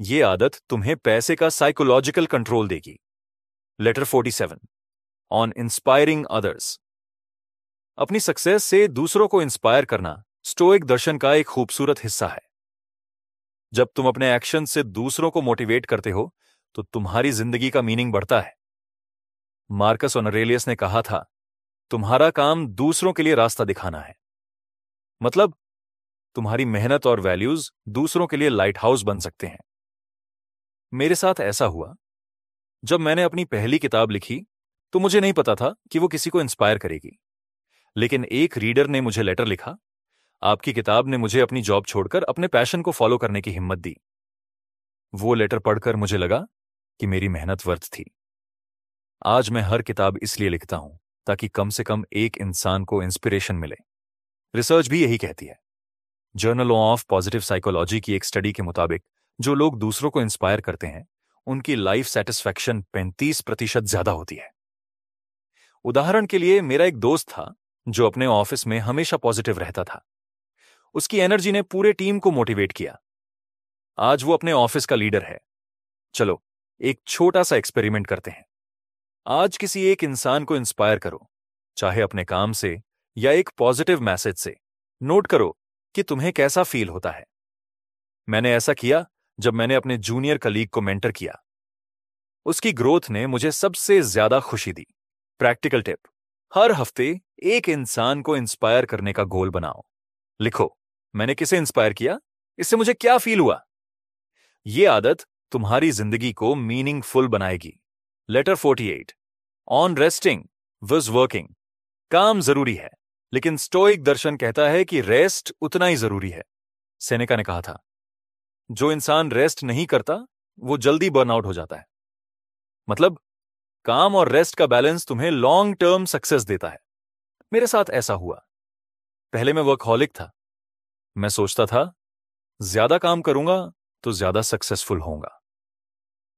ये आदत तुम्हें पैसे का साइकोलॉजिकल कंट्रोल देगी। लेटर 47 ऑन इंस्पायरिंग अदर्स अपनी सक्सेस से दूसरों को इंस्पायर करना स्टोइक दर्शन का एक खूबसूरत हिस्सा है। जब तुम अपने एक्शन से दूसरों को मोटिवेट करते हो तो तुम्हारी ज़िंदगी का मीनिंग बढ़ता है। मार्कस ऑनरेलियस ने कहा था, तुम्हारा काम दूसरों के लिए रास्ता दिखाना है। मतलब तुम्हारी मेहनत और वैल्यूज़ दूसरों के लिए लाइट हाउस बन सकते हैं। मेरे साथ ऐसा हुआ। जब मैंने अपनी पहली किताब लिखी तो मुझे नहीं पता था कि वो किसी को इंस्पायर करेगी। लेकिन एक रीडर ने मुझे लेटर लिखा। आपकी किताब ने मुझे अपनी जॉब छोड़कर अपने पैशन को फॉलो करने की हिम्मत दी। वो लेटर पढ़कर मुझे लगा कि मेरी मेहनत वर्थ थी। आज मैं हर किताब इसलिए लिखता हूँ ताकि कम से कम एक इंसान को इंस्पिरेशन मिले। रिसर्च भी यही कहती है। जर्नल ऑफ़ पॉजिटिव साइकोलॉजी की एक स्टडी के मुताबिक, जो लोग दूसरों को इंस्पायर करते हैं, उनकी लाइफ सेटिस्फैक्शन पैंतीस प्रतिशत ज़्यादा होती है। उदाहरण के लिए मेरा एक दोस्त था जो अपने ऑफ़िस में हमेशा पॉजिटिव रहता था। उसकी एनर्जी ने पूरे टीम को मोटिवेट किया। आज वो अपने ऑफ़िस का लीडर है। चलो, एक छोटा सा एक्सपेरिमेंट करते हैं। आज किसी एक इंसान को इंस्पायर करो, चाहे अपने काम से या एक पॉजिटिव मैसेज से। नोट करो कि तुम्हें कैसा फील होता है। मैंने ऐसा किया जब मैंने अपने जूनियर कलीग को मेंटर किया। उसकी ग्रोथ ने मुझे सबसे ज़्यादा खुशी दी। प्रैक्टिकल टिप, हर हफ़्ते एक इंसान को इंस्पायर करने का गोल बनाओ। लिखो, मैंने किसे इंस्पायर किया? इससे मुझे क्या फील हुआ? यह आदत तुम्हारी ज़िंदगी को मीनिंगफुल बनाएगी। Letter 48 on resting with working काम ज़रूरी है, लेकिन स्टोइक दर्शन कहता है कि रेस्ट उतना ही ज़रूरी है। सेनेका ने कहा था, जो इंसान रेस्ट नहीं करता, वो जल्दी बर्नआउट हो जाता है। मतलब काम और रेस्ट का बैलेंस तुम्हें लॉन्ग टर्म सक्सेस देता है। मेरे साथ ऐसा हुआ। पहले मैं वर्कहॉलिक था। मैं सोचता था, ज़्यादा काम करूँगा तो ज़्यादा सक्सेसफुल होऊँगा।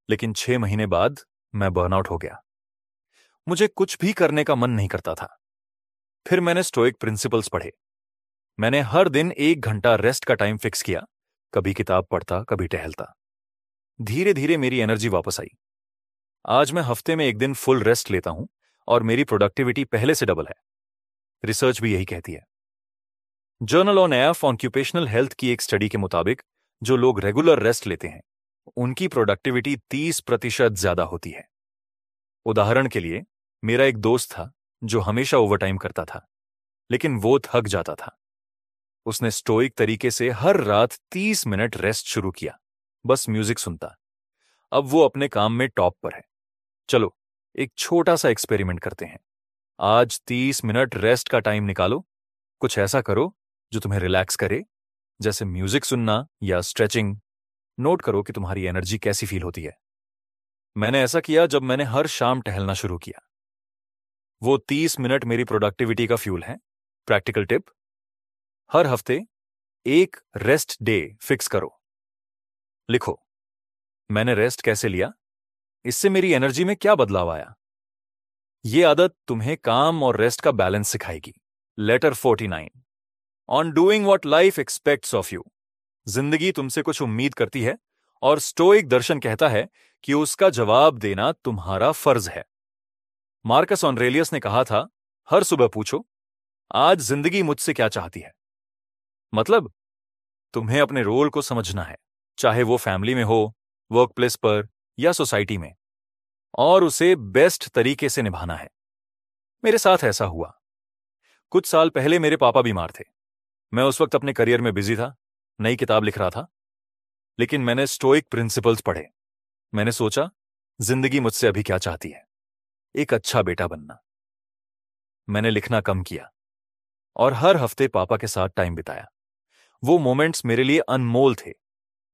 लेकिन छह महीने बाद मैं बर्नआउट हो गया। मुझे कुछ भी करने का मन नहीं करता था। फिर मैंने स्टोइक प्रिंसिपल्स पढ़े। मैंने हर दिन एक घंटा रेस्ट का टाइम फिक्स किया। कभी किताब पढ़ता, कभी टहलता। धीरे धीरे मेरी एनर्जी वापस आई। आज मैं हफ़्ते में एक दिन फुल रेस्ट लेता हूँ और मेरी प्रोडक्टिविटी पहले से डबल है। रिसर्च भी यही कहती है। Journal on of occupational health की एक स्टडी के मुताबिक, जो लोग रेगुलर रेस्ट लेते हैं, उनकी प्रोडक्टिविटी 30 प्रतिशत ज़्यादा होती है। उदाहरण के लिए, मेरा एक दोस्त था, जो हमेशा ओवरटाइम करता था, लेकिन वो थक जाता था। उसने स्टोइक तरीके से हर रात 30 मिनट रेस्ट शुरू किया, बस म्यूज़िक सुनता। अब वो अपने काम में टॉप पर है। चलो, एक छोटा सा एक्सपेरिमेंट करते हैं। आज 30 मिनट रेस्ट का टाइम निकालो। कुछ ऐसा करो जो तुम्हें रिलैक्स करे, जैसे म्यूज़िक सुनना या स्ट्रेचिंग नोट करो कि तुम्हारी एनर्जी कैसी फील होती है। मैंने ऐसा किया जब मैंने हर शाम टहलना शुरू किया। वो तीस मिनट मेरी प्रोडक्टिविटी का फ्यूल है। प्रैक्टिकल टिप हर हफ़्ते एक रेस्ट डे फिक्स करो। लिखो, मैंने रेस्ट कैसे लिया? इससे मेरी एनर्जी में क्या बदलाव आया? ये आदत तुम्हें काम और रेस्ट का balance सिखाएगी। Letter forty nine on doing what life expects of you ज़िंदगी तुमसे कुछ उम्मीद करती है और स्टोइक दर्शन कहता है कि उसका जवाब देना तुम्हारा फ़र्ज़ है। मार्कस ऑनरेलियस ने कहा था, हर सुबह पूछो, आज ज़िंदगी मुझसे क्या चाहती है? मतलब तुम्हें अपने रोल को समझना है, चाहे वो फैमिली में हो वर्क प्लेस पर या सोसाइटी में। और उसे बेस्ट तरीके से निभाना है। मेरे साथ ऐसा हुआ। कुछ साल पहले मेरे पापा बीमार थे। मैं उस वक्त अपने करियर में बिज़ी था, नई किताब लिख रहा था, लेकिन मैंने स्टोइक प्रिंसिपल्स पढ़े। मैंने सोचा, ज़िंदगी मुझसे अभी क्या चाहती है? एक अच्छा बेटा बनना। मैंने लिखना कम किया, और हर हफ़्ते पापा के साथ टाइम बिताया। वो मोमेंट्स मेरे लिए अनमोल थे।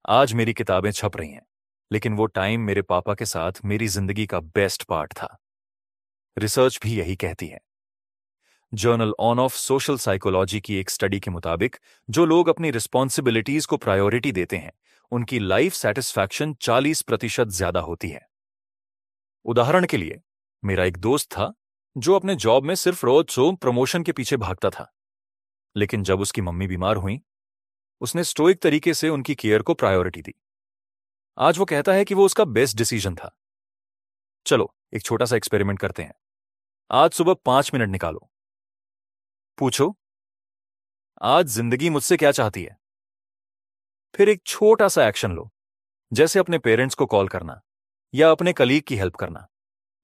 आज मेरी किताबें छप रही हैं। लेकिन वो टाइम मेरे पापा के साथ मेरी ज़िंदगी का बेस्ट पार्ट था। रिसर्च भी यही कहती है। Journal on of social psychology की एक स्टडी के मुताबिक, जो लोग अपनी रिस्पॉन्सिबिलिटीज को प्रायोरिटी देते हैं, उनकी लाइफ सेटिस्फैक्शन 40 प्रतिशत ज़्यादा होती है। उदाहरण के लिए, मेरा एक दोस्त था, जो अपने जॉब में सिर्फ़ रोज सो, प्रमोशन के पीछे भागता था। लेकिन जब उसकी मम्मी बीमार हुई, उसने स्टोइक तरीके से उनकी केयर को प्रायोरिटी दी। आज वो कहता है कि वो उसका बेस्ट डिसीज़न था। चलो, एक छोटा सा एक्सपेरिमेंट करते हैं। आज सुबह पाँच मिनट निकालो। पूछो, आज ज़िंदगी मुझसे क्या चाहती है? फिर एक छोटा सा एक्शन लो, जैसे अपने पेरेंट्स को कॉल करना, या अपने कलीग की हेल्प करना।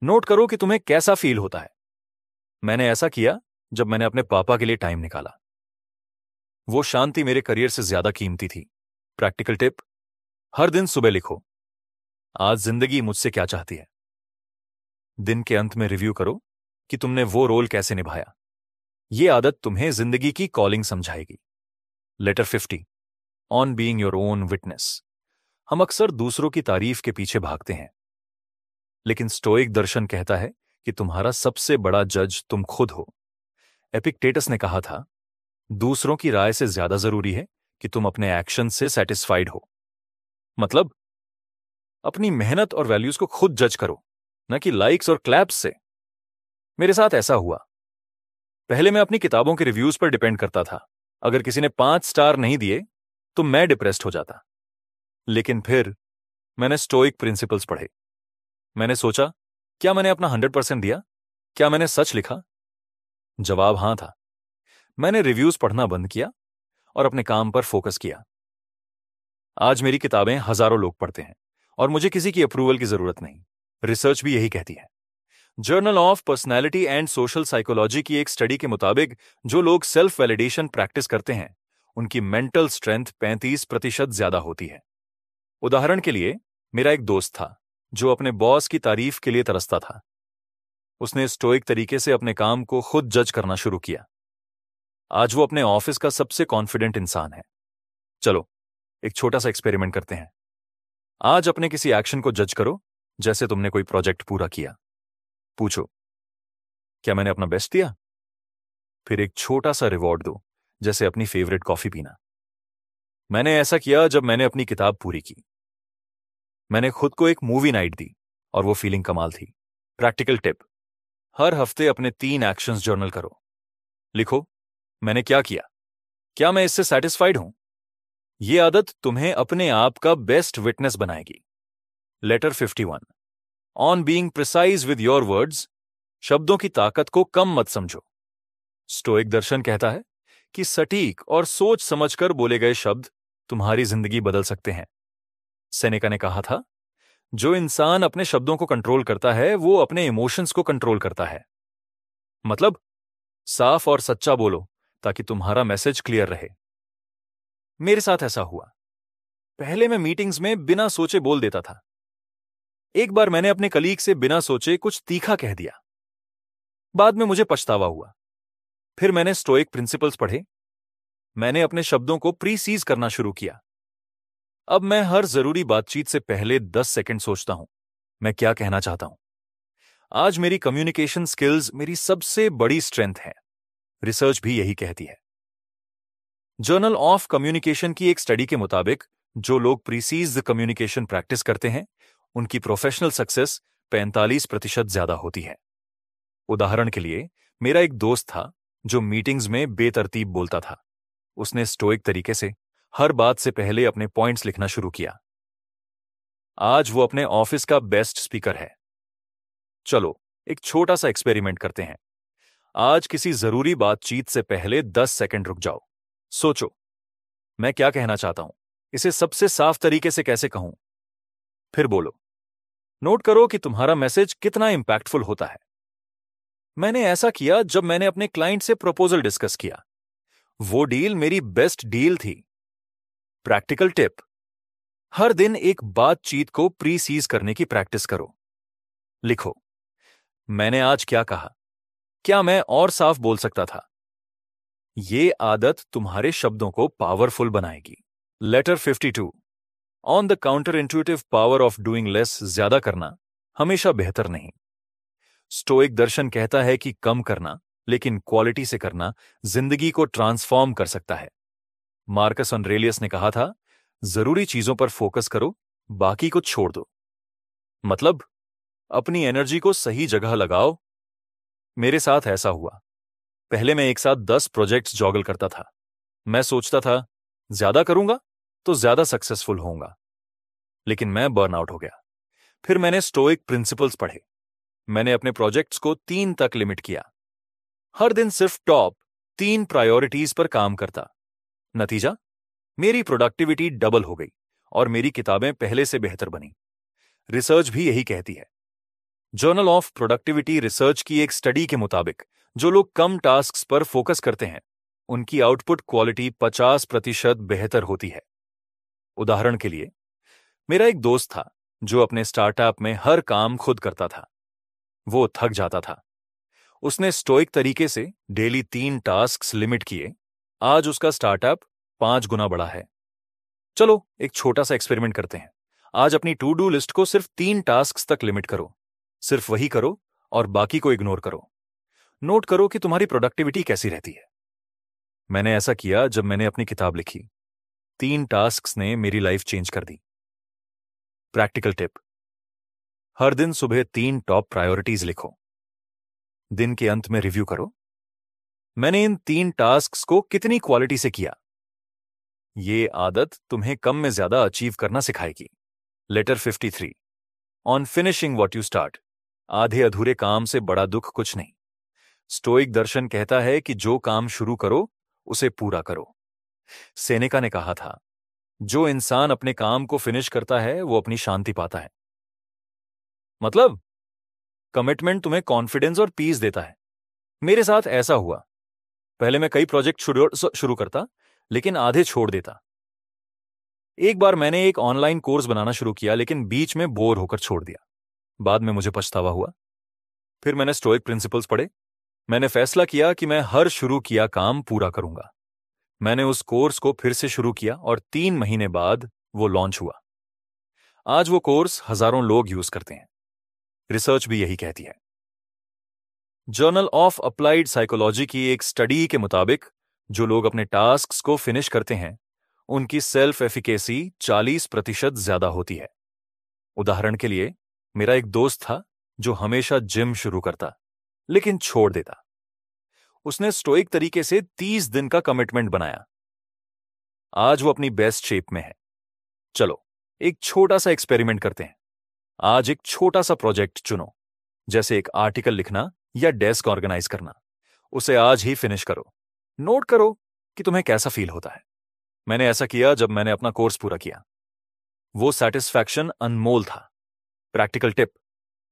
नोट करो कि तुम्हें कैसा फील होता है। मैंने ऐसा किया जब मैंने अपने पापा के लिए टाइम निकाला। वो शांति मेरे करियर से ज़्यादा कीमती थी। प्रैक्टिकल टिप हर दिन सुबह लिखो। आज ज़िंदगी मुझसे क्या चाहती है? दिन के अंत में रिव्यू करो कि तुमने वो रोल कैसे निभाया। ये आदत तुम्हें ज़िंदगी की calling समझाएगी। Letter fifty, on being your own witness. हम अक्सर दूसरों की तारीफ़ के पीछे भागते हैं। लेकिन स्टोइक दर्शन कहता है कि तुम्हारा सबसे बड़ा जज तुम खुद हो। एपिकटेटस ने कहा था, दूसरों की राय से ज़्यादा ज़रूरी है कि तुम अपने एक्शन से सेटिस्फाइड हो। मतलब अपनी मेहनत और वैल्यूज़ को खुद जज करो, न कि लाइक्स और क्लैप्स से। मेरे साथ ऐसा हुआ। पहले मैं अपनी किताबों के रिव्यूज़ पर डिपेंड करता था। अगर किसी ने पाँच स्टार नहीं दिए तो मैं डिप्रेस्ड हो जाता। लेकिन फिर, मैंने स्टोइक प्रिंसिपल्स पढ़े। मैंने सोचा, क्या मैंने अपना हंड्रेड परसेंट दिया? क्या मैंने सच लिखा? जवाब हाँ था। मैंने रिव्यूज़ पढ़ना बंद किया और अपने काम पर फोकस किया। आज मेरी किताबें हज़ारों लोग पढ़ते हैं और मुझे किसी की अप्रूवल की ज़रूरत नहीं। रिसर्च भी यही कहती है। Journal of personality and social psychology की एक स्टडी के मुताबिक जो लोग सेल्फ वैलिडेशन प्रैक्टिस करते हैं, उनकी मेंटल स्ट्रेंथ 35 प्रतिशत ज़्यादा होती है। उदाहरण के लिए, मेरा एक दोस्त था, जो अपने बॉस की तारीफ़ के लिए तरसता था। उसने स्टोइक तरीके से अपने काम को खुद जज करना शुरू किया। आज वो अपने ऑफ़िस का सबसे कॉन्फिडेंट इंसान है। चलो एक छोटा सा एक्सपेरिमेंट करते हैं। आज अपने किसी एक्शन को जज करो, जैसे तुमने कोई प्रोजेक्ट पूरा किया। पूछो, क्या मैंने अपना बेस्ट दिया? फिर एक छोटा सा रिवॉर्ड दो, जैसे अपनी फेवरेट कॉफ़ी पीना। मैंने ऐसा किया जब मैंने अपनी किताब पूरी की। मैंने खुद को एक मूवी नाइट दी और वो फीलिंग कमाल थी। प्रैक्टिकल टिप हर हफ़्ते अपने तीन एक्शंस जर्नल करो। लिखो, मैंने क्या किया? क्या मैं इससे सेटिस्फाइड हूँ? यह आदत तुम्हें अपने आप का बेस्ट विटनेस बनाएगी। Letter fifty one on being precise with your words शब्दों की ताकत को कम मत समझो। स्टोइक दर्शन कहता है कि सटीक और सोच समझकर बोले गए शब्द तुम्हारी ज़िंदगी बदल सकते हैं। सेनेका ने कहा था, जो इंसान अपने शब्दों को कंट्रोल करता है, वो अपने इमोशंस को कंट्रोल करता है। मतलब साफ़ और सच्चा बोलो ताकि तुम्हारा मैसेज क्लियर रहे। मेरे साथ ऐसा हुआ। पहले मैं मीटिंग्स में बिना सोचे बोल देता था। एक बार मैंने अपने कलीग से बिना सोचे कुछ तीखा कह दिया। बाद में मुझे पछतावा हुआ। फिर मैंने स्टोइक प्रिंसिपल्स पढ़े। मैंने अपने शब्दों को प्री सीज करना शुरू किया। अब मैं हर ज़रूरी बातचीत से पहले दस सेकंड सोचता हूँ। मैं क्या कहना चाहता हूँ? आज मेरी कम्युनिकेशन स्किल्स मेरी सबसे बड़ी स्ट्रेंथ है। रिसर्च भी यही कहती है। जर्नल ऑफ़ कम्युनिकेशन की एक स्टडी के मुताबिक, जो लोग प्रीसीज कम्युनिकेशन प्रैक्टिस करते हैं, उनकी प्रोफेशनल सक्सेस 45 प्रतिशत ज़्यादा होती है। उदाहरण के लिए, मेरा एक दोस्त था, जो मीटिंग्स में बेतरतीब बोलता था। उसने स्टोइक तरीके से हर बात से पहले अपने पॉइंट्स लिखना शुरू किया। आज वो अपने ऑफ़िस का बेस्ट स्पीकर है। चलो, एक छोटा सा एक्सपेरिमेंट करते हैं। आज किसी ज़रूरी बातचीत से पहले दस सेकंड रुक जाओ। सोचो, मैं क्या कहना चाहता हूँ? इसे सबसे साफ़ तरीके से कैसे कहूँ? फिर बोलो, नोट करो कि तुम्हारा मैसेज कितना इंपैक्टफुल होता है। मैंने ऐसा किया जब मैंने अपने क्लाइंट से प्रपोजल डिस्कस किया। वो डील मेरी बेस्ट डील थी। प्रैक्टिकल टिप हर दिन एक बातचीत को प्री सीज करने की प्रैक्टिस करो। लिखो, मैंने आज क्या कहा? क्या मैं और साफ़ बोल सकता था? ये आदत तुम्हारे शब्दों को पावरफुल बनाएगी। Letter 52 on the counterintuitive power of doing less ज़्यादा करना हमेशा बेहतर नहीं। स्टोइक दर्शन कहता है कि कम करना, लेकिन क्वालिटी से करना ज़िंदगी को ट्रांसफॉर्म कर सकता है। मार्कस ऑनरेलियस ने कहा था, ज़रूरी चीज़ों पर फोकस करो, बाकी को छोड़ दो। मतलब अपनी एनर्जी को सही जगह लगाओ। मेरे साथ ऐसा हुआ। पहले मैं एक साथ दस प्रोजेक्ट्स जॉगल करता था। मैं सोचता था, ज़्यादा करूँगा तो ज़्यादा सक्सेसफुल होऊँगा। लेकिन मैं बर्न आउट हो गया। फिर मैंने स्टोइक प्रिंसिपल्स पढ़े। मैंने अपने प्रोजेक्ट्स को तीन तक लिमिट किया। हर दिन सिर्फ़ टॉप तीन प्रायोरिटीज पर काम करता। नतीजा? मेरी प्रोडक्टिविटी डबल हो गई और मेरी किताबें पहले से बेहतर बनी। रिसर्च भी यही कहती है। जर्नल ऑफ़ प्रोडक्टिविटी रिसर्च की एक स्टडी के मुताबिक जो लोग कम टास्क पर फोकस करते हैं, उनकी आउटपुट क्वालिटी 50 प्रतिशत बेहतर होती है। उदाहरण के लिए, मेरा एक दोस्त था जो अपने स्टार्टअप में हर काम खुद करता था। वो थक जाता था। उसने स्टोइक तरीके से डेली तीन टास्क लिमिट किए। आज उसका स्टार्टअप पाँच गुना बड़ा है। चलो, एक छोटा सा एक्सपेरिमेंट करते हैं। आज अपनी टू डू लिस्ट को सिर्फ़ तीन टास्क तक लिमिट करो। सिर्फ़ वही करो और बाकी को इग्नोर करो। नोट करो कि तुम्हारी प्रोडक्टिविटी कैसी रहती है। मैंने ऐसा किया जब मैंने अपनी किताब लिखी। तीन टास्क ने मेरी लाइफ चेंज कर दी। प्रैक्टिकल टिप हर दिन सुबह तीन टॉप प्रायोरिटीज लिखो। दिन के अंत में रिव्यू करो। मैंने इन तीन टास्क को कितनी क्वालिटी से किया? ये आदत तुम्हें कम में ज़्यादा अचीव करना सिखाएगी। Letter 53 on finishing what you start आधे अधूरे काम से बड़ा दुख कुछ नहीं। स्टोइक दर्शन कहता है कि जो काम शुरू करो, उसे पूरा करो। सेनेका ने कहा था, जो इंसान अपने काम को फिनिश करता है, वो अपनी शांति पाता है। मतलब? कमिटमेंट तुम्हें कॉन्फिडेंस और पीस देता है। मेरे साथ ऐसा हुआ। पहले मैं कई प्रोजेक्ट शुरू करता, लेकिन आधे छोड़ देता। एक बार मैंने एक ऑनलाइन कोर्स बनाना शुरू किया, लेकिन बीच में बोर होकर छोड़ दिया। बाद में मुझे पछतावा हुआ। फिर मैंने स्टोइक प्रिंसिपल्स पढ़े। मैंने फैसला किया कि मैं हर शुरू किया काम पूरा करूँगा। मैंने उस कोर्स को फिर से शुरू किया और तीन महीने बाद वो लॉन्च हुआ। आज वो कोर्स हज़ारों लोग यूज़ करते हैं। रिसर्च भी यही कहती है। जर्नल ऑफ़ अप्लाइड साइकोलॉजी की एक स्टडी के मुताबिक, जो लोग अपने टास्क को फिनिश करते हैं, उनकी सेल्फ एफिकेसी 40 प्रतिशत ज़्यादा होती है। उदाहरण के लिए, मेरा एक दोस्त था, जो हमेशा जिम शुरू करता। लेकिन छोड़ देता। उसने स्टोइक तरीके से 30 दिन का कमिटमेंट बनाया। आज वो अपनी बेस्ट शेप में है। चलो, एक छोटा सा एक्सपेरिमेंट करते हैं। आज एक छोटा सा प्रोजेक्ट चुनो, जैसे एक आर्टिकल लिखना या डेस्क ऑर्गेनाइज करना। उसे आज ही फिनिश करो। नोट करो कि तुम्हें कैसा फील होता है। मैंने ऐसा किया जब मैंने अपना कोर्स पूरा किया। वो सेटिस्फैक्शन अनमोल था। प्रैक्टिकल टिप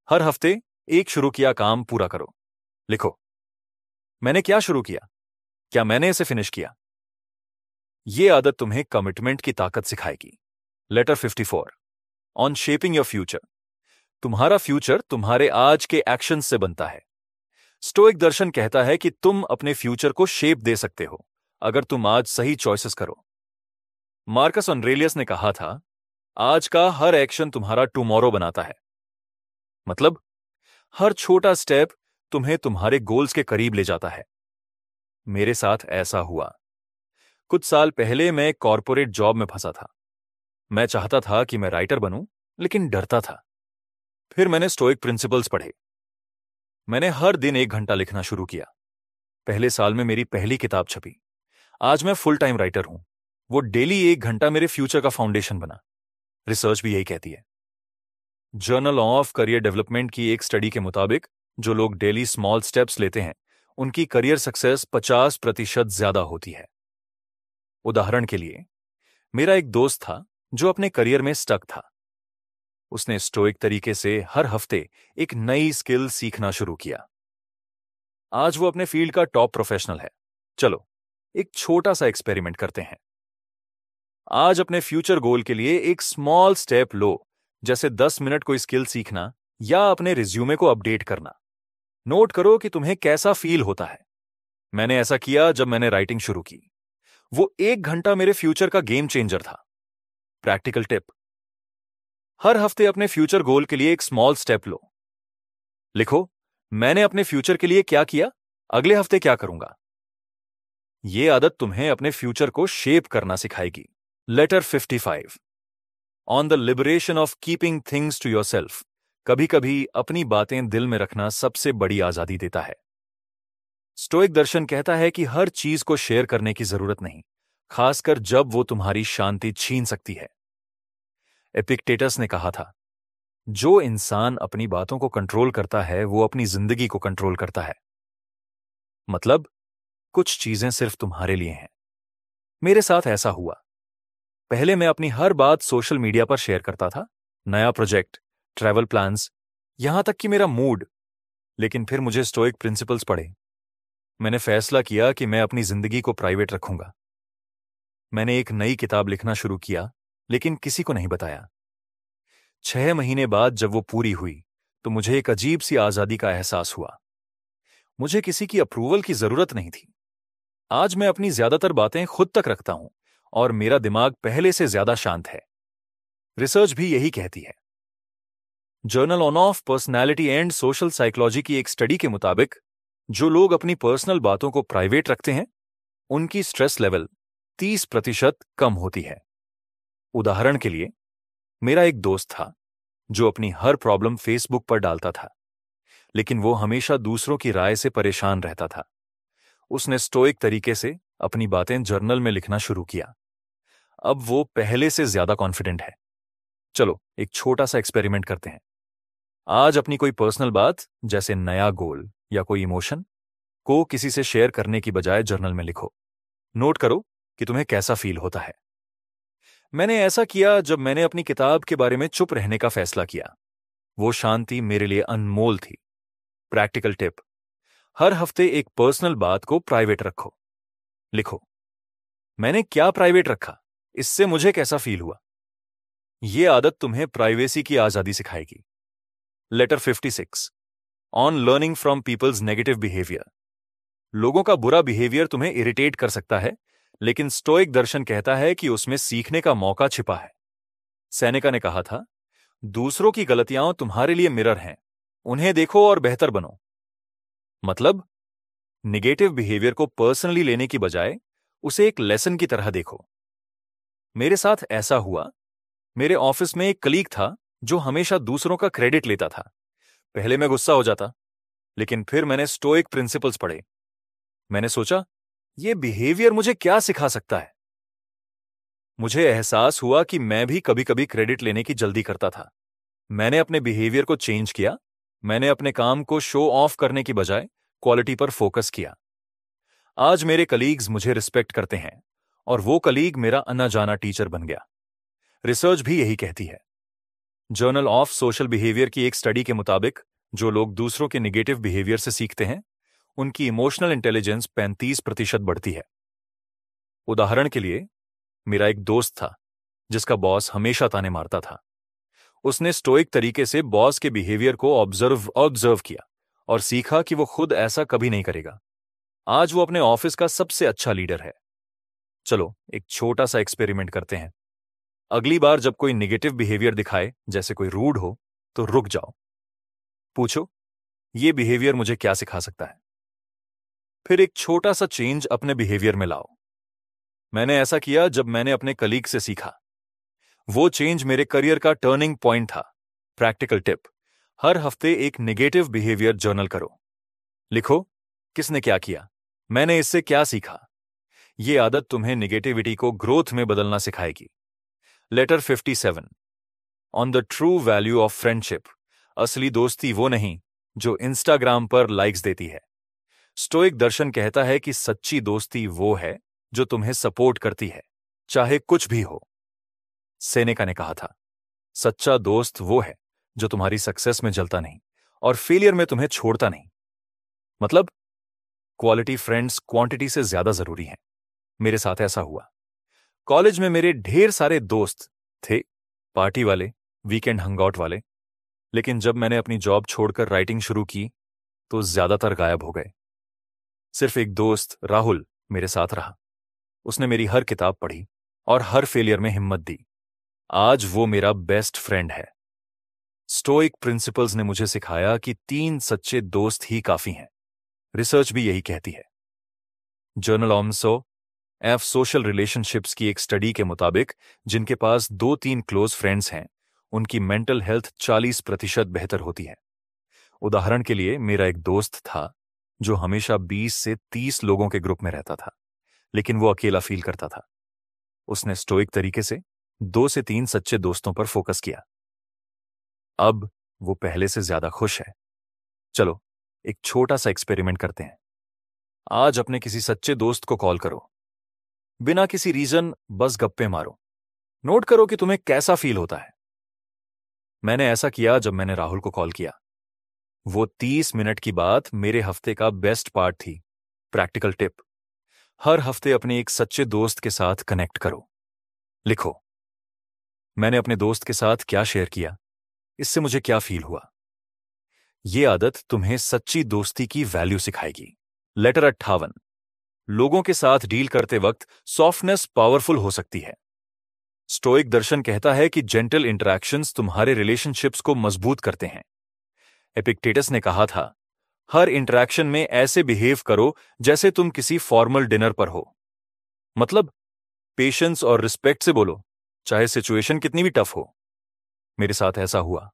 हर हफ़्ते एक शुरू किया काम पूरा करो। लिखो। मैंने क्या शुरू किया? क्या मैंने इसे फिनिश किया? ये आदत तुम्हें कमिटमेंट की ताकत सिखाएगी। Letter 54 on shaping your future तुम्हारा फ्यूचर तुम्हारे आज के एक्शन से बनता है। स्टोइक दर्शन कहता है कि तुम अपने फ्यूचर को शेप दे सकते हो, अगर तुम आज सही चॉइसेस करो। मार्कस ऑनरेलियस ने कहा था, आज का हर एक्शन तुम्हारा टुमारो बनाता है। मतलब हर छोटा स्टेप तुम्हें तुम्हारे गोल्स के करीब ले जाता है। मेरे साथ ऐसा हुआ। कुछ साल पहले मैं कॉरपोरेट जॉब में फंसा था। मैं चाहता था कि मैं राइटर बनूं, लेकिन डरता था। फिर मैंने स्टोइक प्रिंसिपल्स पढ़े। मैंने हर दिन एक घंटा लिखना शुरू किया। पहले साल में मेरी पहली किताब छपी। आज मैं फुल टाइम राइटर हूँ। वो डेली एक घंटा मेरे फ्यूचर का फाउंडेशन बना। रिसर्च भी यही कहती है। जर्नल ऑफ़ करियर डेवलपमेंट की एक स्टडी के मुताबिक जो लोग डेली स्मॉल स्टेप्स लेते हैं, उनकी करियर सक्सेस 50 प्रतिशत ज़्यादा होती है। उदाहरण के लिए, मेरा एक दोस्त था जो अपने करियर में स्टक था। उसने स्टोइक तरीके से हर हफ़्ते एक नई स्किल सीखना शुरू किया। आज वो अपने फ़ील्ड का टॉप प्रोफेशनल है। चलो, एक छोटा सा एक्सपेरिमेंट करते हैं। आज अपने फ्यूचर गोल के लिए एक स्मॉल स्टेप लो, जैसे 10 मिनट कोई स्किल सीखना या अपने रिज्यूमे को अपडेट करना। नोट करो कि तुम्हें कैसा फील होता है। मैंने ऐसा किया जब मैंने राइटिंग शुरू की। वो एक घंटा मेरे फ्यूचर का गेम चेंजर था। प्रैक्टिकल टिप हर हफ़्ते अपने फ्यूचर गोल के लिए एक स्मॉल स्टेप लो। लिखो, मैंने अपने फ्यूचर के लिए क्या किया? अगले हफ़्ते क्या करूँगा? यह आदत तुम्हें अपने फ्यूचर को शेप करना सिखाएगी। Letter 55 on the liberation of keeping things to yourself कभी कभी अपनी बातें दिल में रखना सबसे बड़ी आज़ादी देता है। स्टोइक दर्शन कहता है कि हर चीज़ को शेयर करने की ज़रूरत नहीं, खासकर जब वो तुम्हारी शांति छीन सकती है। एपिक्टेटस ने कहा था, जो इंसान अपनी बातों को कंट्रोल करता है, वो अपनी ज़िंदगी को कंट्रोल करता है। मतलब कुछ चीज़ें सिर्फ़ तुम्हारे लिए हैं। मेरे साथ ऐसा हुआ। पहले मैं अपनी हर बात सोशल मीडिया पर शेयर करता था, नया प्रोजेक्ट ट्रैवल प्लान्स यहाँ तक कि मेरा मूड लेकिन फिर मुझे स्टोइक प्रिंसिपल्स पढ़े। मैंने फैसला किया कि मैं अपनी ज़िंदगी को प्राइवेट रखूँगा। मैंने एक नई किताब लिखना शुरू किया, लेकिन किसी को नहीं बताया। छह महीने बाद जब वो पूरी हुई तो मुझे एक अजीब सी आज़ादी का एहसास हुआ। मुझे किसी की अप्रूवल की ज़रूरत नहीं थी। आज मैं अपनी ज़्यादातर बातें खुद तक रखता हूँ, और मेरा दिमाग पहले से ज़्यादा शांत है। रिसर्च भी यही कहती है। Journal on of personality and social psychology की एक स्टडी के मुताबिक, जो लोग अपनी पर्सनल बातों को प्राइवेट रखते हैं, उनकी स्ट्रेस लेवल 30 प्रतिशत कम होती है। उदाहरण के लिए, मेरा एक दोस्त था, जो अपनी हर प्रॉब्लम फेसबुक पर डालता था, लेकिन वो हमेशा दूसरों की राय से परेशान रहता था। उसने स्टोइक तरीके से अपनी बातें जर्नल में लिखना शुरू किया। अब वो पहले से ज़्यादा कॉन्फिडेंट है। चलो, एक छोटा सा एक्सपेरिमेंट करते हैं। आज अपनी कोई पर्सनल बात, जैसे नया गोल या कोई इमोशन को किसी से शेयर करने की बजाय जर्नल में लिखो। नोट करो कि तुम्हें कैसा फील होता है। मैंने ऐसा किया जब मैंने अपनी किताब के बारे में चुप रहने का फैसला किया। वो शांति मेरे लिए अनमोल थी। प्रैक्टिकल टिप हर हफ़्ते एक पर्सनल बात को प्राइवेट रखो। लिखो, मैंने क्या प्राइवेट रखा? इससे मुझे कैसा फील हुआ? यह आदत तुम्हें प्राइवेसी की आज़ादी सिखाएगी। Letter 56 on learning from people's negative behaviour लोगों का बुरा बिहेवियर तुम्हें इरिटेट कर सकता है, लेकिन स्टोइक दर्शन कहता है कि उसमें सीखने का मौका छिपा है। सैनिका ने कहा था, दूसरों की गलतियाँ तुम्हारे लिए मिरर हैं। उन्हें देखो और बेहतर बनो। मतलब निगेटिव बिहेवियर को पर्सनली लेने की बजाय उसे एक लेसन की तरह देखो। मेरे साथ ऐसा हुआ। मेरे ऑफ़िस में एक कलीग था जो हमेशा दूसरों का क्रेडिट लेता था। पहले मैं गुस्सा हो जाता, लेकिन फिर मैंने स्टोइक प्रिंसिपल्स पढ़े। मैंने सोचा यह बिहेवियर मुझे क्या सिखा सकता है? मुझे एहसास हुआ कि मैं भी कभी कभी क्रेडिट लेने की जल्दी करता था। मैंने अपने बिहेवियर को चेंज किया, मैंने अपने काम को शो ऑफ़ करने की बजाय क्वालिटी पर फोकस किया। आज मेरे कलीग्स मुझे रिस्पेक्ट करते हैं, और वो कलीग मेरा अन्ना जाना टीचर बन गया। रिसर्च भी यही कहती है। जर्नल ऑफ़ सोशल बिहेवियर की एक स्टडी के मुताबिक, जो लोग दूसरों के निगेटिव बिहेवियर से सीखते हैं, उनकी इमोशनल इंटेलिजेंस पैंतीस प्रतिशत बढ़ती है। उदाहरण के लिए, मेरा एक दोस्त था, जिसका बॉस हमेशा ताने मारता था। उसने स्टोइक तरीके से बॉस के बिहेवियर को ऑब्ज़र्व ऑब्ज़र्व किया और सीखा कि वो खुद ऐसा कभी नहीं करेगा। आज वो अपने ऑफ़िस का सबसे अच्छा लीडर है। चलो, एक छोटा सा एक्सपेरिमेंट करते हैं। अगली बार जब कोई निगेटिव बिहेवियर दिखाए, जैसे कोई रूड हो तो रुक जाओ। पूछो, ये बिहेवियर मुझे क्या सिखा सकता है? फिर एक छोटा सा चेंज अपने बिहेवियर में लाओ। मैंने ऐसा किया जब मैंने अपने कलीग से सीखा। वो चेंज मेरे करियर का टर्निंग पॉइंट था। प्रैक्टिकल टिप हर हफ़्ते एक निगेटिव बिहेवियर जर्नल करो। लिखो, किसने क्या किया? मैंने इससे क्या सीखा? ये आदत तुम्हें निगेटिविटी को ग्रोथ में बदलना सिखाएगी। Letter 57 on the true value of friendship असली दोस्ती वो नहीं, जो इंस्टाग्राम पर लाइक्स देती है। स्टोइक दर्शन कहता है कि सच्ची दोस्ती वो है, जो तुम्हें सपोर्ट करती है, चाहे कुछ भी हो। सेनेका ने कहा था, सच्चा दोस्त वो है, जो तुम्हारी सक्सेस में जलता नहीं, और फेलियर में तुम्हें छोड़ता नहीं। मतलब क्वालिटी फ्रेंड्स क्वांटिटी से ज़्यादा ज़रूरी हैं। मेरे साथ ऐसा हुआ। कॉलेज में मेरे ढेर सारे दोस्त थे, पार्टी वाले, वीकेंड हंगआउट वाले। लेकिन जब मैंने अपनी जॉब छोड़कर राइटिंग शुरू की तो ज़्यादातर गायब हो गए। सिर्फ़ एक दोस्त, राहुल, मेरे साथ रहा। उसने मेरी हर किताब पढ़ी और हर फेलियर में हिम्मत दी। आज वो मेरा बेस्ट फ्रेंड है। स्टोइक प्रिंसिपल्स ने मुझे सिखाया कि तीन सच्चे दोस्त ही काफ़ी हैं। रिसर्च भी यही कहती है। जर्नल ऑमसो एफ़ सोशल रिलेशनशिप्स की एक स्टडी के मुताबिक, जिनके पास दो तीन क्लोज फ्रेंड्स हैं, उनकी मेंटल हेल्थ 40 प्रतिशत बेहतर होती है। उदाहरण के लिए, मेरा एक दोस्त था, जो हमेशा 20 से 30 लोगों के ग्रुप में रहता था, लेकिन वो अकेला फील करता था। उसने स्टोइक तरीके से दो से तीन सच्चे दोस्तों पर फोकस किया। अब वो पहले से ज़्यादा खुश है। चलो, एक छोटा सा एक्सपेरिमेंट करते हैं। आज अपने किसी सच्चे दोस्त को कॉल करो। बिना किसी रीजन बस गप्पे मारो। नोट करो कि तुम्हें कैसा फील होता है। मैंने ऐसा किया जब मैंने राहुल को कॉल किया। वो तीस मिनट की बात मेरे हफ़्ते का बेस्ट पार्ट थी। प्रैक्टिकल टिप हर हफ़्ते अपने एक सच्चे दोस्त के साथ कनेक्ट करो। लिखो। मैंने अपने दोस्त के साथ क्या शेयर किया? इससे मुझे क्या फील हुआ? यह आदत तुम्हें सच्ची दोस्ती की वैल्यू सिखाएगी। लेटर अट्ठावन। लोगों के साथ डील करते वक्त सॉफ्टनेस पावरफुल हो सकती है। स्टोइक दर्शन कहता है कि जेंटल इंटरेक्शंस तुम्हारे रिलेशनशिप्स को मज़बूत करते हैं। एपिक्टेटस ने कहा था, हर इंटरेक्शन में ऐसे बिहेव करो जैसे तुम किसी फॉर्मल डिनर पर हो। मतलब पेशेंस और रिस्पेक्ट से बोलो, चाहे सिचुएशन कितनी भी टफ हो। मेरे साथ ऐसा हुआ।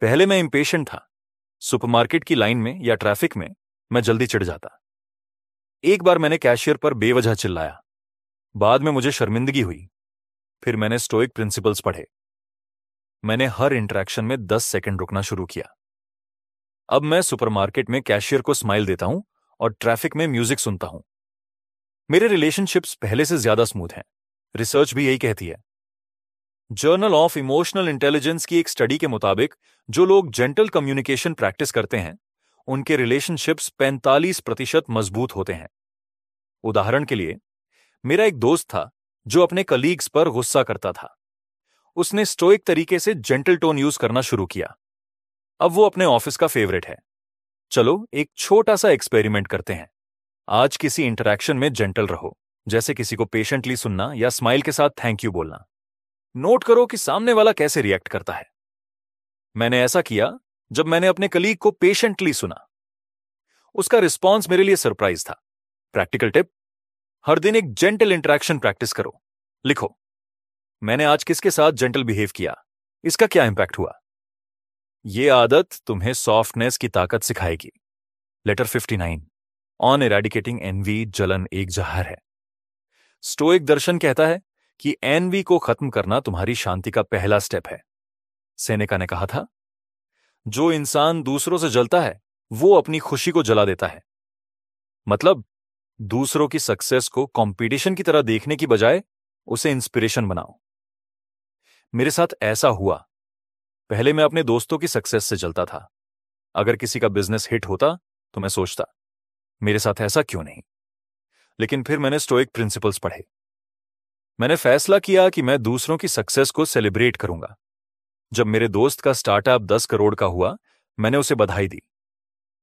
पहले मैं इंपेशेंट था। सुपरमार्केट की लाइन में या ट्रैफ़िक में मैं जल्दी चिढ़ जाता। एक बार मैंने कैशियर पर बेवजह चिल्लाया। बाद में मुझे शर्मिंदगी हुई। फिर मैंने स्टोइक प्रिंसिपल्स पढ़े। मैंने हर इंटरेक्शन में दस सेकंड रुकना शुरू किया। अब मैं सुपरमार्केट में कैशियर को स्माइल देता हूँ और ट्रैफ़िक में म्यूज़िक सुनता हूँ। मेरे रिलेशनशिप्स पहले से ज़्यादा स्मूथ हैं। रिसर्च भी यही कहती है। जर्नल ऑफ़ इमोशनल इंटेलिजेंस की एक स्टडी के मुताबिक, जो लोग जेंटल कम्युनिकेशन प्रैक्टिस करते हैं उनके रिलेशनशिप्स 45 प्रतिशत मज़बूत होते हैं। उदाहरण के लिए, मेरा एक दोस्त था जो अपने कलीग्स पर गुस्सा करता था। उसने स्टोइक तरीके से जेंटल टोन यूज़ करना शुरू किया। अब वो अपने ऑफ़िस का फेवरेट है। चलो, एक छोटा सा एक्सपेरिमेंट करते हैं। आज किसी इंटरेक्शन में जेंटल रहो, जैसे किसी को पेशेंटली सुनना या स्माइल के साथ थैंक यू बोलना। नोट करो कि सामने वाला कैसे रिएक्ट करता है। मैंने ऐसा किया जब मैंने अपने कलीग को पेशेंटली सुना। उसका रिस्पॉन्स मेरे लिए सरप्राइज़ था। प्रैक्टिकल टिप हर दिन एक जेंटल इंटरेक्शन प्रैक्टिस करो। लिखो, मैंने आज किसके साथ जेंटल बिहेव किया? इसका क्या इंपैक्ट हुआ? यह आदत तुम्हें सॉफ्टनेस की ताकत सिखाएगी। लेटर 59 ऑन एरेडिकेटिंग एनवी जलन एक जहर है स्टोइक दर्शन कहता है कि एनवी को खत्म करना तुम्हारी शांति का पहला स्टेप है। सेनेका ने कहा था जो इंसान दूसरों से जलता है, वो अपनी खुशी को जला देता है। मतलब दूसरों की सक्सेस को कंपटीशन की तरह देखने की बजाय उसे इंस्पिरेशन बनाओ। मेरे साथ ऐसा हुआ। पहले मैं अपने दोस्तों की सक्सेस से जलता था। अगर किसी का बिज़नेस हिट होता तो मैं सोचता, मेरे साथ ऐसा क्यों नहीं? लेकिन फिर मैंने स्टोइक प्रिंसिपल्स पढ़े। मैंने फैसला किया कि मैं दूसरों की सक्सेस को सेलिब्रेट करूँगा। जब मेरे दोस्त का स्टार्टअप दस करोड़ का हुआ, मैंने उसे बधाई दी।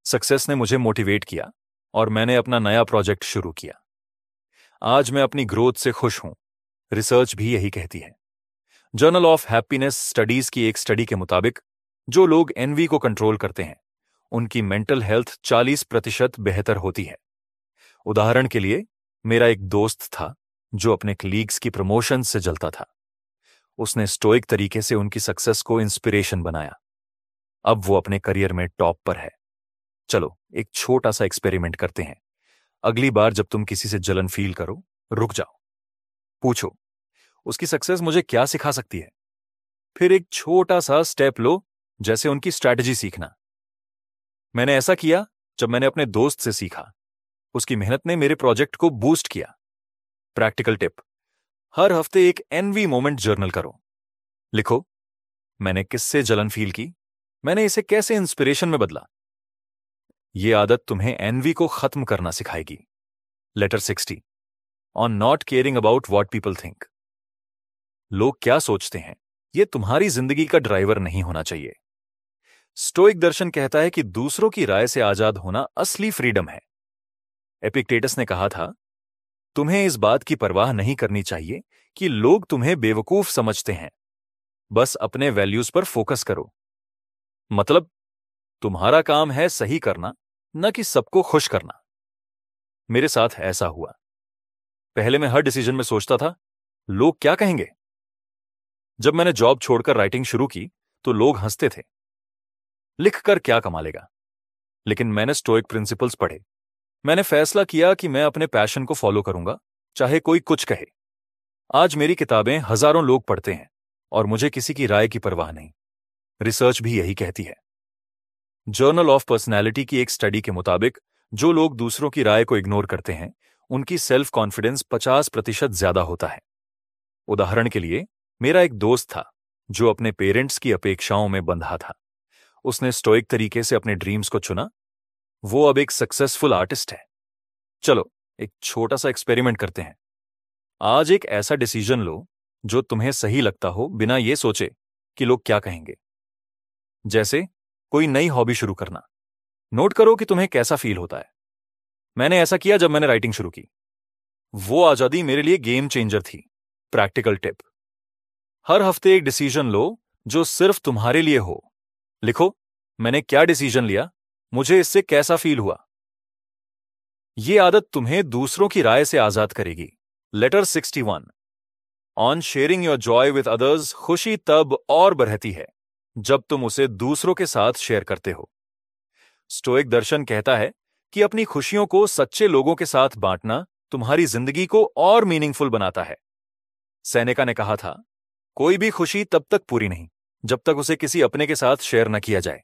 सक्सेस ने मुझे मोटिवेट किया और मैंने अपना नया प्रोजेक्ट शुरू किया। आज मैं अपनी ग्रोथ से खुश हूँ। रिसर्च भी यही कहती है। जर्नल ऑफ़ हैप्पीनेस स्टडीज़ की एक स्टडी के मुताबिक, जो लोग एनवी को कंट्रोल करते हैं, उनकी मेंटल हेल्थ 40 प्रतिशत बेहतर होती है। उदाहरण के लिए, मेरा एक दोस्त था, जो अपने क्लीग्स की प्रमोशन से जलता था। उसने स्टोइक तरीके से उनकी सक्सेस को इंस्पिरेशन बनाया। अब वो अपने करियर में टॉप पर है। चलो, एक छोटा सा एक्सपेरिमेंट करते हैं। अगली बार जब तुम किसी से जलन फील करो, रुक जाओ। पूछो, उसकी सक्सेस मुझे क्या सिखा सकती है? फिर एक छोटा सा स्टेप लो, जैसे उनकी स्ट्रैटेजी सीखना। मैंने ऐसा किया जब मैंने अपने दोस्त से सीखा। उसकी मेहनत ने मेरे प्रोजेक्ट को बूस्ट किया। प्रैक्टिकल टिप हर हफ़्ते एक एनवी मोमेंट जर्नल करो। लिखो, मैंने किससे जलन फील की? मैंने इसे कैसे इंस्पिरेशन में बदला? ये आदत तुम्हें एनवी को खत्म करना सिखाएगी। Letter sixty on not caring about what people think लोग क्या सोचते हैं? ये तुम्हारी ज़िंदगी का ड्राइवर नहीं होना चाहिए। स्टोइक दर्शन कहता है कि दूसरों की राय से आज़ाद होना असली फ्रीडम है। एपिक्टेटस ने कहा था तुम्हें इस बात की परवाह नहीं करनी चाहिए कि लोग तुम्हें बेवकूफ़ समझते हैं। बस अपने वैल्यूज़ पर फोकस करो। मतलब तुम्हारा काम है सही करना, न कि सबको खुश करना। मेरे साथ ऐसा हुआ। पहले मैं हर डिसीज़न में सोचता था, लोग क्या कहेंगे? जब मैंने जॉब छोड़कर राइटिंग शुरू की तो लोग हँसते थे। लिखकर क्या कमा लेगा? लेकिन मैंने स्टोइक प्रिंसिपल्स पढ़े। मैंने फैसला किया कि मैं अपने पैशन को फॉलो करूँगा, चाहे कोई कुछ कहे। आज मेरी किताबें हज़ारों लोग पढ़ते हैं, और मुझे किसी की राय की परवाह नहीं। रिसर्च भी यही कहती है। जर्नल ऑफ़ पर्सनैलिटी की एक स्टडी के मुताबिक, जो लोग दूसरों की राय को इग्नोर करते हैं, उनकी सेल्फ कॉन्फिडेंस 50 प्रतिशत ज़्यादा होता है। उदाहरण के लिए, मेरा एक दोस्त था, जो अपने पेरेंट्स की अपेक्षाओं में बंधा था। उसने स्टोइक तरीके से अपने ड्रीम्स को चुना वो अब एक सक्सेसफुल आर्टिस्ट है। चलो, एक छोटा सा एक्सपेरिमेंट करते हैं। आज एक ऐसा डिसीज़न लो, जो तुम्हें सही लगता हो, बिना ये सोचे कि लोग क्या कहेंगे। जैसे, कोई नई हॉबी शुरू करना। नोट करो कि तुम्हें कैसा फील होता है। मैंने ऐसा किया जब मैंने राइटिंग शुरू की। वो आज़ादी मेरे लिए गेम चेंजर थी। प्रैक्टिकल टिप हर हफ़्ते एक डिसीज़न लो, जो सिर्फ़ तुम्हारे लिए हो। लिखो, मैंने क्या डिसीज़न लिया? मुझे इससे कैसा फील हुआ? ये आदत तुम्हें दूसरों की राय से आज़ाद करेगी। Letter sixty one on sharing your joy with others खुशी तब और बढ़ती है, जब तुम उसे दूसरों के साथ शेयर करते हो। स्टोइक दर्शन कहता है कि अपनी खुशियों को सच्चे लोगों के साथ बांटना तुम्हारी ज़िंदगी को और मीनिंगफुल बनाता है। सैनिका ने कहा था, कोई भी खुशी तब तक पूरी नहीं, जब तक उसे किसी अपने के साथ शेयर न किया जाए।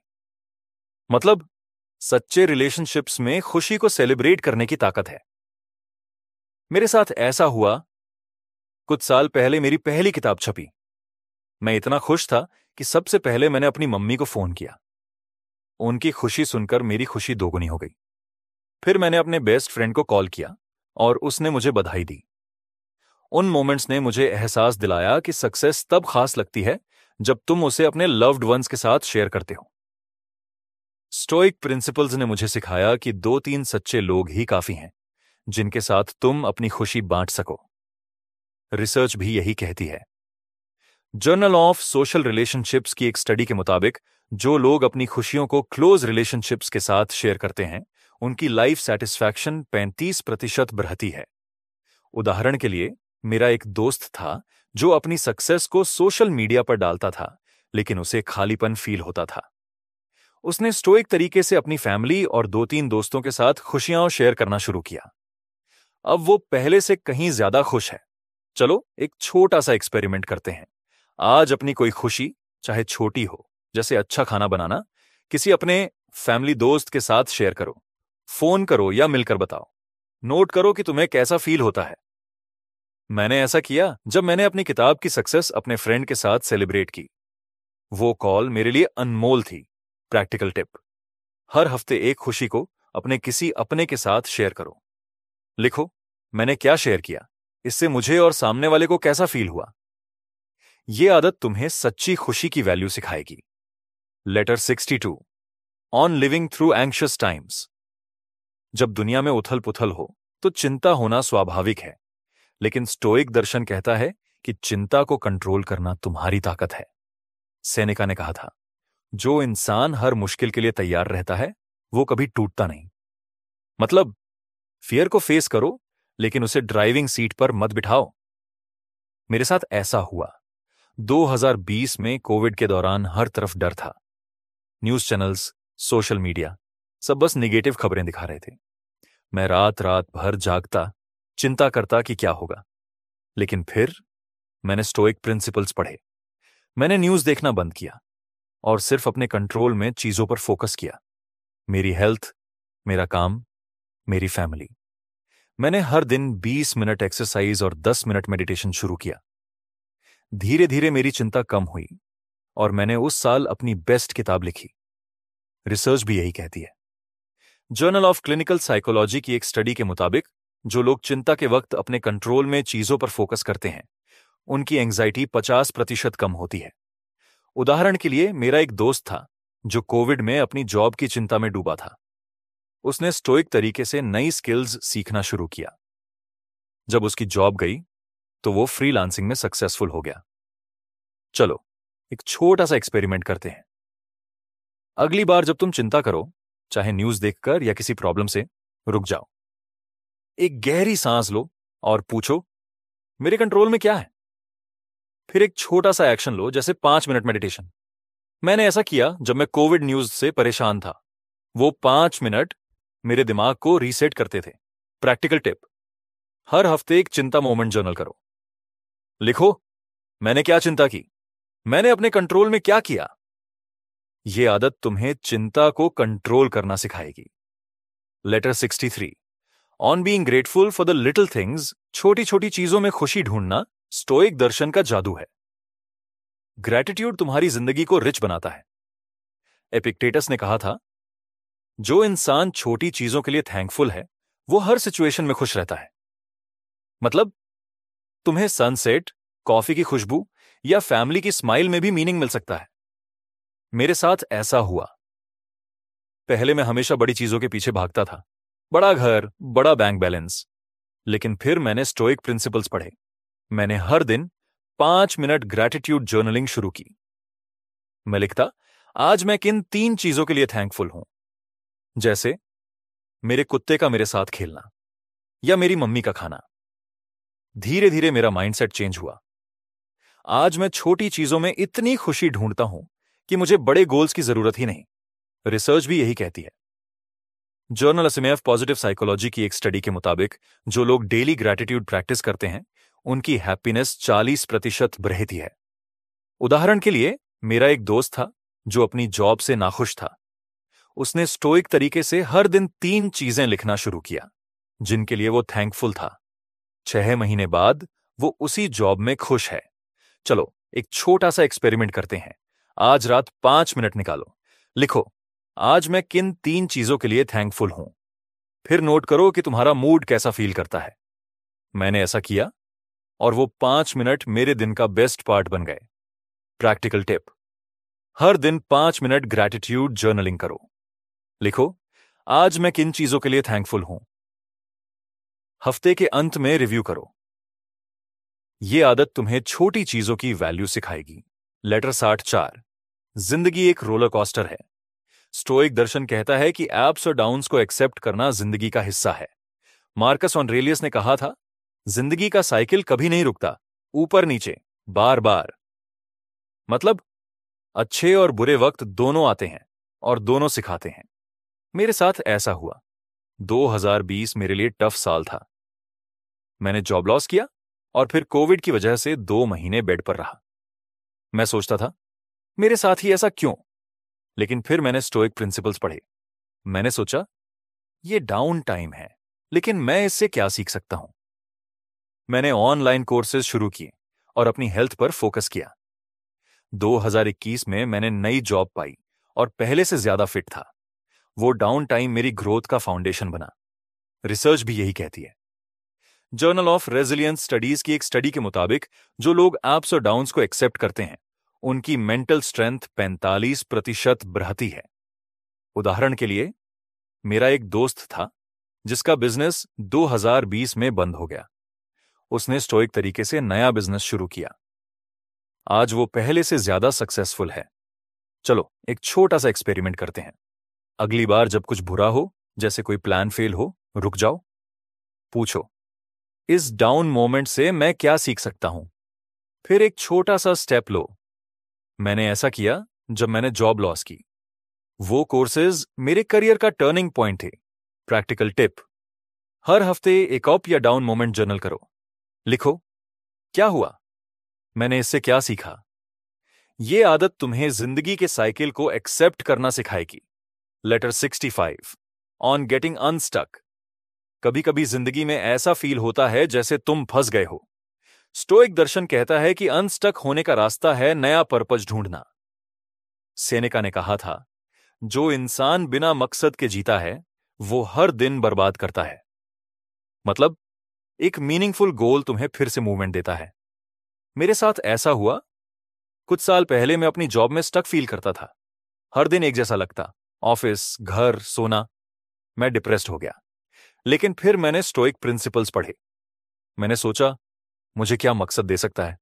मतलब सच्चे रिलेशनशिप्स में खुशी को सेलिब्रेट करने की ताकत है। मेरे साथ ऐसा हुआ, कुछ साल पहले मेरी पहली किताब छपी। मैं इतना खुश था कि सबसे पहले मैंने अपनी मम्मी को फ़ोन किया। उनकी खुशी सुनकर मेरी खुशी दोगुनी हो गई। फिर मैंने अपने बेस्ट फ्रेंड को कॉल किया और उसने मुझे बधाई दी। उन मोमेंट्स ने मुझे एहसास दिलाया कि सक्सेस तब खास लगती है जब तुम उसे अपने लव्ड वंस के साथ शेयर करते हो। स्टोइक प्रिंसिपल्स ने मुझे सिखाया कि दो तीन सच्चे लोग ही काफ़ी हैं, जिनके साथ तुम अपनी खुशी बांट सको। रिसर्च भी यही कहती है। जर्नल ऑफ़ सोशल रिलेशनशिप्स की एक स्टडी के मुताबिक, जो लोग अपनी खुशियों को क्लोज रिलेशनशिप्स के साथ शेयर करते हैं, उनकी लाइफ सेटिस्फैक्शन 35 प्रतिशत बढ़ती है। उदाहरण के लिए, मेरा एक दोस्त था, जो अपनी सक्सेस को सोशल मीडिया पर डालता था, लेकिन उसे खालीपन फील होता था। उसने स्टोइक तरीके से अपनी फैमिली और दो तीन दोस्तों के साथ खुशियाँ शेयर करना शुरू किया। अब वो पहले से कहीं ज़्यादा खुश है। चलो, एक छोटा सा एक्सपेरिमेंट करते हैं। आज अपनी कोई खुशी, चाहे छोटी हो, जैसे अच्छा खाना बनाना, किसी अपने फैमिली दोस्त के साथ शेयर करो। फ़ोन करो या मिलकर बताओ। नोट करो कि तुम्हें कैसा फील होता है। मैंने ऐसा किया जब मैंने अपनी किताब की सक्सेस अपने फ्रेंड के साथ सेलिब्रेट की। वो कॉल मेरे लिए अनमोल थी। प्रैक्टिकल टिप हर हफ़्ते एक खुशी को अपने किसी अपने के साथ शेयर करो। लिखो, मैंने क्या शेयर किया? इससे मुझे और सामने वाले को कैसा फील हुआ? यह आदत तुम्हें सच्ची खुशी की value सिखाएगी। Letter 62 on living through anxious times जब दुनिया में उथल पुथल हो तो चिंता होना स्वाभाविक है। लेकिन स्टोइक दर्शन कहता है कि चिंता को कंट्रोल करना तुम्हारी ताकत है। सैनिका ने कहा था जो इंसान हर मुश्किल के लिए तैयार रहता है, वो कभी टूटता नहीं। मतलब फियर को फेस करो, लेकिन उसे ड्राइविंग सीट पर मत बिठाओ। मेरे साथ ऐसा हुआ। 2020 में कोविड के दौरान हर तरफ़ डर था। न्यूज़ चैनल्स, सोशल मीडिया, सब बस निगेटिव खबरें दिखा रहे थे। मैं रात रात भर जागता, चिंता करता कि क्या होगा। लेकिन फिर मैंने स्टोइक प्रिंसिपल्स पढ़े। मैंने न्यूज़ देखना बंद किया। और सिर्फ़ अपने कंट्रोल में चीज़ों पर फोकस किया। मेरी हेल्थ मेरा काम, मेरी फैमिली मैंने हर दिन 20 मिनट एक्सरसाइज और 10 मिनट मेडिटेशन शुरू किया। धीरे धीरे मेरी चिंता कम हुई और मैंने उस साल अपनी बेस्ट किताब लिखी। रिसर्च भी यही कहती है। जर्नल ऑफ़ क्लिनिकल साइकोलॉजी की एक स्टडी के मुताबिक, जो लोग चिंता के वक्त अपने कंट्रोल में चीज़ों पर फोकस करते हैं, उनकी एंग्जाइटी 50 प्रतिशत कम होती है। उदाहरण के लिए, मेरा एक दोस्त था, जो कोविड में अपनी जॉब की चिंता में डूबा था। उसने स्टोइक तरीके से नई स्किल्स सीखना शुरू किया। जब उसकी जॉब गई तो वो फ्रीलांसिंग में सक्सेसफुल हो गया। चलो, एक छोटा सा एक्सपेरिमेंट करते हैं। अगली बार जब तुम चिंता करो, चाहे न्यूज़ देखकर या किसी प्रॉब्लम से, रुक जाओ। एक गहरी सांस लो और पूछो, मेरे कंट्रोल में क्या है? फिर एक छोटा सा एक्शन लो, जैसे पाँच मिनट मेडिटेशन मैंने ऐसा किया जब मैं कोविड न्यूज़ से परेशान था। वो पाँच मिनट मेरे दिमाग को रीसेट करते थे। प्रैक्टिकल टिप हर हफ़्ते एक चिंता मोमेंट जर्नल करो। लिखो, मैंने क्या चिंता की? मैंने अपने कंट्रोल में क्या किया? यह आदत तुम्हें चिंता को कंट्रोल करना सिखाएगी। Letter 63 on being grateful for the little things छोटी छोटी चीज़ों में खुशी ढूंढना स्टोइक दर्शन का जादू है ग्रेटिट्यूड तुम्हारी ज़िंदगी को रिच बनाता है एपिक्टेटस ने कहा था जो इंसान छोटी चीज़ों के लिए थैंकफुल है वो हर सिचुएशन में खुश रहता है मतलब तुम्हें सनसेट कॉफ़ी की खुशबू या फैमिली की स्माइल में भी मीनिंग मिल सकता है मेरे साथ ऐसा हुआ पहले मैं हमेशा बड़ी चीज़ों के पीछे भागता था बड़ा घर बड़ा बैंक बैलेंस लेकिन फिर मैंने स्टोइक प्रिंसिपल्स पढ़े मैंने हर दिन पाँच मिनट ग्रेटिट्यूड जर्नलिंग शुरू की। मैं लिखता आज मैं किन तीन चीज़ों के लिए थैंकफुल हूँ? जैसे, मेरे कुत्ते का मेरे साथ खेलना या मेरी मम्मी का खाना। धीरे धीरे मेरा माइंडसेट चेंज हुआ। आज मैं छोटी चीज़ों में इतनी खुशी ढूंढता हूँ कि मुझे बड़े गोल्स की ज़रूरत ही नहीं। रिसर्च भी यही कहती है। जर्नल असमेफ पॉजिटिव साइकोलॉजी की एक स्टडी के मुताबिक जो लोग डेली ग्रेटिट्यूड प्रैक्टिस करते हैं उनकी हैप्पीनेस 40 प्रतिशत रहती है। उदाहरण के लिए, मेरा एक दोस्त था, जो अपनी जॉब से नाखुश था। उसने स्टोइक तरीके से हर दिन तीन चीज़ें लिखना शुरू किया, जिनके लिए वो थैंकफुल था। छह महीने बाद, वो उसी जॉब में खुश है। चलो, एक छोटा सा एक्सपेरिमेंट करते हैं। आज रात पाँच मिनट निकालो। लिखो, आज मैं किन तीन चीज़ों के लिए थैंकफुल हूँ? फिर नोट करो कि तुम्हारा मूड कैसा फील करता है। मैंने ऐसा किया और वो पाँच मिनट मेरे दिन का बेस्ट पार्ट बन गए। प्रैक्टिकल टिप हर दिन पाँच मिनट ग्रैटिट्यूड जर्नलिंग करो। लिखो, आज मैं किन चीज़ों के लिए थैंकफुल हूँ? हफ़्ते के अंत में रिव्यू करो। यह आदत तुम्हें छोटी चीज़ों की वैल्यू सिखाएगी। लेटर साठ चार, ज़िंदगी एक रोलर कॉस्टर है। स्टोइक दर्शन कहता है कि एप्स और डाउन्स को एक्सेप्ट करना ज़िंदगी का हिस्सा है। मार्कस ऑनरेलियस ने कहा था ज़िंदगी का साइकिल कभी नहीं रुकता। ऊपर नीचे। बार बार मतलब अच्छे और बुरे वक्त दोनों आते हैं और दोनों सिखाते हैं। मेरे साथ ऐसा हुआ। 2020 मेरे लिए टफ साल था। मैंने जॉब लॉस किया और फिर कोविड की वजह से दो महीने बेड पर रहा। मैं सोचता था, मेरे साथ ही ऐसा क्यों? लेकिन फिर मैंने स्टोइक प्रिंसिपल्स पढ़े। मैंने सोचा, ये डाउन टाइम है, लेकिन मैं इससे क्या सीख सकता हूँ? मैंने ऑनलाइन कोर्सेज शुरू किए और अपनी हेल्थ पर फोकस किया। 2021 में मैंने नई जॉब पाई और पहले से ज़्यादा फिट था। वो डाउन टाइम मेरी ग्रोथ का फाउंडेशन बना। रिसर्च भी यही कहती है। जर्नल ऑफ़ रेजिलियंस स्टडीज़ की एक स्टडी के मुताबिक जो लोग एप्स और डाउन्स को एक्सेप्ट करते हैं, उनकी मेंटल स्ट्रेंथ 45 प्रतिशत बढ़ती है। उदाहरण के लिए, मेरा एक दोस्त था, जिसका बिज़नेस 2020 में बंद हो गया। उसने स्टोइक तरीके से नया बिज़नेस शुरू किया। आज वो पहले से ज़्यादा सक्सेसफुल है। चलो, एक छोटा सा एक्सपेरिमेंट करते हैं। अगली बार जब कुछ बुरा हो, जैसे कोई प्लान फेल हो, रुक जाओ। पूछो, इस डाउन मोमेंट से मैं क्या सीख सकता हूँ? फिर एक छोटा सा स्टेप लो। मैंने ऐसा किया जब मैंने जॉब लॉस की। वो कोर्सेज मेरे करियर का टर्निंग पॉइंट थे। प्रैक्टिकल टिप हर हफ़्ते एक अप या डाउन मोमेंट जर्नल करो। लिखो, क्या हुआ? मैंने इससे क्या सीखा? ये आदत तुम्हें ज़िंदगी के साइकिल को एक्सेप्ट करना सिखाएगी। Letter 65 on getting unstuck. कभी कभी ज़िंदगी में ऐसा फील होता है जैसे तुम फंस गए हो। स्टोइक दर्शन कहता है कि अनस्टक होने का रास्ता है नया पर्पज ढूंढना। सेनेका ने कहा था, जो इंसान बिना मकसद के जीता है, वो हर दिन बर्बाद करता है। मतलब एक मीनिंगफुल गोल तुम्हें फिर से मूवमेंट देता है। मेरे साथ ऐसा हुआ। कुछ साल पहले मैं अपनी जॉब में स्टक फील करता था। हर दिन एक जैसा लगता। ऑफ़िस घर, सोना। मैं डिप्रेस्ड हो गया। लेकिन फिर मैंने स्टोइक प्रिंसिपल्स पढ़े। मैंने सोचा, मुझे क्या मकसद दे सकता है?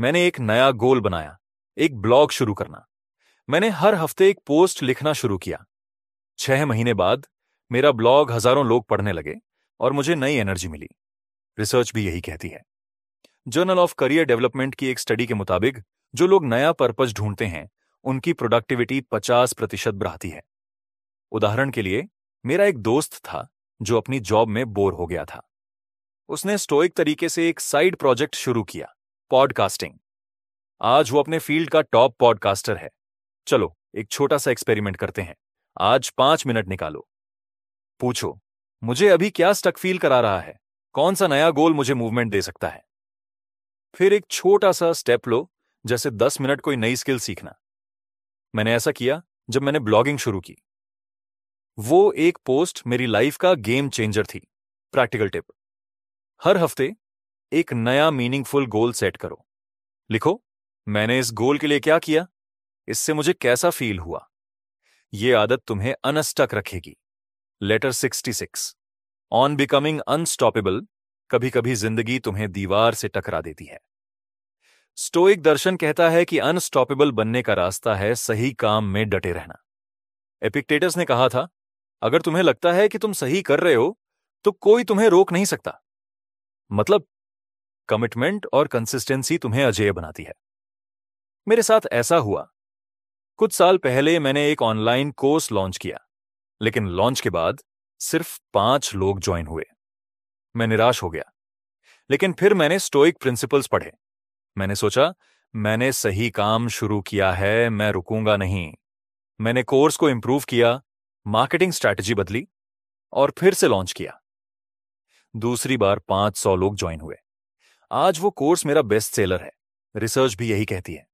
मैंने एक नया गोल बनाया। एक ब्लॉग शुरू करना। मैंने हर हफ़्ते एक पोस्ट लिखना शुरू किया। छह महीने बाद मेरा ब्लॉग हज़ारों लोग पढ़ने लगे और मुझे नई एनर्जी मिली। रिसर्च भी यही कहती है। जर्नल ऑफ़ करियर डेवलपमेंट की एक स्टडी के मुताबिक, जो लोग नया पर्पज ढूंढते हैं, उनकी प्रोडक्टिविटी 50 प्रतिशत बढ़ाती है। उदाहरण के लिए, मेरा एक दोस्त था, जो अपनी जॉब में बोर हो गया था। उसने स्टोइक तरीके से एक साइड प्रोजेक्ट शुरू किया पॉडकास्टिंग आज वो अपने फ़ील्ड का टॉप पॉडकास्टर है। चलो, एक छोटा सा एक्सपेरिमेंट करते हैं। आज पाँच मिनट निकालो। पूछो, मुझे अभी क्या स्टक फील करा रहा है? कौन सा नया गोल मुझे मूवमेंट दे सकता है? फिर एक छोटा सा स्टेप लो, जैसे दस मिनट कोई नई स्किल सीखना। मैंने ऐसा किया जब मैंने ब्लॉगिंग शुरू की। वो एक पोस्ट मेरी लाइफ का गेम चेंजर थी प्रैक्टिकल टिप हर हफ़्ते एक नया मीनिंगफुल गोल सेट करो। लिखो, मैंने इस गोल के लिए क्या किया? इससे मुझे कैसा फील हुआ? यह आदत तुम्हें अनस्टक रखेगी। लेटर 66 ऑन बिकमिंग अनस्टॉपेबल कभी कभी ज़िंदगी तुम्हें दीवार से टकरा देती है। स्टोइक दर्शन कहता है कि अनस्टॉपेबल बनने का रास्ता है सही काम में डटे रहना। एपिक्टेटस ने कहा था, अगर तुम्हें लगता है कि तुम सही कर रहे हो तो कोई तुम्हें रोक नहीं सकता। मतलब कमिटमेंट और कंसिस्टेंसी तुम्हें अजय बनाती है। मेरे साथ ऐसा हुआ। कुछ साल पहले मैंने एक ऑनलाइन कोर्स लॉन्च किया, लेकिन लॉन्च के बाद सिर्फ़ पाँच लोग ज्वाइन हुए। मैं निराश हो गया। लेकिन फिर मैंने स्टोइक प्रिंसिपल्स पढ़े। मैंने सोचा, मैंने सही काम शुरू किया है, मैं रुकूँगा नहीं। मैंने कोर्स को इंप्रूव किया मार्केटिंग स्ट्रैटेजी बदली, और फिर से लॉन्च किया। दूसरी बार पाँच सौ लोग ज्वाइन हुए। आज वो कोर्स मेरा बेस्ट सेलर है। रिसर्च भी यही कहती है।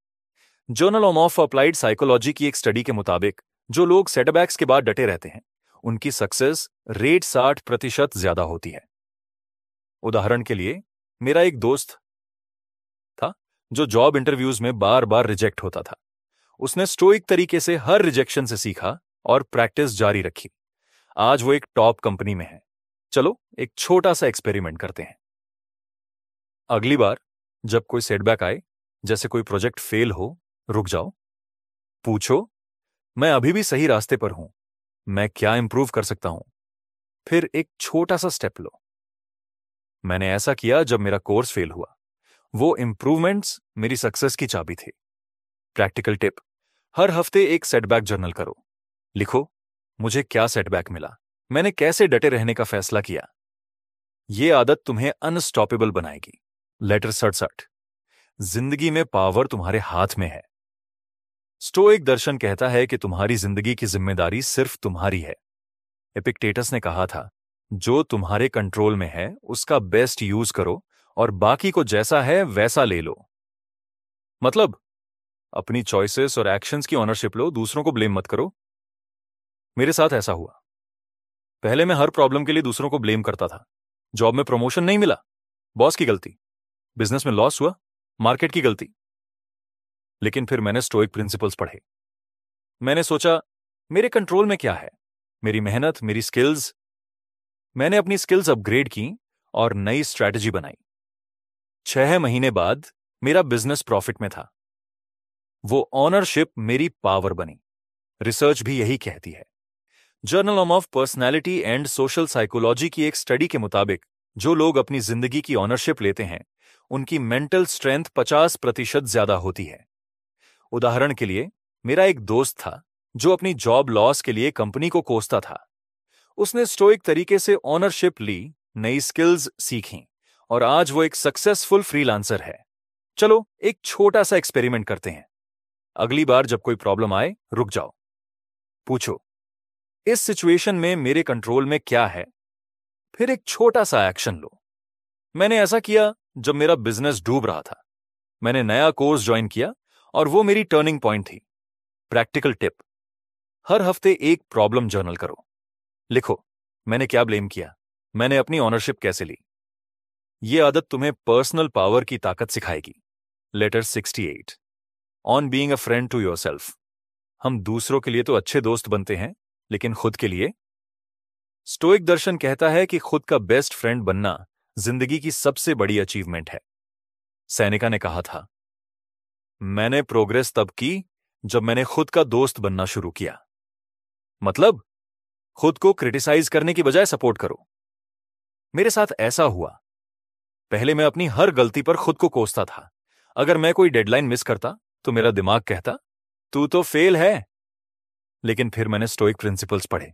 जर्नल ऑफ़ अप्लाइड साइकोलॉजी की एक स्टडी के मुताबिक, जो लोग सेटबैक्स के बाद डटे रहते हैं उनकी सक्सेस रेट साठ प्रतिशत ज़्यादा होती है। उदाहरण के लिए, मेरा एक दोस्त था, जो जॉब इंटरव्यूज़ में बार बार रिजेक्ट होता था। उसने स्टोइक तरीके से हर रिजेक्शन से सीखा और प्रैक्टिस जारी रखी। आज वो एक टॉप कंपनी में है। चलो, एक छोटा सा एक्सपेरिमेंट करते हैं। अगली बार, जब कोई सेटबैक आए, जैसे कोई प्रोजेक्ट फेल हो, रुक जाओ। पूछो, मैं अभी भी सही रास्ते पर हूँ। मैं क्या इंप्रूव कर सकता हूँ? फिर एक छोटा सा स्टेप लो। मैंने ऐसा किया जब मेरा कोर्स फेल हुआ। वो इंप्रूवमेंट्स मेरी सक्सेस की चाबी थी। प्रैक्टिकल टिप हर हफ़्ते एक सेटबैक जर्नल करो। लिखो, मुझे क्या सेटबैक मिला? मैंने कैसे डटे रहने का फैसला किया? ये आदत तुम्हें अनस्टॉपेबल बनाएगी। लेटर सड़सठ, ज़िंदगी में पावर तुम्हारे हाथ में है। स्टोइक दर्शन कहता है कि तुम्हारी ज़िंदगी की ज़िम्मेदारी सिर्फ़ तुम्हारी है। एपिक्टेटस ने कहा था, जो तुम्हारे कंट्रोल में है, उसका बेस्ट यूज़ करो, और बाकी को जैसा है, वैसा ले लो। मतलब अपनी चॉइसेस और एक्शंस की ऑनरशिप लो, दूसरों को ब्लेम मत करो। मेरे साथ ऐसा हुआ। पहले मैं हर प्रॉब्लम के लिए दूसरों को ब्लेम करता था। जॉब में प्रमोशन नहीं मिला। बॉस की गलती। बिज़नेस में लॉस हुआ। मार्केट की गलती। लेकिन फिर मैंने स्टोइक प्रिंसिपल्स पढ़े। मैंने सोचा, मेरे कंट्रोल में क्या है? मेरी मेहनत, मेरी स्किल्स मैंने अपनी स्किल्स अपग्रेड की और नई स्ट्रैटेजी बनाई। छह महीने बाद मेरा बिज़नेस प्रॉफिट में था। वो ऑनरशिप मेरी पावर बनी। रिसर्च भी यही कहती है। Journal of personality and social psychology की एक स्टडी के मुताबिक, जो लोग अपनी ज़िंदगी की ऑनरशिप लेते हैं, उनकी मेंटल स्ट्रेंथ 50 प्रतिशत ज़्यादा होती है। उदाहरण के लिए, मेरा एक दोस्त था, जो अपनी जॉब लॉस के लिए कंपनी को कोसता था। उसने स्टोइक तरीके से ऑनरशिप ली, नई स्किल्स सीखी, और आज वो एक सक्सेसफुल फ्रीलांसर है। चलो, एक छोटा सा एक्सपेरिमेंट करते हैं। अगली बार जब कोई प्रॉब्लम आए, रुक जाओ। पूछो, इस सिचुएशन में मेरे कंट्रोल में क्या है? फिर एक छोटा सा एक्शन लो। मैंने ऐसा किया जब मेरा बिज़नेस डूब रहा था। मैंने नया कोर्स ज्वाइन किया और वो मेरी टर्निंग पॉइंट थी। प्रैक्टिकल टिप हर हफ़्ते एक प्रॉब्लम जर्नल करो। लिखो, मैंने क्या ब्लेम किया? मैंने अपनी ऑनरशिप कैसे ली? ये आदत तुम्हें पर्सनल पावर की ताकत सिखाएगी। Letter 68 on being a friend to your हम दूसरों के लिए तो अच्छे दोस्त बनते हैं, लेकिन खुद के लिए? स्टोइक दर्शन कहता है कि खुद का बेस्ट फ्रेंड बनना ज़िंदगी की सबसे बड़ी अचीवमेंट है। सैनिका ने कहा था मैंने प्रोग्रेस तब की जब मैंने खुद का दोस्त बनना शुरू किया। मतलब खुद को क्रिटिसाइज करने की बजाय सपोर्ट करो। मेरे साथ ऐसा हुआ। पहले मैं अपनी हर गलती पर खुद को कोसता था। अगर मैं कोई डेडलाइन मिस करता तो मेरा दिमाग कहता, तू तो फेल है। लेकिन फिर मैंने स्टोइक प्रिंसिपल्स पढ़े।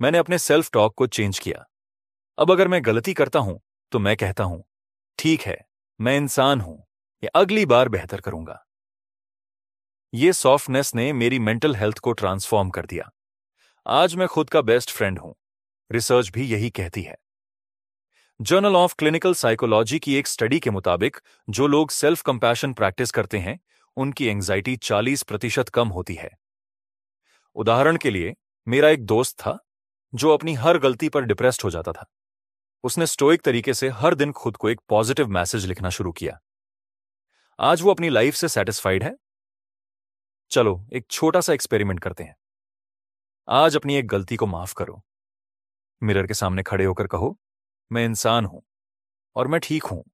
मैंने अपने सेल्फ टॉक को चेंज किया। अब अगर मैं गलती करता हूँ तो मैं कहता हूँ, ठीक है, मैं इंसान हूँ। या अगली बार बेहतर करूँगा। ये सॉफ्टनेस ने मेरी मेंटल हेल्थ को ट्रांसफॉर्म कर दिया। आज मैं खुद का बेस्ट फ्रेंड हूँ। रिसर्च भी यही कहती है। जर्नल ऑफ़ क्लिनिकल साइकोलॉजी की एक स्टडी के मुताबिक, जो लोग सेल्फ कंपैशन प्रैक्टिस करते हैं, उनकी एंग्जाइटी 40 प्रतिशत कम होती है। उदाहरण के लिए, मेरा एक दोस्त था, जो अपनी हर गलती पर डिप्रेस्ड हो जाता था। उसने स्टोइक तरीके से हर दिन खुद को एक पॉजिटिव मैसेज लिखना शुरू किया। आज वो अपनी लाइफ से सेटिस्फाइड है। चलो, एक छोटा सा एक्सपेरिमेंट करते हैं। आज अपनी एक गलती को माफ़ करो। मिरर के सामने खड़े होकर कहो, मैं इंसान हूँ और मैं ठीक हूँ।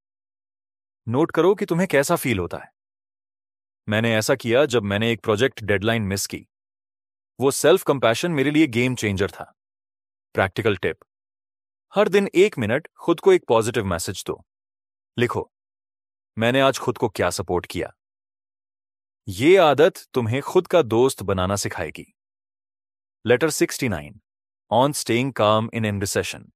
नोट करो कि तुम्हें कैसा फील होता है। मैंने ऐसा किया जब मैंने एक प्रोजेक्ट डेडलाइन मिस की। वो सेल्फ कंपैशन मेरे लिए गेम चेंजर था। प्रैक्टिकल टिप हर दिन एक मिनट खुद को एक पॉजिटिव मैसेज दो। लिखो मैंने आज खुद को क्या सपोर्ट किया? ये आदत तुम्हें खुद का दोस्त बनाना सिखाएगी। Letter 69 on staying calm in in recession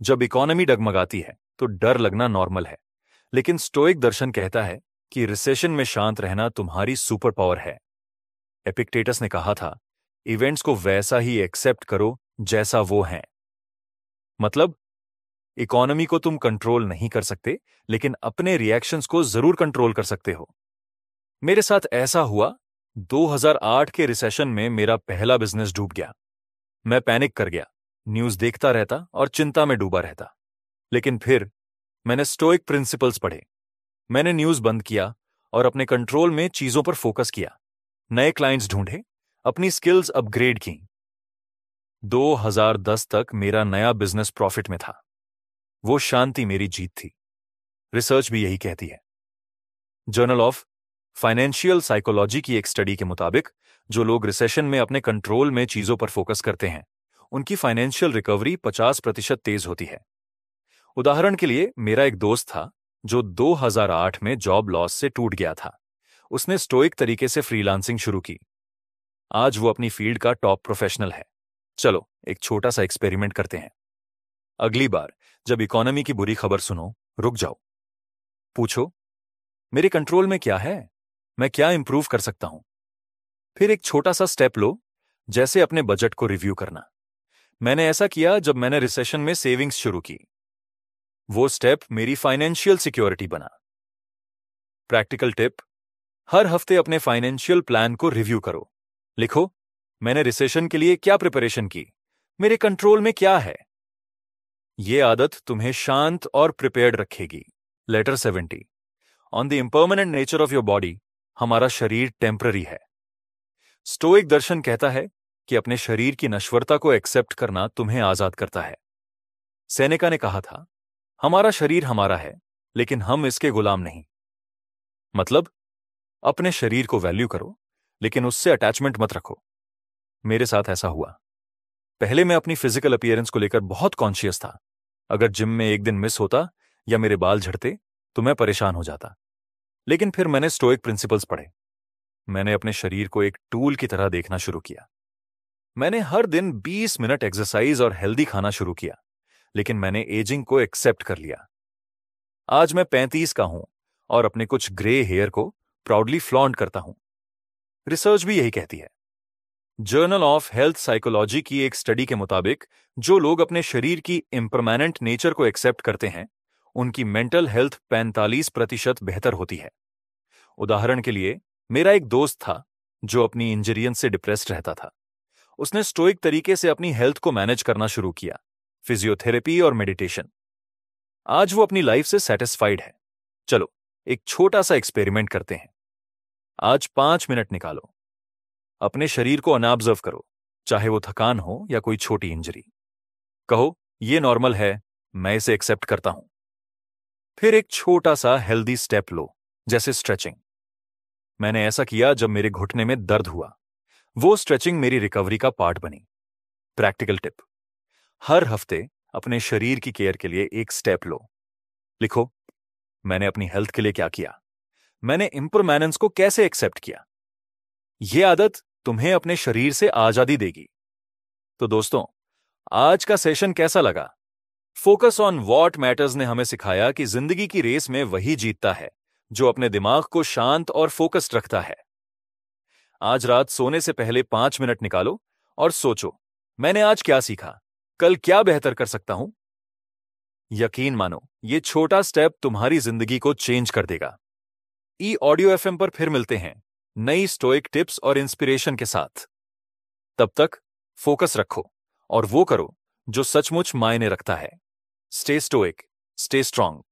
जब इकोनॉमी डगमगाती है तो डर लगना नॉर्मल है। लेकिन स्टोइक दर्शन कहता है कि रिसेशन में शांत रहना तुम्हारी सुपर पावर है। एपिक्टेटस ने कहा था इवेंट्स को वैसा ही एक्सेप्ट करो जैसा वो हैं। मतलब इकोनॉमी को तुम कंट्रोल नहीं कर सकते, लेकिन अपने रिएक्शंस को ज़रूर कंट्रोल कर सकते हो। मेरे साथ ऐसा हुआ 2008 के रिसेशन में मेरा पहला बिज़नेस डूब गया। मैं पैनिक कर गया, न्यूज़ देखता रहता और चिंता में डूबा रहता। लेकिन फिर मैंने स्टोइक प्रिंसिपल्स पढ़े। मैंने न्यूज़ बंद किया और अपने कंट्रोल में चीज़ों पर फोकस किया। नए क्लाइंट्स ढूंढे, अपनी स्किल्स अपग्रेड की। 2010 तक मेरा नया बिज़नेस प्रॉफिट में था। वो शांति मेरी जीत थी। रिसर्च भी यही कहती है। जर्नल ऑफ़ फाइनेंशियल साइकोलॉजी की एक स्टडी के मुताबिक, जो लोग रिसेशन में अपने कंट्रोल में चीज़ों पर फोकस करते हैं, उनकी फाइनेंशियल रिकवरी 50 प्रतिशत तेज होती है। उदाहरण के लिए, मेरा एक दोस्त था, जो 2008 में जॉब लॉस से टूट गया था। उसने स्टोइक तरीके से फ्रीलांसिंग शुरू की। आज वो अपनी फ़ील्ड का टॉप प्रोफेशनल है। चलो, एक छोटा सा एक्सपेरिमेंट करते हैं। अगली बार जब इकोनॉमी की बुरी खबर सुनो, रुक जाओ। पूछो, मेरे कंट्रोल में क्या है? मैं क्या इंप्रूव कर सकता हूँ? फिर एक छोटा सा स्टेप लो, जैसे अपने बजट को रिव्यू करना। मैंने ऐसा किया जब मैंने रिसेशन में सेविंग्स शुरू की। वो स्टेप मेरी फाइनेंशियल सिक्योरिटी बना। प्रैक्टिकल टिप हर हफ़्ते अपने फाइनेंशियल प्लान को रिव्यू करो। लिखो, मैंने रिसेशन के लिए क्या प्रिपरेशन की? मेरे कंट्रोल में क्या है? यह आदत तुम्हें शांत और प्रिपेयर्ड रखेगी। Letter seventy on the impermanent nature of your body हमारा शरीर टेम्पररी है। स्टोइक दर्शन कहता है कि अपने शरीर की नश्वरता को एक्सेप्ट करना तुम्हें आज़ाद करता है। सैनिका ने कहा था, हमारा शरीर हमारा है, लेकिन हम इसके गुलाम नहीं। मतलब अपने शरीर को वैल्यू करो, लेकिन उससे अटैचमेंट मत रखो। मेरे साथ ऐसा हुआ। पहले मैं अपनी फ़िज़िकल अपियरेंस को लेकर बहुत कॉन्शियस था। अगर जिम में एक दिन मिस होता या मेरे बाल झड़ते तो मैं परेशान हो जाता। लेकिन फिर मैंने स्टोइक प्रिंसिपल्स पढ़े। मैंने अपने शरीर को एक टूल की तरह देखना शुरू किया। मैंने हर दिन 20 मिनट एक्सरसाइज और हेल्दी खाना शुरू किया, लेकिन मैंने एजिंग को एक्सेप्ट कर लिया। आज मैं 35 का हूँ और अपने कुछ ग्रे हेयर को प्राउडली फ्लॉन्ट करता हूँ। रिसर्च भी यही कहती है। जर्नल ऑफ़ हेल्थ साइकोलॉजी की एक स्टडी के मुताबिक, जो लोग अपने शरीर की इम्परमानेंट नेचर को एक्सेप्ट करते हैं, उनकी मेंटल हेल्थ 45 प्रतिशत बेहतर होती है। उदाहरण के लिए, मेरा एक दोस्त था, जो अपनी इंजरियन से डिप्रेस्ड रहता था। उसने स्टोइक तरीके से अपनी हेल्थ को मैनेज करना शुरू किया फिजियोथेरेपी और मेडिटेशन आज वो अपनी लाइफ से सेटिस्फाइड है। चलो, एक छोटा सा एक्सपेरिमेंट करते हैं। आज पाँच मिनट निकालो। अपने शरीर को अनाब्जर्व करो, चाहे वो थकान हो या कोई छोटी इंजरी। कहो, ये नॉर्मल है, मैं इसे एक्सेप्ट करता हूँ। फिर एक छोटा सा हेल्दी स्टेप लो, जैसे स्ट्रेचिंग। मैंने ऐसा किया जब मेरे घुटने में दर्द हुआ। वो स्ट्रेचिंग मेरी रिकवरी का पार्ट बनी। Practical tip. हर हफ़्ते अपने शरीर की केयर के लिए एक स्टेप लो। लिखो, मैंने अपनी हेल्थ के लिए क्या किया? मैंने इम्परमैनेंस को कैसे एक्सेप्ट किया? यह आदत तुम्हें अपने शरीर से आज़ादी देगी। तो दोस्तों, आज का सेशन कैसा लगा? फोकस ऑन वॉट मैटर्स ने हमें सिखाया कि ज़िंदगी की रेस में वही जीतता है, जो अपने दिमाग को शांत और फोकस्ड रखता है। आज रात सोने से पहले पाँच मिनट निकालो और सोचो, मैंने आज क्या सीखा? कल क्या बेहतर कर सकता हूँ? यकीन मानो, ये छोटा स्टेप तुम्हारी ज़िंदगी को चेंज कर देगा। ई ऑडियो एफएम पर फिर मिलते हैं। नई स्टोइक टिप्स और इंस्पिरेशन के साथ। तब तक फोकस रखो और वो करो जो सचमुच मायने रखता है। Stay stoic stay strong